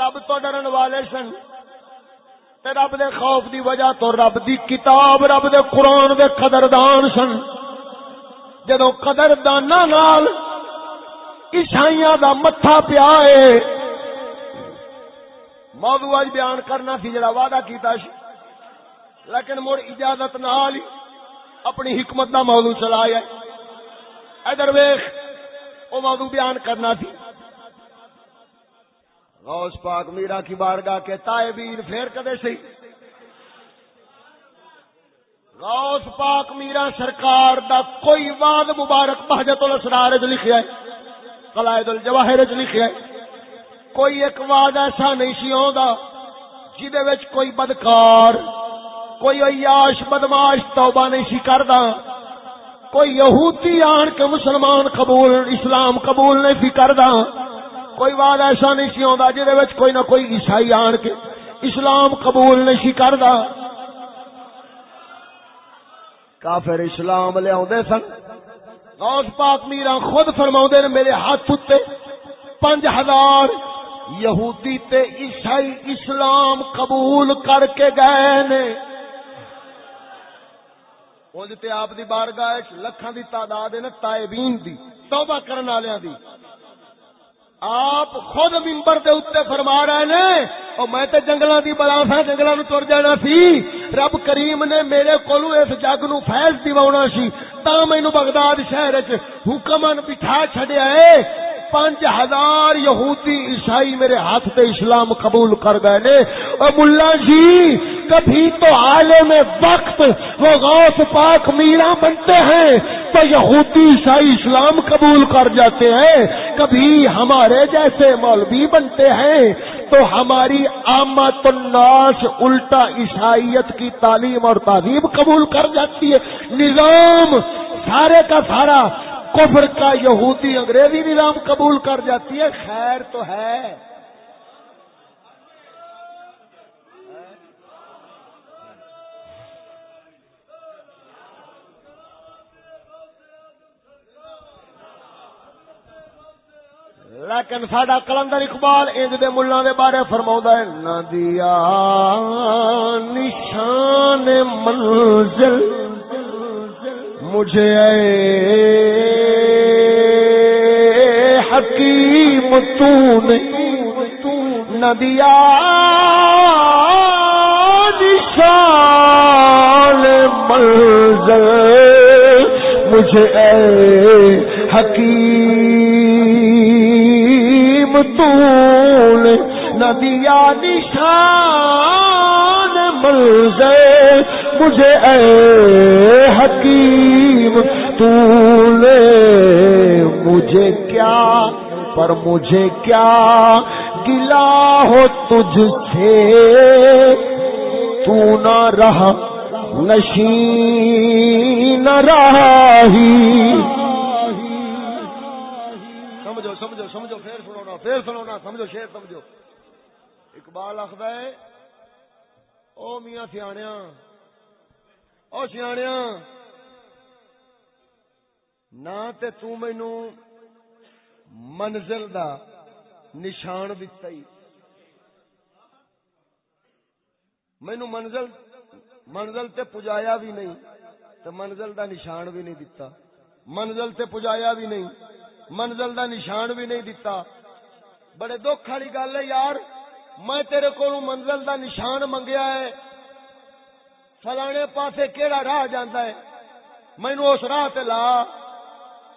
رب تو ڈرن والے سن۔ تے رب دے خوف دی وجہ تو رب دی کتاب، رب دے قرآن دے قدردان سن۔ جدو قدردانا نال عیسائیاں دا متھا پیا ہے۔ موضوع اج بیان کرنا سی، جڑا وعدہ کیتا سی۔ لیکن مڑ اجازت نال اپنی حکمت کا موضوع چلایا ادھر ویخ وہ موضوع بیان کرنا تھی۔ غوث پاک میرا کی بارگاہ کے تائبین پھر کدے سی؟ غوث پاک میرا سرکار دا کوئی واد مبارک بہجت الاسرار چ لکھیا ہے، قلائد الجواہر چ لکھیا ہے۔ کوئی ایک واد ایسا نہیں سی آندا جدے وچ کوئی بدکار کوئی عیاش بدماش توبہ نہیں سی کردا۔ کوئی یہودی آن کے مسلمان قبول، اسلام قبول نہیں سی کردا۔ کوئی بات ایسا نہیں سی آندا جے وچ کوئی نہ کوئی عیسائی آن کے اسلام قبول نہیں سی کردا۔ کافر اسلام لے آوندے سن۔ غوث پاک میرا خود فرماوندے نے میرے ہاتھ تے پنج ہزار یہودی تے عیسائی اسلام قبول کر کے گئے نے۔ اونج تے آپ دی بارگاہ لکھاں دی تعداد ہے نا تائبین دی، توبہ کرن والےاں دی۔ آپ خود ممبر دے اتنے فرما رہے نے اور میں تے جنگلاں دی بلا سا جنگلاں نو تر جانا سی۔ رب کریم نے میرے کولو اس جگ نو فیض دیواونا سی تا مینوں بغداد شہر وچ حکمن بٹھا چھڈیا اے پانچ ہزار یہودی عیسائی میرے ہاتھ تے اسلام قبول کر گئے نے۔ اور ملا جی کبھی تو عالم وقت وہ غوث پاک میرا بنتے ہیں تو یہودی عیسائی اسلام قبول کر جاتے ہیں۔ کبھی ہمارے جیسے مولوی بنتے ہیں تو ہماری آمد الناس الٹا عیسائیت کی تعلیم اور تعلیم قبول کر جاتی ہے۔ نظام سارے کا سارا کفر کا یہودی انگریزی نظام قبول کر جاتی ہے، خیر تو ہے۔ لیکن ساڈا کلندر اقبال انج دے ملوں دے بارے فرما ہے ندیا نشان، منزل مجھے اے حکیم تو نہیں ندیا نشان جی منزل، مجھے اے حکیم تو ندیا نشان جی منزل۔ مجھے اے حکیم، تو مجھے کیا، پر مجھے کیا گلا ہو تجھ سے؟ تو نہ رہا نشین نہ راہی۔ سمجھو سمجھو سمجھو، پھر سنونا پھر سنونا سمجھو، شیر سمجھو۔ اقبال آخر ہے، او میاں سیاح او سیاح نہ تے تو مینو منزل دا نشان دتا ہی مینو منزل منزل تے پجایا بھی نہیں تے منزل دا نشان بھی نہیں دتا منزل تے پجایا بھی نہیں منزل دا نشان بھی نہیں دتا بڑے دکھ والی گل ہے یار میں تیرے کو منزل دا نشان منگیا ہے فلانے پاسے کیڑا راہ جانا ہے؟ مینو اس راہ تے لا۔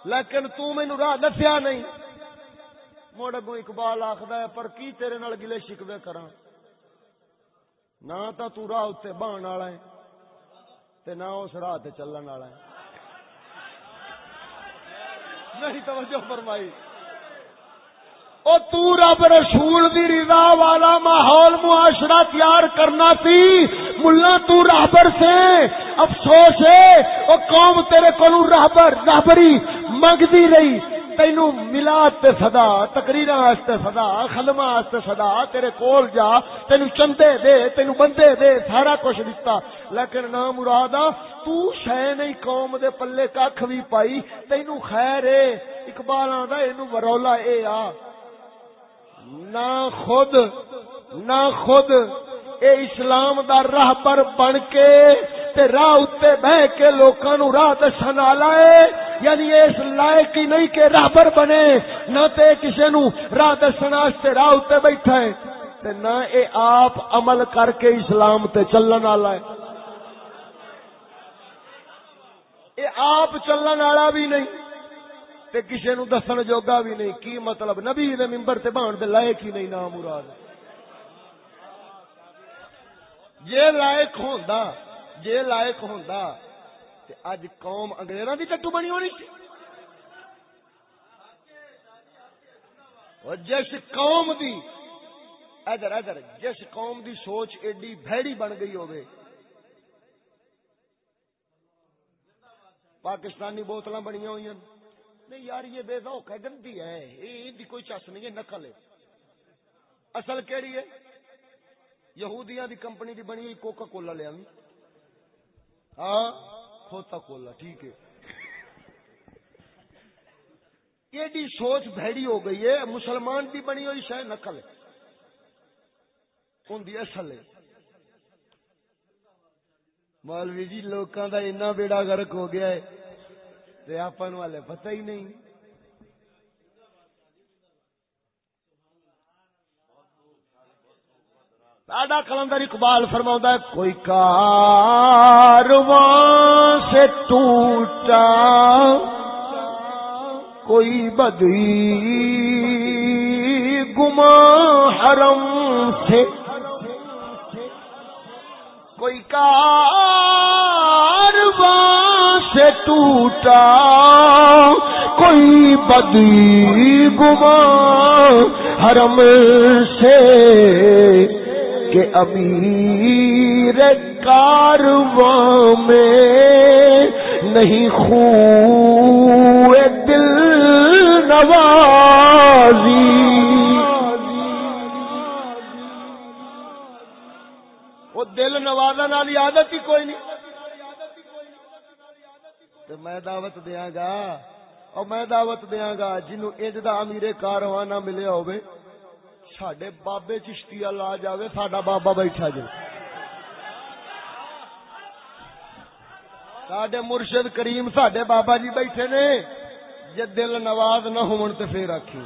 لیکن تو مینو راہ دسیا نہیں۔ مڑ اگو اقبال آخد ہے، پر کی تیرے نال گلے شکوے کرا نہ تا تو راہ اتنے بہن والا ہے تے نہ اس راہ تے چلن والا ہے۔ نہیں، توجہ فرمائی۔ او تو رب رسول دی رضا والا ماحول معاشرہ تیار کرنا سی۔ ملا تو راہبر سے۔ افسوس ہے۔ او قوم تیرے کو راہبر راہبری منگتی رہی۔ تینو ملاد تے صدا تقریرا واسطے صدا، خدمہ واسطے صدا، تیرے کول جا تینو چندے دے تینو بندے دے، سارا کچھ دتا۔ لیکن نہ مرادا، تو شے نہیں قوم دے پلے ککھ وی پائی۔ تینو خیر اے اقبال آندا اینو ورولا اے آ۔ نہ خود نہ خود اے اسلام دا راہ پر بن کے تے راہ اتے بہ کے لوکاں نو راہ دسن والا ہے۔ یعنی اس لائق ہی نہیں کہ راہبر بنے، نہ تے کسے نو راہ دسن واسطے راہ اتے بیٹھا ہے۔ تے نہ اے آپ عمل کر کے اسلام تے چلن والا ہے۔ اے آپ چلن والا بھی نہیں، تے کسے نو دسن جوگا بھی نہیں۔ کی مطلب؟ نبی دے ممبر تے بان دے لائق ہی نہیں نام مراد جے لائق ہوندا، جے لائق ہوندا، تے اج قوم انگریزاں دی ٹٹو بنی ہونی سی۔ اور جس قوم دی، ادھر ادھر، جس قوم دی سوچ ایڈی بھڑی بن گئی ہوگی پاکستانی بوتل بنی ہوئی ہیں۔ نہیں یار، یہ بے ذوق ہے، گندی ہے، یہ کوئی چس نہیں ہے، نقل ہے۔ اصل کیڑی ہے؟ یہودیاں دی کمپنی دی بنی ہوئی کوکا کولا لیا ہاں کھوتا کولا ٹھیک ہے۔ ایڈی سوچ بھڑی ہو گئی ہے، مسلمان دی بنی ہوئی شاید نقل ہے۔ ان دی اصل ہے۔ مولوی جی لوکاں دا اتنا بیڑا گرک ہو گیا ہے۔ تے آپا والے پتہ ہی نہیں۔ ساڈا کلندر اقبال فرما ہے، کوئی کارواں سے ٹوٹا، کوئی بدی گما حرم سے، کوئی کارواں سے ٹوٹا، کوئی بدی گما حرم سے۔ کہ امیر کارواں میں نہیں خو دل نوازی۔ وہ دل نوازن والی عادت ہی کوئی نہیں۔ تو میں دعوت دیا گا، اور میں دعوت دیا گا جنو انج دا امیر کارواں نہ ملیا ہوئے۔ سڈے بابے چشتی لا جائے سڈا بابا بیٹھا جی سڈے مرشد کریم سڈے بابا جی بیٹھے نے جی دل نواز نہ ہون تو پھر آخی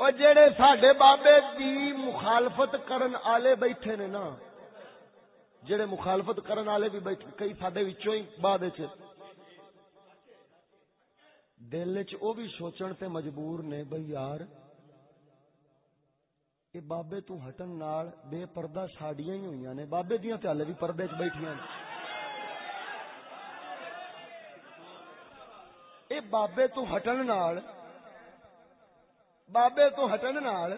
اور جڑے سڈے بابے دی مخالفت کرن آلے بیٹھے نے نا جڑے مخالفت کرن آلے بھی بیٹھے، کئی سڈے ہی بعد دل چ بھی سوچن تے مجبور نے بھائی یار یہ بابے تو ہٹن نال بے پردہ ساڈیاں ہی ہوئی نے۔ بابے دیاں تے ہلے بھی پردے چ بیٹھیاں نے۔ اے بابے تو ہٹن نال، بابے تو ہٹن نال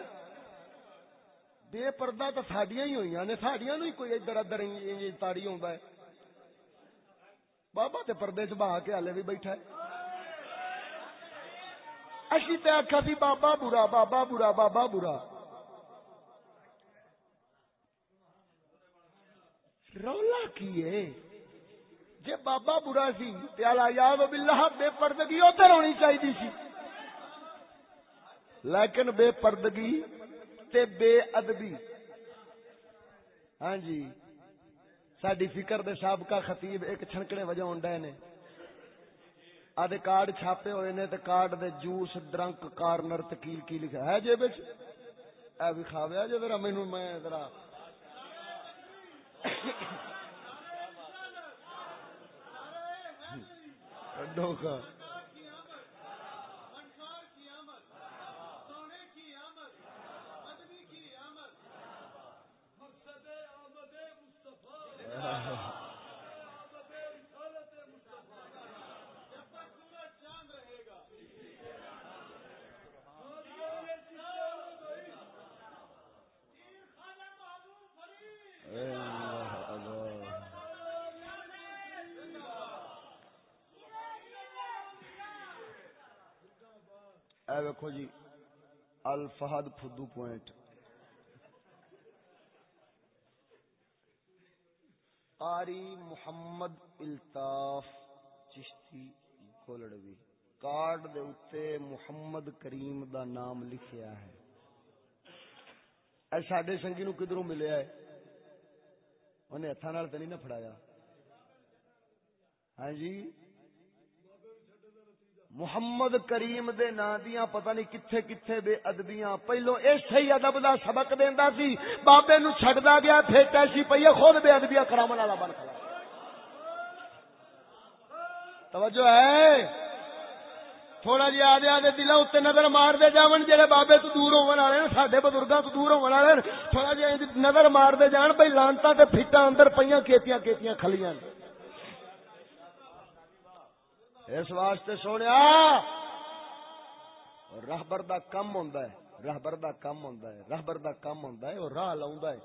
بے پردہ تو ساڈیاں ہی ہوئی نے۔ ساڈیاں نو ہی کوئی ادھر ادھر تاڑی ہوندا ہے۔ بابا تے پردے چ بہا کے ہلے بھی بیٹھا ہے۔ اسی تے آخا سی بابا برا بابا برا بابا برا۔ رولا کی ہے؟ جے بابا برا سی پیالا یاد باللہ بے پردگی ادھر ہونی چاہیے سی۔ لیکن بے پردگی تے بے ادبی۔ ہاں جی ساری فکر دے سابقہ خطیب ایک چھنکنے وجہ ہونڈے نے۔ آدھے کارڈ چھاپے ہوئے نے تے کارڈ دے جوس ڈرنک کارنر تکیل کی لکھا ہے جے بچ اے بھی کھاویا جے ذرا مینوں میں ذرا ڈوکا ویکو جی الفہد فدو پوائنٹ۔ قاری محمد الطاف چشتی گولڑوی۔ کارڈ دے اتے محمد کریم دا نام لکھیا ہے۔ اے ساڈے سنگی نو کدھروں ملیا ہے؟ انہیں ہاتھ نال تو نہیں نہ پھڑایا۔ ہاں جی؟ محمد کریم دے نا دیاں پتہ نہیں کتھے کتھے بے ادبیاں، پہلو ایسے ہی ادب دا سبق دیندا سی، بابے نو چھڈدا گیا، پھر کیسی پئی خود بے ادبیاں کرامن والا بن کھڑا۔ توجہ ہے؟ تھوڑا جی آدھے آدھے دل اتنے نظر مار دے جاون، جڑے بابے تو دور ہون والے ساڈے بزرگاں تو دور ہون والے تھوڑا جی نظر مار دے جان بھائی لانتا تے پھٹا اندر پیاں کیتیاں کیتیاں کھلیاں۔ اس واسطے سونے راہبر دا کم ہوندا ہے راہبر دا کم ہوندا ہے راہبر دا کم ہوندا ہے، اور راہ لاوندا ہے۔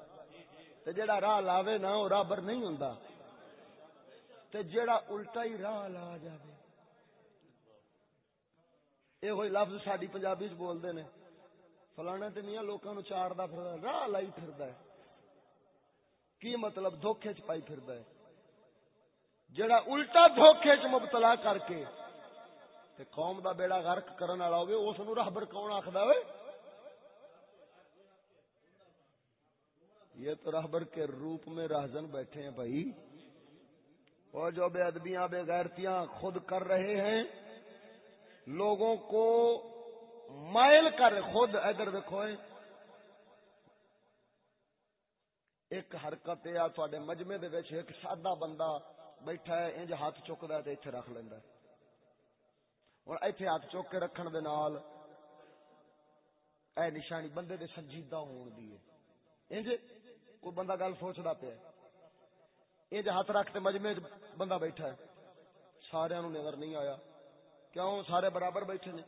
تے جیڑا راہ لاوے نا، او راہبر نہیں ہوندا۔ تے جیڑا الٹا ہی راہ لا جاوے۔ اے ہوئی لفظ ساڈی پنجابی وچ بولدے نے۔ فلانا تے میاں لوکاں نو چاردا پھردا راہ لائی پھردا ہے۔ کی مطلب؟ دھوکے چ پائی پھردا ہے۔ جڑا الٹا دھوکھے چ مبتلا کر کے تے قوم دا بیڑا غرق کرن والا ہوے اس نو راہبر کون آکھدا ہوئے؟ یہ تو رہبر کے روپ میں رہزن بیٹھے ہیں بھائی۔ اور جو بے ادبیاں بے غیرتیاں خود کر رہے ہیں، لوگوں کو مائل کر خود ادھر دیکھو ایک حرکت ہے مجمے دے ایک سادہ بندہ بیٹھا ہے، انج ہاتھ چکتا ہے تو اتنے رکھ لینا ہوں اتنے ہاتھ چک کے رکھن دے نال اے نشانی بندے دے سنجیدہ ہون دی ہے۔ انج کوئی بندہ گل سوچتا پیا انج ہاتھ رکھتے مجمے بندہ بیٹھا ہے۔ سارے نظر نہیں آیا۔ کیوں؟ سارے برابر بیٹھے نے۔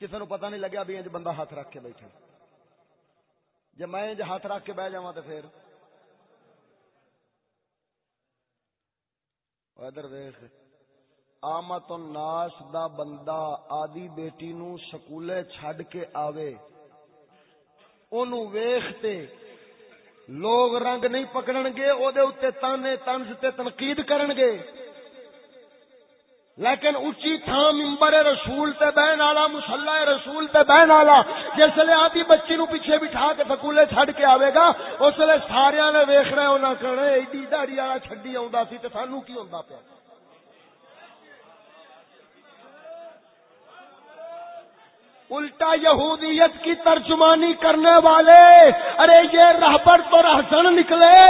کسی نو پتہ نہیں لگیا بھی انج بندہ ہاتھ رکھ کے بیٹھا جب میں انج ہاتھ رکھ کے بہ جا تو پھر ادھر ویخ۔ آمت الناس دا بندہ آدی بیٹی نو سکولے چھڈ کے آوے۔ اونوں ویختے لوگ رنگ نہیں پکڑن گے او دے اوتے تانے تنز تے تنقید کرن گے لیکن اچھی تھان ممبر رسول تے بہن والا مسلح رسول تے بہن والا جس لے آدھی بچی نو پیچھے بٹھا کے سکولے چھڈ کے آوے گا، اس لیے سارے نے ویخ رہے ہونا کرنا ایڈی دہڑی والا چڈی آ سی تے سانو کی ہوندا پیا؟ الٹا یہودیت کی ترجمانی کرنے والے، ارے یہ رہبر تو رہزن نکلے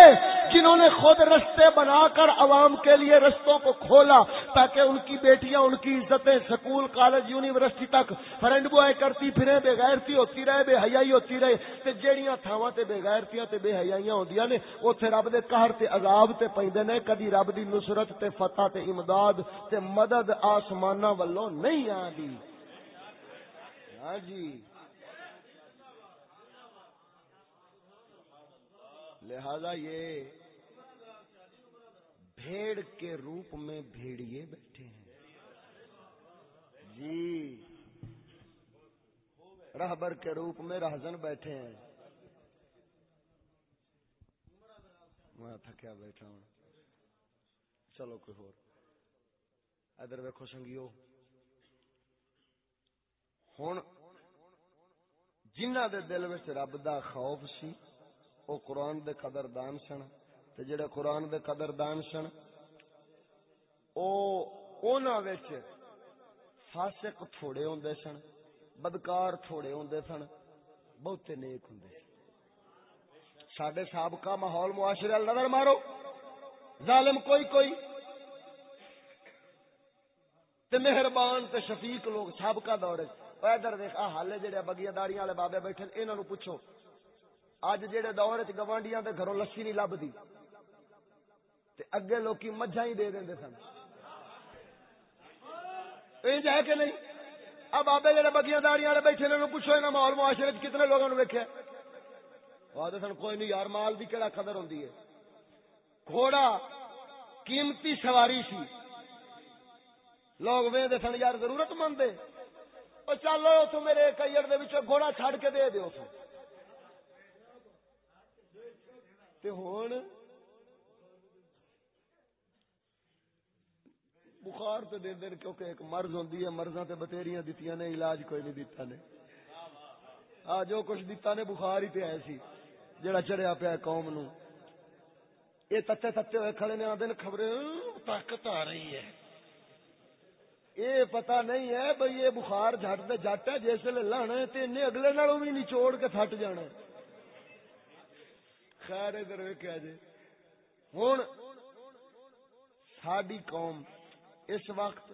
جنہوں نے خود رستے بنا کر عوام کے لیے رستوں کو کھولا تاکہ ان کی بیٹیاں، ان کی عزتیں سکول، کالج، یونیورسٹی تک فرینڈ بوائے کرتی پھرے بے غیرتی ہوتی رہے، بے حیائی ہوتی رہے۔ تے جیڑیاں تھاواں تے بے غیرتیاں تے بے حیائیاں ہوندیاں نے، اوتھے رب دے قہر تے عذاب تے پیندے نے، کدی رب دی نصرت تے فتح تے امداد تے مدد آسماناں والوں نہیں آندی۔ ہاں جی۔ لہذا یہ بھیڑ کے روپ میں بھیڑیے بیٹھے ہیں۔ جی۔ رہبر کے روپ میں رہزن بیٹھے ہیں۔ میں تھکیا بیٹھا ہوں۔ چلو کوئی ہو ادھر ویکو سنگیو۔ ہوں جنہ دے دل وچ رب دا خوف سی او قرآن دے قدر دان سن۔ تے جڑے قرآن دے قدر دان سن او، اونا وچ فاسق تھوڑے ہوندے سن بدکار تھوڑے ہوندے سن، بہتے نیک ہوندے ساڈے سابقہ ماحول معاشرے نظر مارو، ظالم کوئی کوئی۔ تے مہربان تے شفیق لوگ سابقہ دور ادھر دیکھ آ حالے جڑے بگیا داڑیاں والے بابے بیٹھے انہاں نو پوچھو۔ اج جڑے دور وچ گوانڈیاں دے گھروں لسی نہیں لبدی تے اگے لوکی مجھاں ہی دے دیندے سن۔ اے جائے کہ نہیں؟ اب بابے جڑے بگیا داڑیاں والے بیٹھے انہاں پوچھو انہاں ماحول معاشرے وچ کتنے لوگاں نو ویکھیا آدھے سن کوئی نہیں یار، مال دی کیڑا قدر ہوندی ہے؟ گھوڑا قیمتی سواری سی۔ لوگ وے سن، یار ضرورت مند ہے۔ چلو اتو میرے کئیڑ دے گھوڑا چھڑ کے دے دیو ہوں بخار تو دے دین کیونکہ ایک مرض ہوندی ہے، مرضاں تے بتیریاں دتیاں نے، علاج کوئی نہیں دیتا نے۔ آ، جو کچھ دیتا نے، بخار ہی پہ ایسی جڑا چڑھیا پیا قوم نو۔ یہ تتے تتے ہوئے کھڑے نے آدھے خبریں طاقت آ رہی ہے۔ یہ پتا نہیں ہے بھائی یہ بخار جٹ دے جٹ ہے، جس ویل لانا ہے تو انہیں اگلے نالوں بھی نچوڑ کے تھٹ جانا ہے۔ خیر، ادھر ویکیا جی ہوں ساری قوم اس وقت،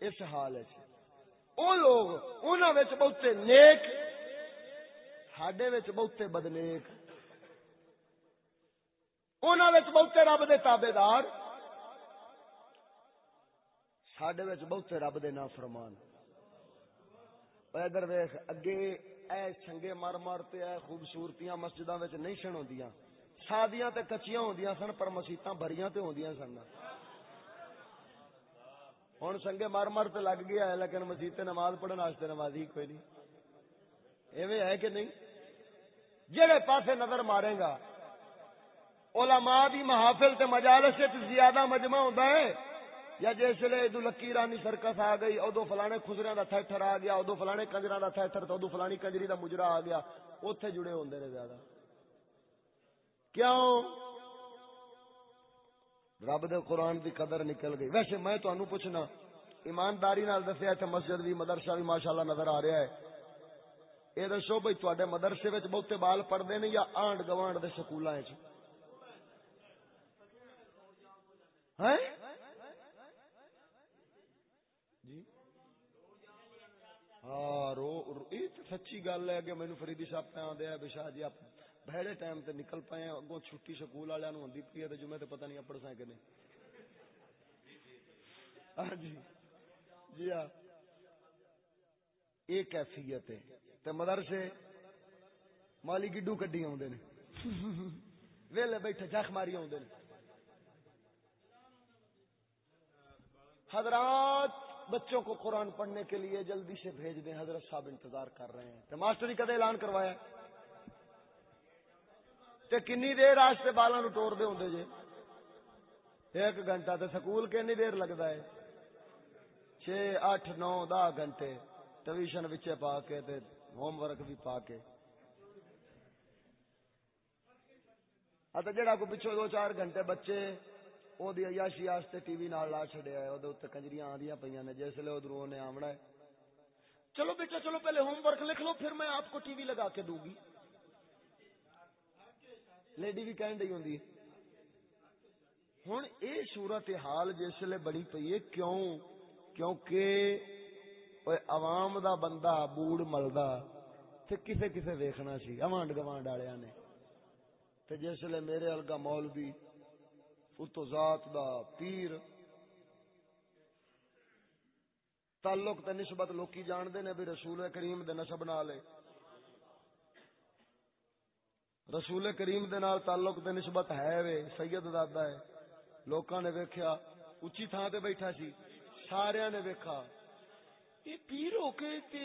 اس حال ہے وہ لوگ انہوں بہتے نیک سڈے بہتے بدنیک۔ انہوں بہتے رب دے تابے دار سڈے بہتے رب دے نا فرمان ادھر ویخ اگے اے چنگے مر مر تے اے خوبصورتیاں مسجداں وچ نہیں سن ہوندیاں سادیاں تے کچیاں ہوندیاں سن، پر مسیتاں بھریاں تے ہوندیاں سن۔ ہن سنگے مر مر تے لگ گیا ہے، لیکن مسیت نماز پڑھن واسطے نمازی کوئی نہیں۔ ایویں ہے کہ نہیں؟ جڑے پاسے نظر مارے گا، علماء دی محافل تے مجالس زیادہ مجمع ہوندا ہے۔ یا جس ویلے ادو لکی رانی سرکس آ گئی ادو فلانے خسرے کا تھر آ گیا ادو فلانے کنجرا کا تھر ادو فلانی کنجری کا مجرا آ گیا۔ اتے جڑے ہوندے نے زیادہ۔ کیوں؟ رب دے قرآن دی قدر نکل گئی۔ ویسے میں تمہیں پوچھنا، ایمانداری نال دسیا اتنے مسجد بھی مدرسہ بھی ماشاءاللہ نظر آ رہا ہے۔ یہ دسو بھائی تے مدرسے وچ بہتے بال پڑھتے ہیں یا آنڈ گوانڈ کے سکول جی؟ ہاں رو یہ سچی گل ہے کہ مینو فریدی صاحب پہ آدھے بھی شاہ جی آپ بہڑے ٹائم تے نکل پائے اگوں چھٹی سکول والوں ہوں پی ہے جمعے تے پتہ نہیں اپڑ سائیں کہ نہیں۔ ہاں جی۔ جی ہاں۔ یہ کیفیت ہے۔ تے مدرسے مالی گڈو کڈی آدھے ویلے بیٹھے جخ ماری آدھے حضرات بچوں کو قرآن پڑھنے کے لیے جلدی سے بھیج دیں، حضرت صاحب انتظار کر رہے ہیں۔ تو ماسٹر جی کدے اعلان کروایا تے کنی دیر آستے بالا نو ٹور دے ہوں جی ایک گھنٹہ تے سکول کنی دیر لگتا ہے؟ چھ اٹھ، نو، دہ گھنٹے ٹویشن بچے پا کے تے ہوم ورک بھی پا کے۔ ہاں جڑا کو پچھو دو چار گھنٹے بچے او دی عیاشی واسطے ٹی وی نال لا چھڈیا ہے، اودے اوتے کنجریاں آندیاں پیاں نے، جس لے ادھروں نے آونا ہے۔ چلو بیٹا، چلو پہلے ہوم ورک لکھ لو، پھر میں آپ کو ٹی وی لگا کے دوں گی۔ لیڈی بھی کہن دی ہوندی ہن اے صورت حال جس لے بڑی پئی ہے کیوں کیونکہ عوام دا بندہ بوڑ ملدا تے کسے کسے ویکھنا سی اوانڈ گوانڈ والےاں نے تے جس لے میرے الگا مولوی اتو ذات دا پیر تعلق تے نسبت لوکی جان دے نے بھی رسول کریم دے نسب نالے رسول کریم دے نال تعلق تے نسبت ہے وے، سید دادا ہے۔ لوکاں نے ویکھیا اچھی تھان تے بیٹھا سی سارے نے ویکھا۔ یہ پیر ہو کے تے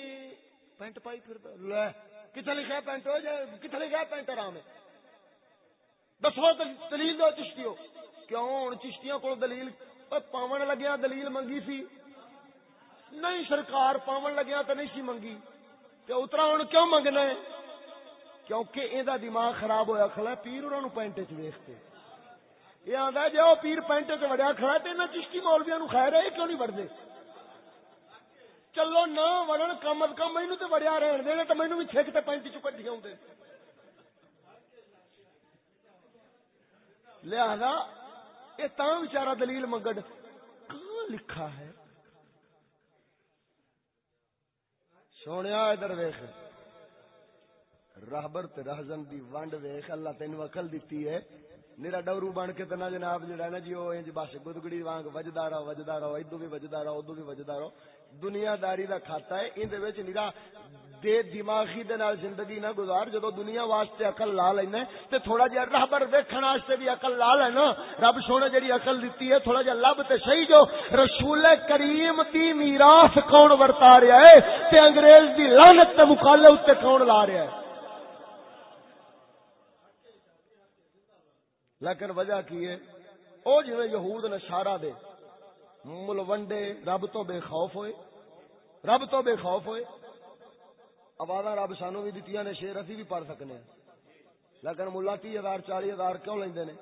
پینٹ پائی پھردا؟ لے، کتھے لکھیا پینٹ؟ ہو جائے کتھے لکھیا پینٹ آرام ہے؟ دسو دلیل دو چشتیو کیوں؟ ہوں چشتیاں کو دلیل پاون لگیا دلیل منگی سی۔ نہیں سرکار پاون لگیا تو نہیں سی منگی۔ تو اترا ہوں کیوں منگنا ہے؟ کیونکہ یہ دماغ خراب ہویا کھڑا پیر انہوں نے پینٹ چ ویختے یہ آتا جی وہ پیر پینٹ چ وڑیا کھڑا تو یہاں چشتی مولویا نو خیر ہے کیوں نہیں وڑتے چلو نہ وڑن، کم از کم مینو تو وڑیا رہن دے تو مینو بھی چھک تو پینٹ چ کٹھی آتے لہذا یہ بچارا دلیل مگڈ کہاں لکھا ہے؟ سونے ادھر ویخ۔ راہبر رہزن دی ونڈ ویخ اللہ تین اکل دیتی ہے۔ میرا ڈورو بن کے تنا جناب جڑا نا جی وہ بس گدگڑی وانگ وجدا رہو وجدا رہو ادو بھی وجدا رہو ادو بھی وجدا رہو۔ دنیا داری دا کھاتا ہے ان نیرا دے دماغی دے نال زندگی نہ گزار، جدو دنیا واسطے عقل لا لینا تے تھوڑا جہا رہبر ویکھن واسطے بھی عقل لا لینا۔ رب سونے جڑی عقل دتی ہے، تھوڑا جہا لب تے صحیح جو رسول کریم دی میراث کون ورتا رہا ہے، تے انگریز دی لعنت تے مقالے اوتے کون لا رہا ہے۔ لیکن وجہ کی ہے؟ او جویں یہود نے شارا دے ملوڈے رب تو بے خوف ہوئے، رب تو بے خوف ہوئے۔ آواز رب سانو بھی دتی نے، شیر اسی بھی پڑھ سکنے ہیں لیکن ملا تی ہزار، چالی ہزار کیوں لیندے نے؟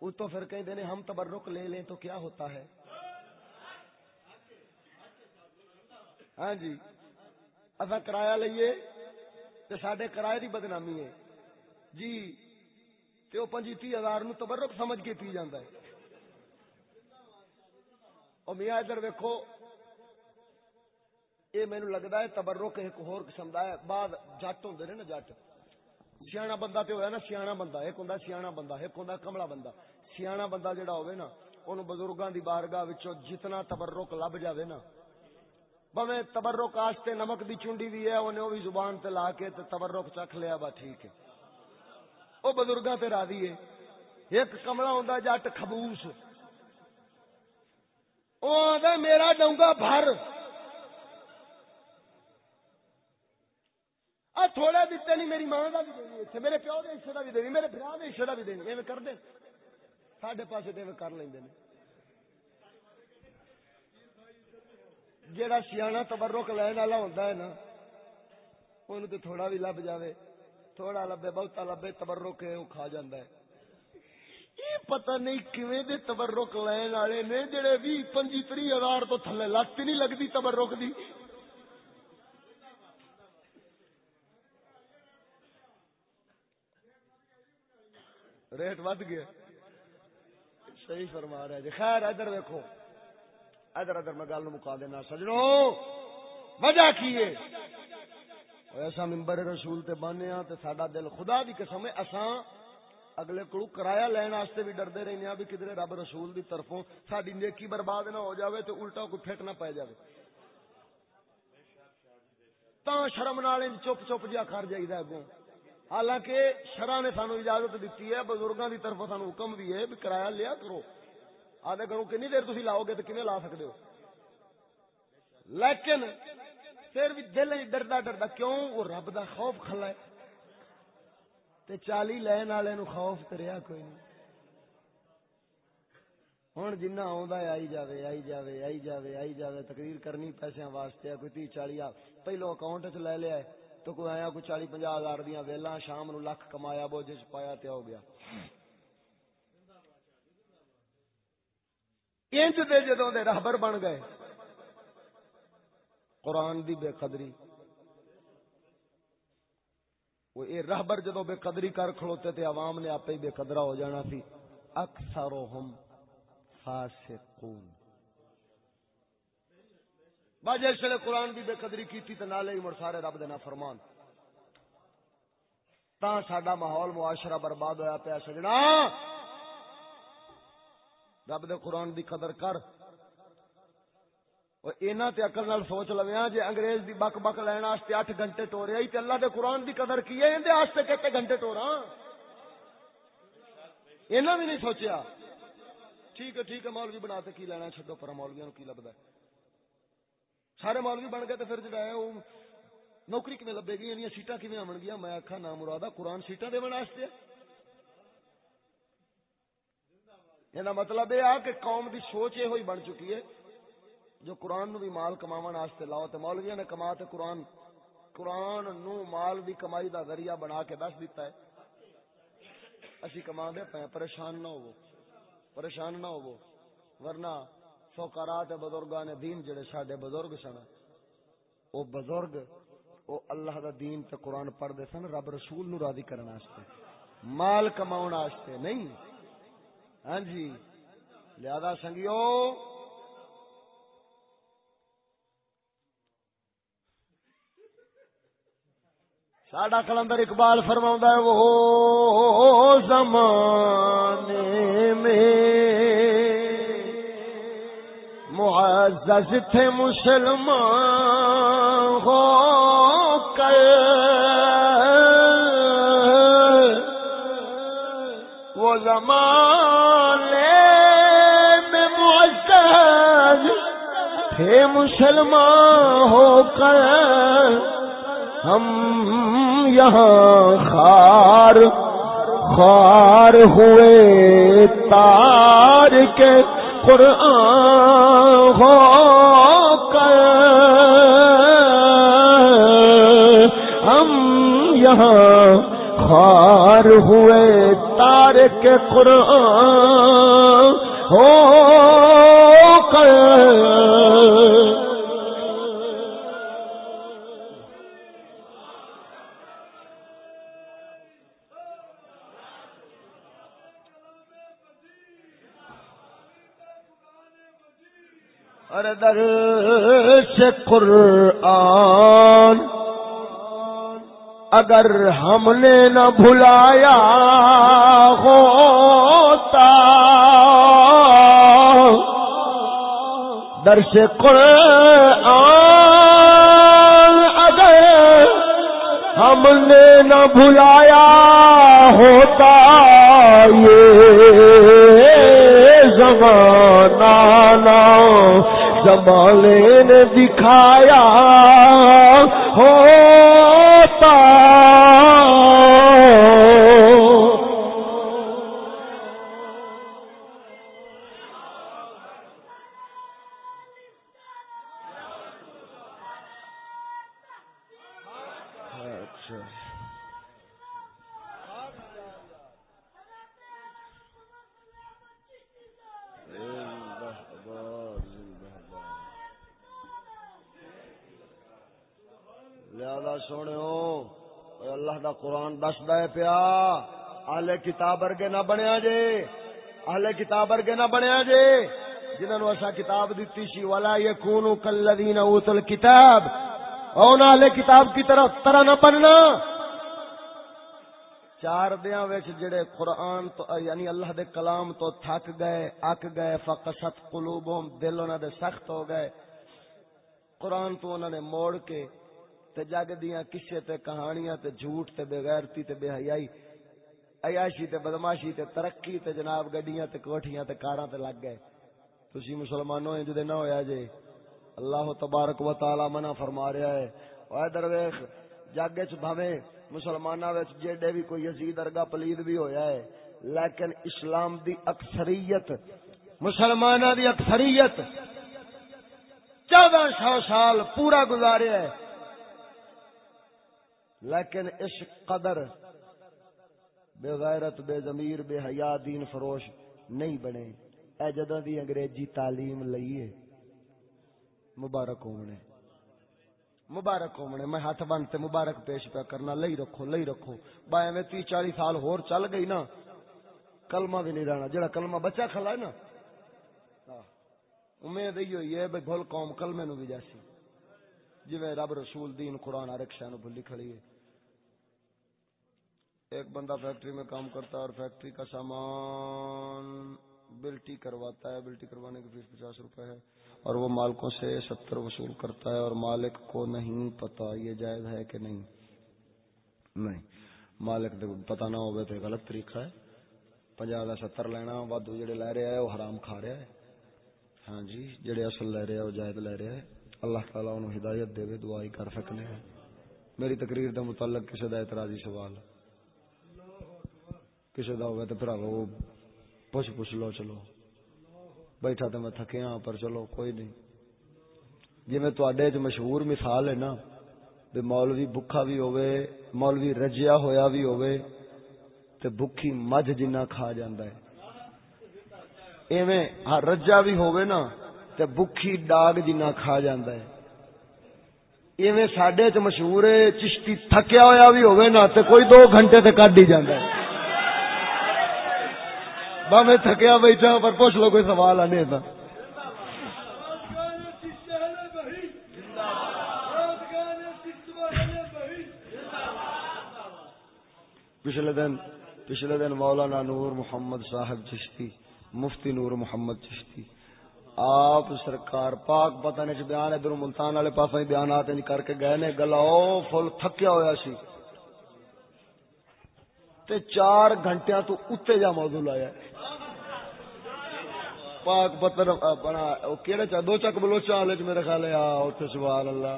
اس تو پھر کہتے ہیں ہم تبرک لے لیں تو کیا ہوتا ہے؟ ہاں جی اصا کرایہ لئیے تو سڈے کرایہ کی بدنامی ہے۔ جی تو وہ پنجی تی ہزار نو تبرک سمجھ کے پی جانا ہے۔ اور میاں ادھر ویکو یہ مینو لگتا ہے تبرک ایک ہور قسم کا ہے۔ بعد جٹ ہوں نا جٹ۔ سیاح بندہ تو ہوا نا سیاح بندہ۔ ایک ہوں سیاح بندہ، ایک ہوں کملا بندہ۔ سیاح بندہ جہا ہوئے نا ان بزرگوں کی بارگاہ جتنا تبرک لب جائے نا بویں تبرک آستے نمک دی چونڈی بھی ہے انہیں وہ بھی زبان تے لا کے تبرک چکھ لیا، با ٹھیک ہے۔ وہ بزرگاں تے راضی ہے۔ ایک کملا ہوں جٹ خبوس۔ وہ آدھا میرا ڈونگا بھر۔ تھوڑے دیتے نہیں، میری ماں کا بھی دینی اتنے میرے پیو کے حصے کا بھی دینی، میرے برا کے حصے کا بھی دینی۔ ایویں کر دیں سڈے پاس تو کر لیں جہاں سیاح تبرک لین والا ہوتا ہے نا ان تو تھوڑا بھی لب جائے تھوڑا لبے بہتا لبے تبرک ہے، وہ کھا جاندہ ہے۔ یہ پتہ نہیں کیویں دے تبرک لین والے نے، جڑے 20 25 30 ہزار تو تھلے لت نہیں لگدی تبرک دی۔ ریٹ ود گیا۔ صحیح فرما رہا جی۔ خیر، ادھر دیکھو ادھر ادھر میں گل مکا دینا سجنو وجہ کی ہے؟ ایسا ممبر رسول تے بانے ہاں تے ساڈا دل خدا دی قسم ہے، اساں اگلے کو کرایہ لین واسطے بھی ڈردے رہنے ہیں بھی کدھر رب رسول دی طرفوں، ساڈی نیکی برباد نہ ہو جاوے تے الٹا کوئی پھٹ نہ پے جاوے۔ تا شرم نال چپ چپ جیا کر جائیدا اگوں حالانکہ شرح نے سانو اجازت دیتی ہے بزرگوں کی طرف سانو حکم بھی ہے بھی کرایہ لیا کرو۔ آدھے کرو، کنی دیر تھی لاؤ گے تو کھے لا سکتے ہو؟ لیکن پھر بھی دل ڈردا ڈردا کیوں؟ وہ رب دا خوف کھلا ہے۔ تے چالی لین والے نو خوف کریا کوئی نہیں۔ ہوں جنا آئی جاوے آئی جاوے آئی جاوے آئی جاوے، تقریر کرنی پیسے واسطے کوئی تی چالی پہلو اکاؤنٹ چ لے لیا تو کوئی آیا کوئی چالی پنجا ہزار دیا ویلا شام نو لکھ کمایا، بوجھ چ پایا تے ہو گیا۔ انج دے جدوں دے رہبر بن گئے۔ قرآن دی بے قدری۔ وہ اے رہبر جدو بے قدری کر کھلوتے تے عوام نے آپ ہی بے قدرہ ہو جانا سی۔ اکثرهم فاسقون۔ با جس قرآن دی بے قدری کی تھی تو نالے ہی مڑ سارے رب دینا فرمان تا ساڈا ماحول معاشرہ برباد ہویا پیا سجنا۔ رب دے قرآن دی قدر کر۔ اینا تے عقل نال سوچ لویاں جے انگریز دی بک بک لین واسطے 8 گھنٹے ٹوریا تے اللہ دے قرآن دی قدر کی ہے؟ ایندے واسطے کتے گھنٹے ٹوراں؟ اینا بھی نہیں سوچیا۔ ٹھیک ہے ٹھیک ہے، مولوی بنا تے کی لینا چھڈو پر مولویاں نو کی لبدا ہے؟ سارے مولوی بن گئے تو پھر جڑا ہے وہ نوکری کیویں لبے گی؟ یعنی سیٹاں کیویں آون گیا میں آکھا نا مرادا قرآن سیٹاں دے واسطے یہ مطلب یہ ہے کہ قوم دی سوچ یہ ہوئی بن چکی ہے۔ جو قرآن نو بھی مال کماون واسطے لاؤ تے مولویاں نے کما تے قرآن قرآن نو مال دی کمائی دا ذریعہ بنا کے دس دیتا ہے۔ اسی کما دے پے، پریشان نہ ہو پریشان نہ ہو ورنہ فقرات بزرگان دین جڑے ساڈے بزرگ سن، او بزرگ، او اللہ دا دین تے قرآن پڑھ دے سن، رب رسول نو راضی کرنا واسطے مال کماون واسطے نہیں۔ ہاں جی۔ لہذا سنگیو ساڈا کلندر اقبال فرماؤں ہے، وہ زمانے میں معزز تھے مسلمان ہو کر۔ وہ زمانے میں معزز تھے مسلمان ہو کر۔ ہم یہاں خار خار ہوئے تار کے قرآن ہو کر۔ ہم یہاں خار ہوئے تار کے قرآن ہو کر۔ قرآن اگر ہم نے نہ بھلایا ہوتا در سے قرآن اگر ہم نے نہ بھلایا ہوتا یہ زمانہ زمانے نے دکھایا ہوتا لہذا سونے اللہ دا قرآن دستا ہے پیا آلے کتاب ورگے نہ بنیا جے آلے کتاب ورگے نہ بنیا جے۔ جنہوں نے اصا کتاب دیتی سی والا یہ کون کلین اوتل کتاب اور آلے کتاب کی طرح طرح نہ بننا۔ چار دیاں دیا جڑے قرآن تو یعنی اللہ دے کلام تو تھک گئے، اک گئے فقصت قلوبهم، دل انہوں دے سخت ہو گئے۔ قرآن تو انہوں نے موڑ کے تے جگ دیاں کسے تے کہانیاں تے جھوٹ تے بے غیرتی تے بے حیائی، عیاشی تے بدماشی تے ترقی تے جناب گڈیاں تے کوٹھیاں تے کاراں تے لگ گئے۔ تسی مسلمانوں انج دے نہ ہویا جے، اللہ تبارک و تعالی منع فرما رہا ہے۔ اے درویش، جگ وچ بھویں مسلمانوں وچ جیڑے بھی کوئی یزید ارگا پلید بھی ہویا ہے، لیکن اسلام دی اکثریت مسلمانوں دی اکثریت چودہ سو سال پورا گزارے ہے۔ لیکن اس قدر بے غیرت، بے ضمیر، بے حیا دین فروش نہیں بنے۔ اے جدوں دی انگریزی تعلیم لئیے مبارک ہونے مبارک ہونے میں ہاتھ بنتے مبارک پیش پہ کرنا۔ لئی رکھو لئی رکھو۔ با میں تی چالی سال ہور چل گئی نا۔ کلمہ بھی نہیں رہنا۔ جڑا کلمہ بچہ کھلا ہے نا۔ امید یہ ہوئی ہے بھائی بھول قوم کلمے نو بھی جیسی۔ جی رب رسول دین قرآن ہر ایک شہ بھلی کھڑی ہے۔ ایک بندہ فیکٹری میں کام کرتا ہے اور فیکٹری کا سامان بلٹی کرواتا ہے۔ بلٹی کروانے کی فیس پچاس روپے ہے اور وہ مالکوں سے ستر وصول کرتا ہے اور مالک کو نہیں پتا یہ جائز ہے کہ نہیں۔ نہیں، مالک پتا نہ ہوئے تو غلط طریقہ ہے۔ پنجا کا ستر لینا، وادو جڑے لے رہے ہیں، وہ حرام کھا رہا ہے ہاں جی جڑے اصل لے رہے ہیں، وہ جائز لے رہے ہیں۔ اللہ تعالیٰ انہوں ہدایت دے دعائی کر سکنے ہیں۔ میری تقریر دے متعلق کسی کا اعتراضی سوال ہے۔ کسی کا ہوگا تو پھر وہ پوچھ پوچھ لو چلو بیٹھا تو میں تھکیا پر چلو کوئی نہیں جی میں تے چ مشہور مثال ہے نا بھی مولوی بکھا بھی ہوئے مولوی رجیا ہویا بھی ہوئے تے بکھی مجھ جنہ کھا جاندہ ہے ایویں ہاں رجا بھی ہوئے نا تے بکھی ڈاگ جنہ کھا جاندہ ہے ایویں ساڈے چ مشہور ہے چشتی تھکیا ہویا بھی ہوئے نا تے کوئی دو گھنٹے تے کٹ ہی جاندہ ہے میں تھکیا بیٹھا پر پوچھ لو کوئی سوال آنے تھا پچھلے دن پچھلے دن مولانا نور محمد صاحب چشتی، مفتی نور محمد چشتی۔ آپ سرکار پاک، پتہ نہیں بیان ادھر ملتان والے پاس بیانات کر کے گئے نے، گلا فل تھکیا ہوا سی۔ تے چار گھنٹیاں تو اتنے جا موضوع لایا۔ پاک مطلب، پتر بنا کہڑے چا، دو چک بلوچا والے میرے خیال ہے اتنے سوال اللہ۔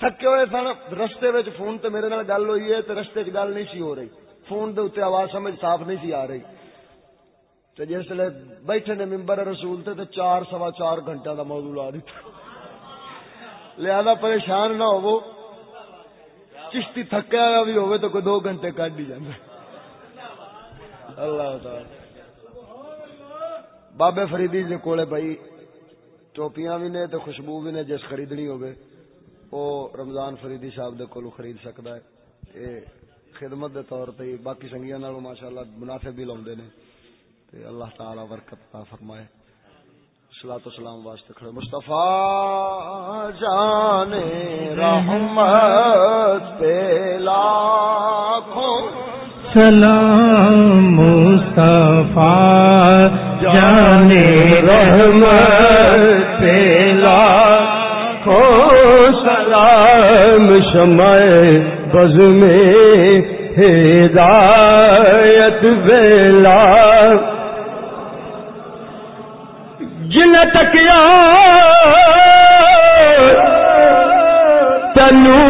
تھکے ہوئے سن، رستے وچ فون تے میرے نال گل ہوئی ہے تے رستے چ گل نہیں سی ہو رہی۔ فون دے اتنے آواز سمجھ صاف نہیں سی آ رہی۔ تے جس لے بیٹھے نے ممبر رسول تے تے چار سوا چار گھنٹہ دا موضوع لا دیتا لہذا پریشان نہ ہو چشتی تھکیا ہوا بھی ہوئے تو کوئی دو گھنٹے کٹ ہی جانا اللہ تعالی۔ بابے فریدی جی کولے بھائی ٹوپیاں بھی نے تو خوشبو بھی نے جس خریدنی ہوگی وہ رمضان فریدی صاحب دے کولو خرید سکتا ہے یہ خدمت دے طور پہ باقی سنگیاں نالوں ماشاءاللہ منافع بھی لاؤندے نے تے اللہ تعالی برکت عطا فرمائے صلاۃ و سلام واسطے کھڑے مصطفی جان رحمت پہ لاکھوں سلام مصطفیٰ جانے رحمت پیلا ہو سلام شمع بز میں ہدایت ویلا۔ جن تکیا تنو۔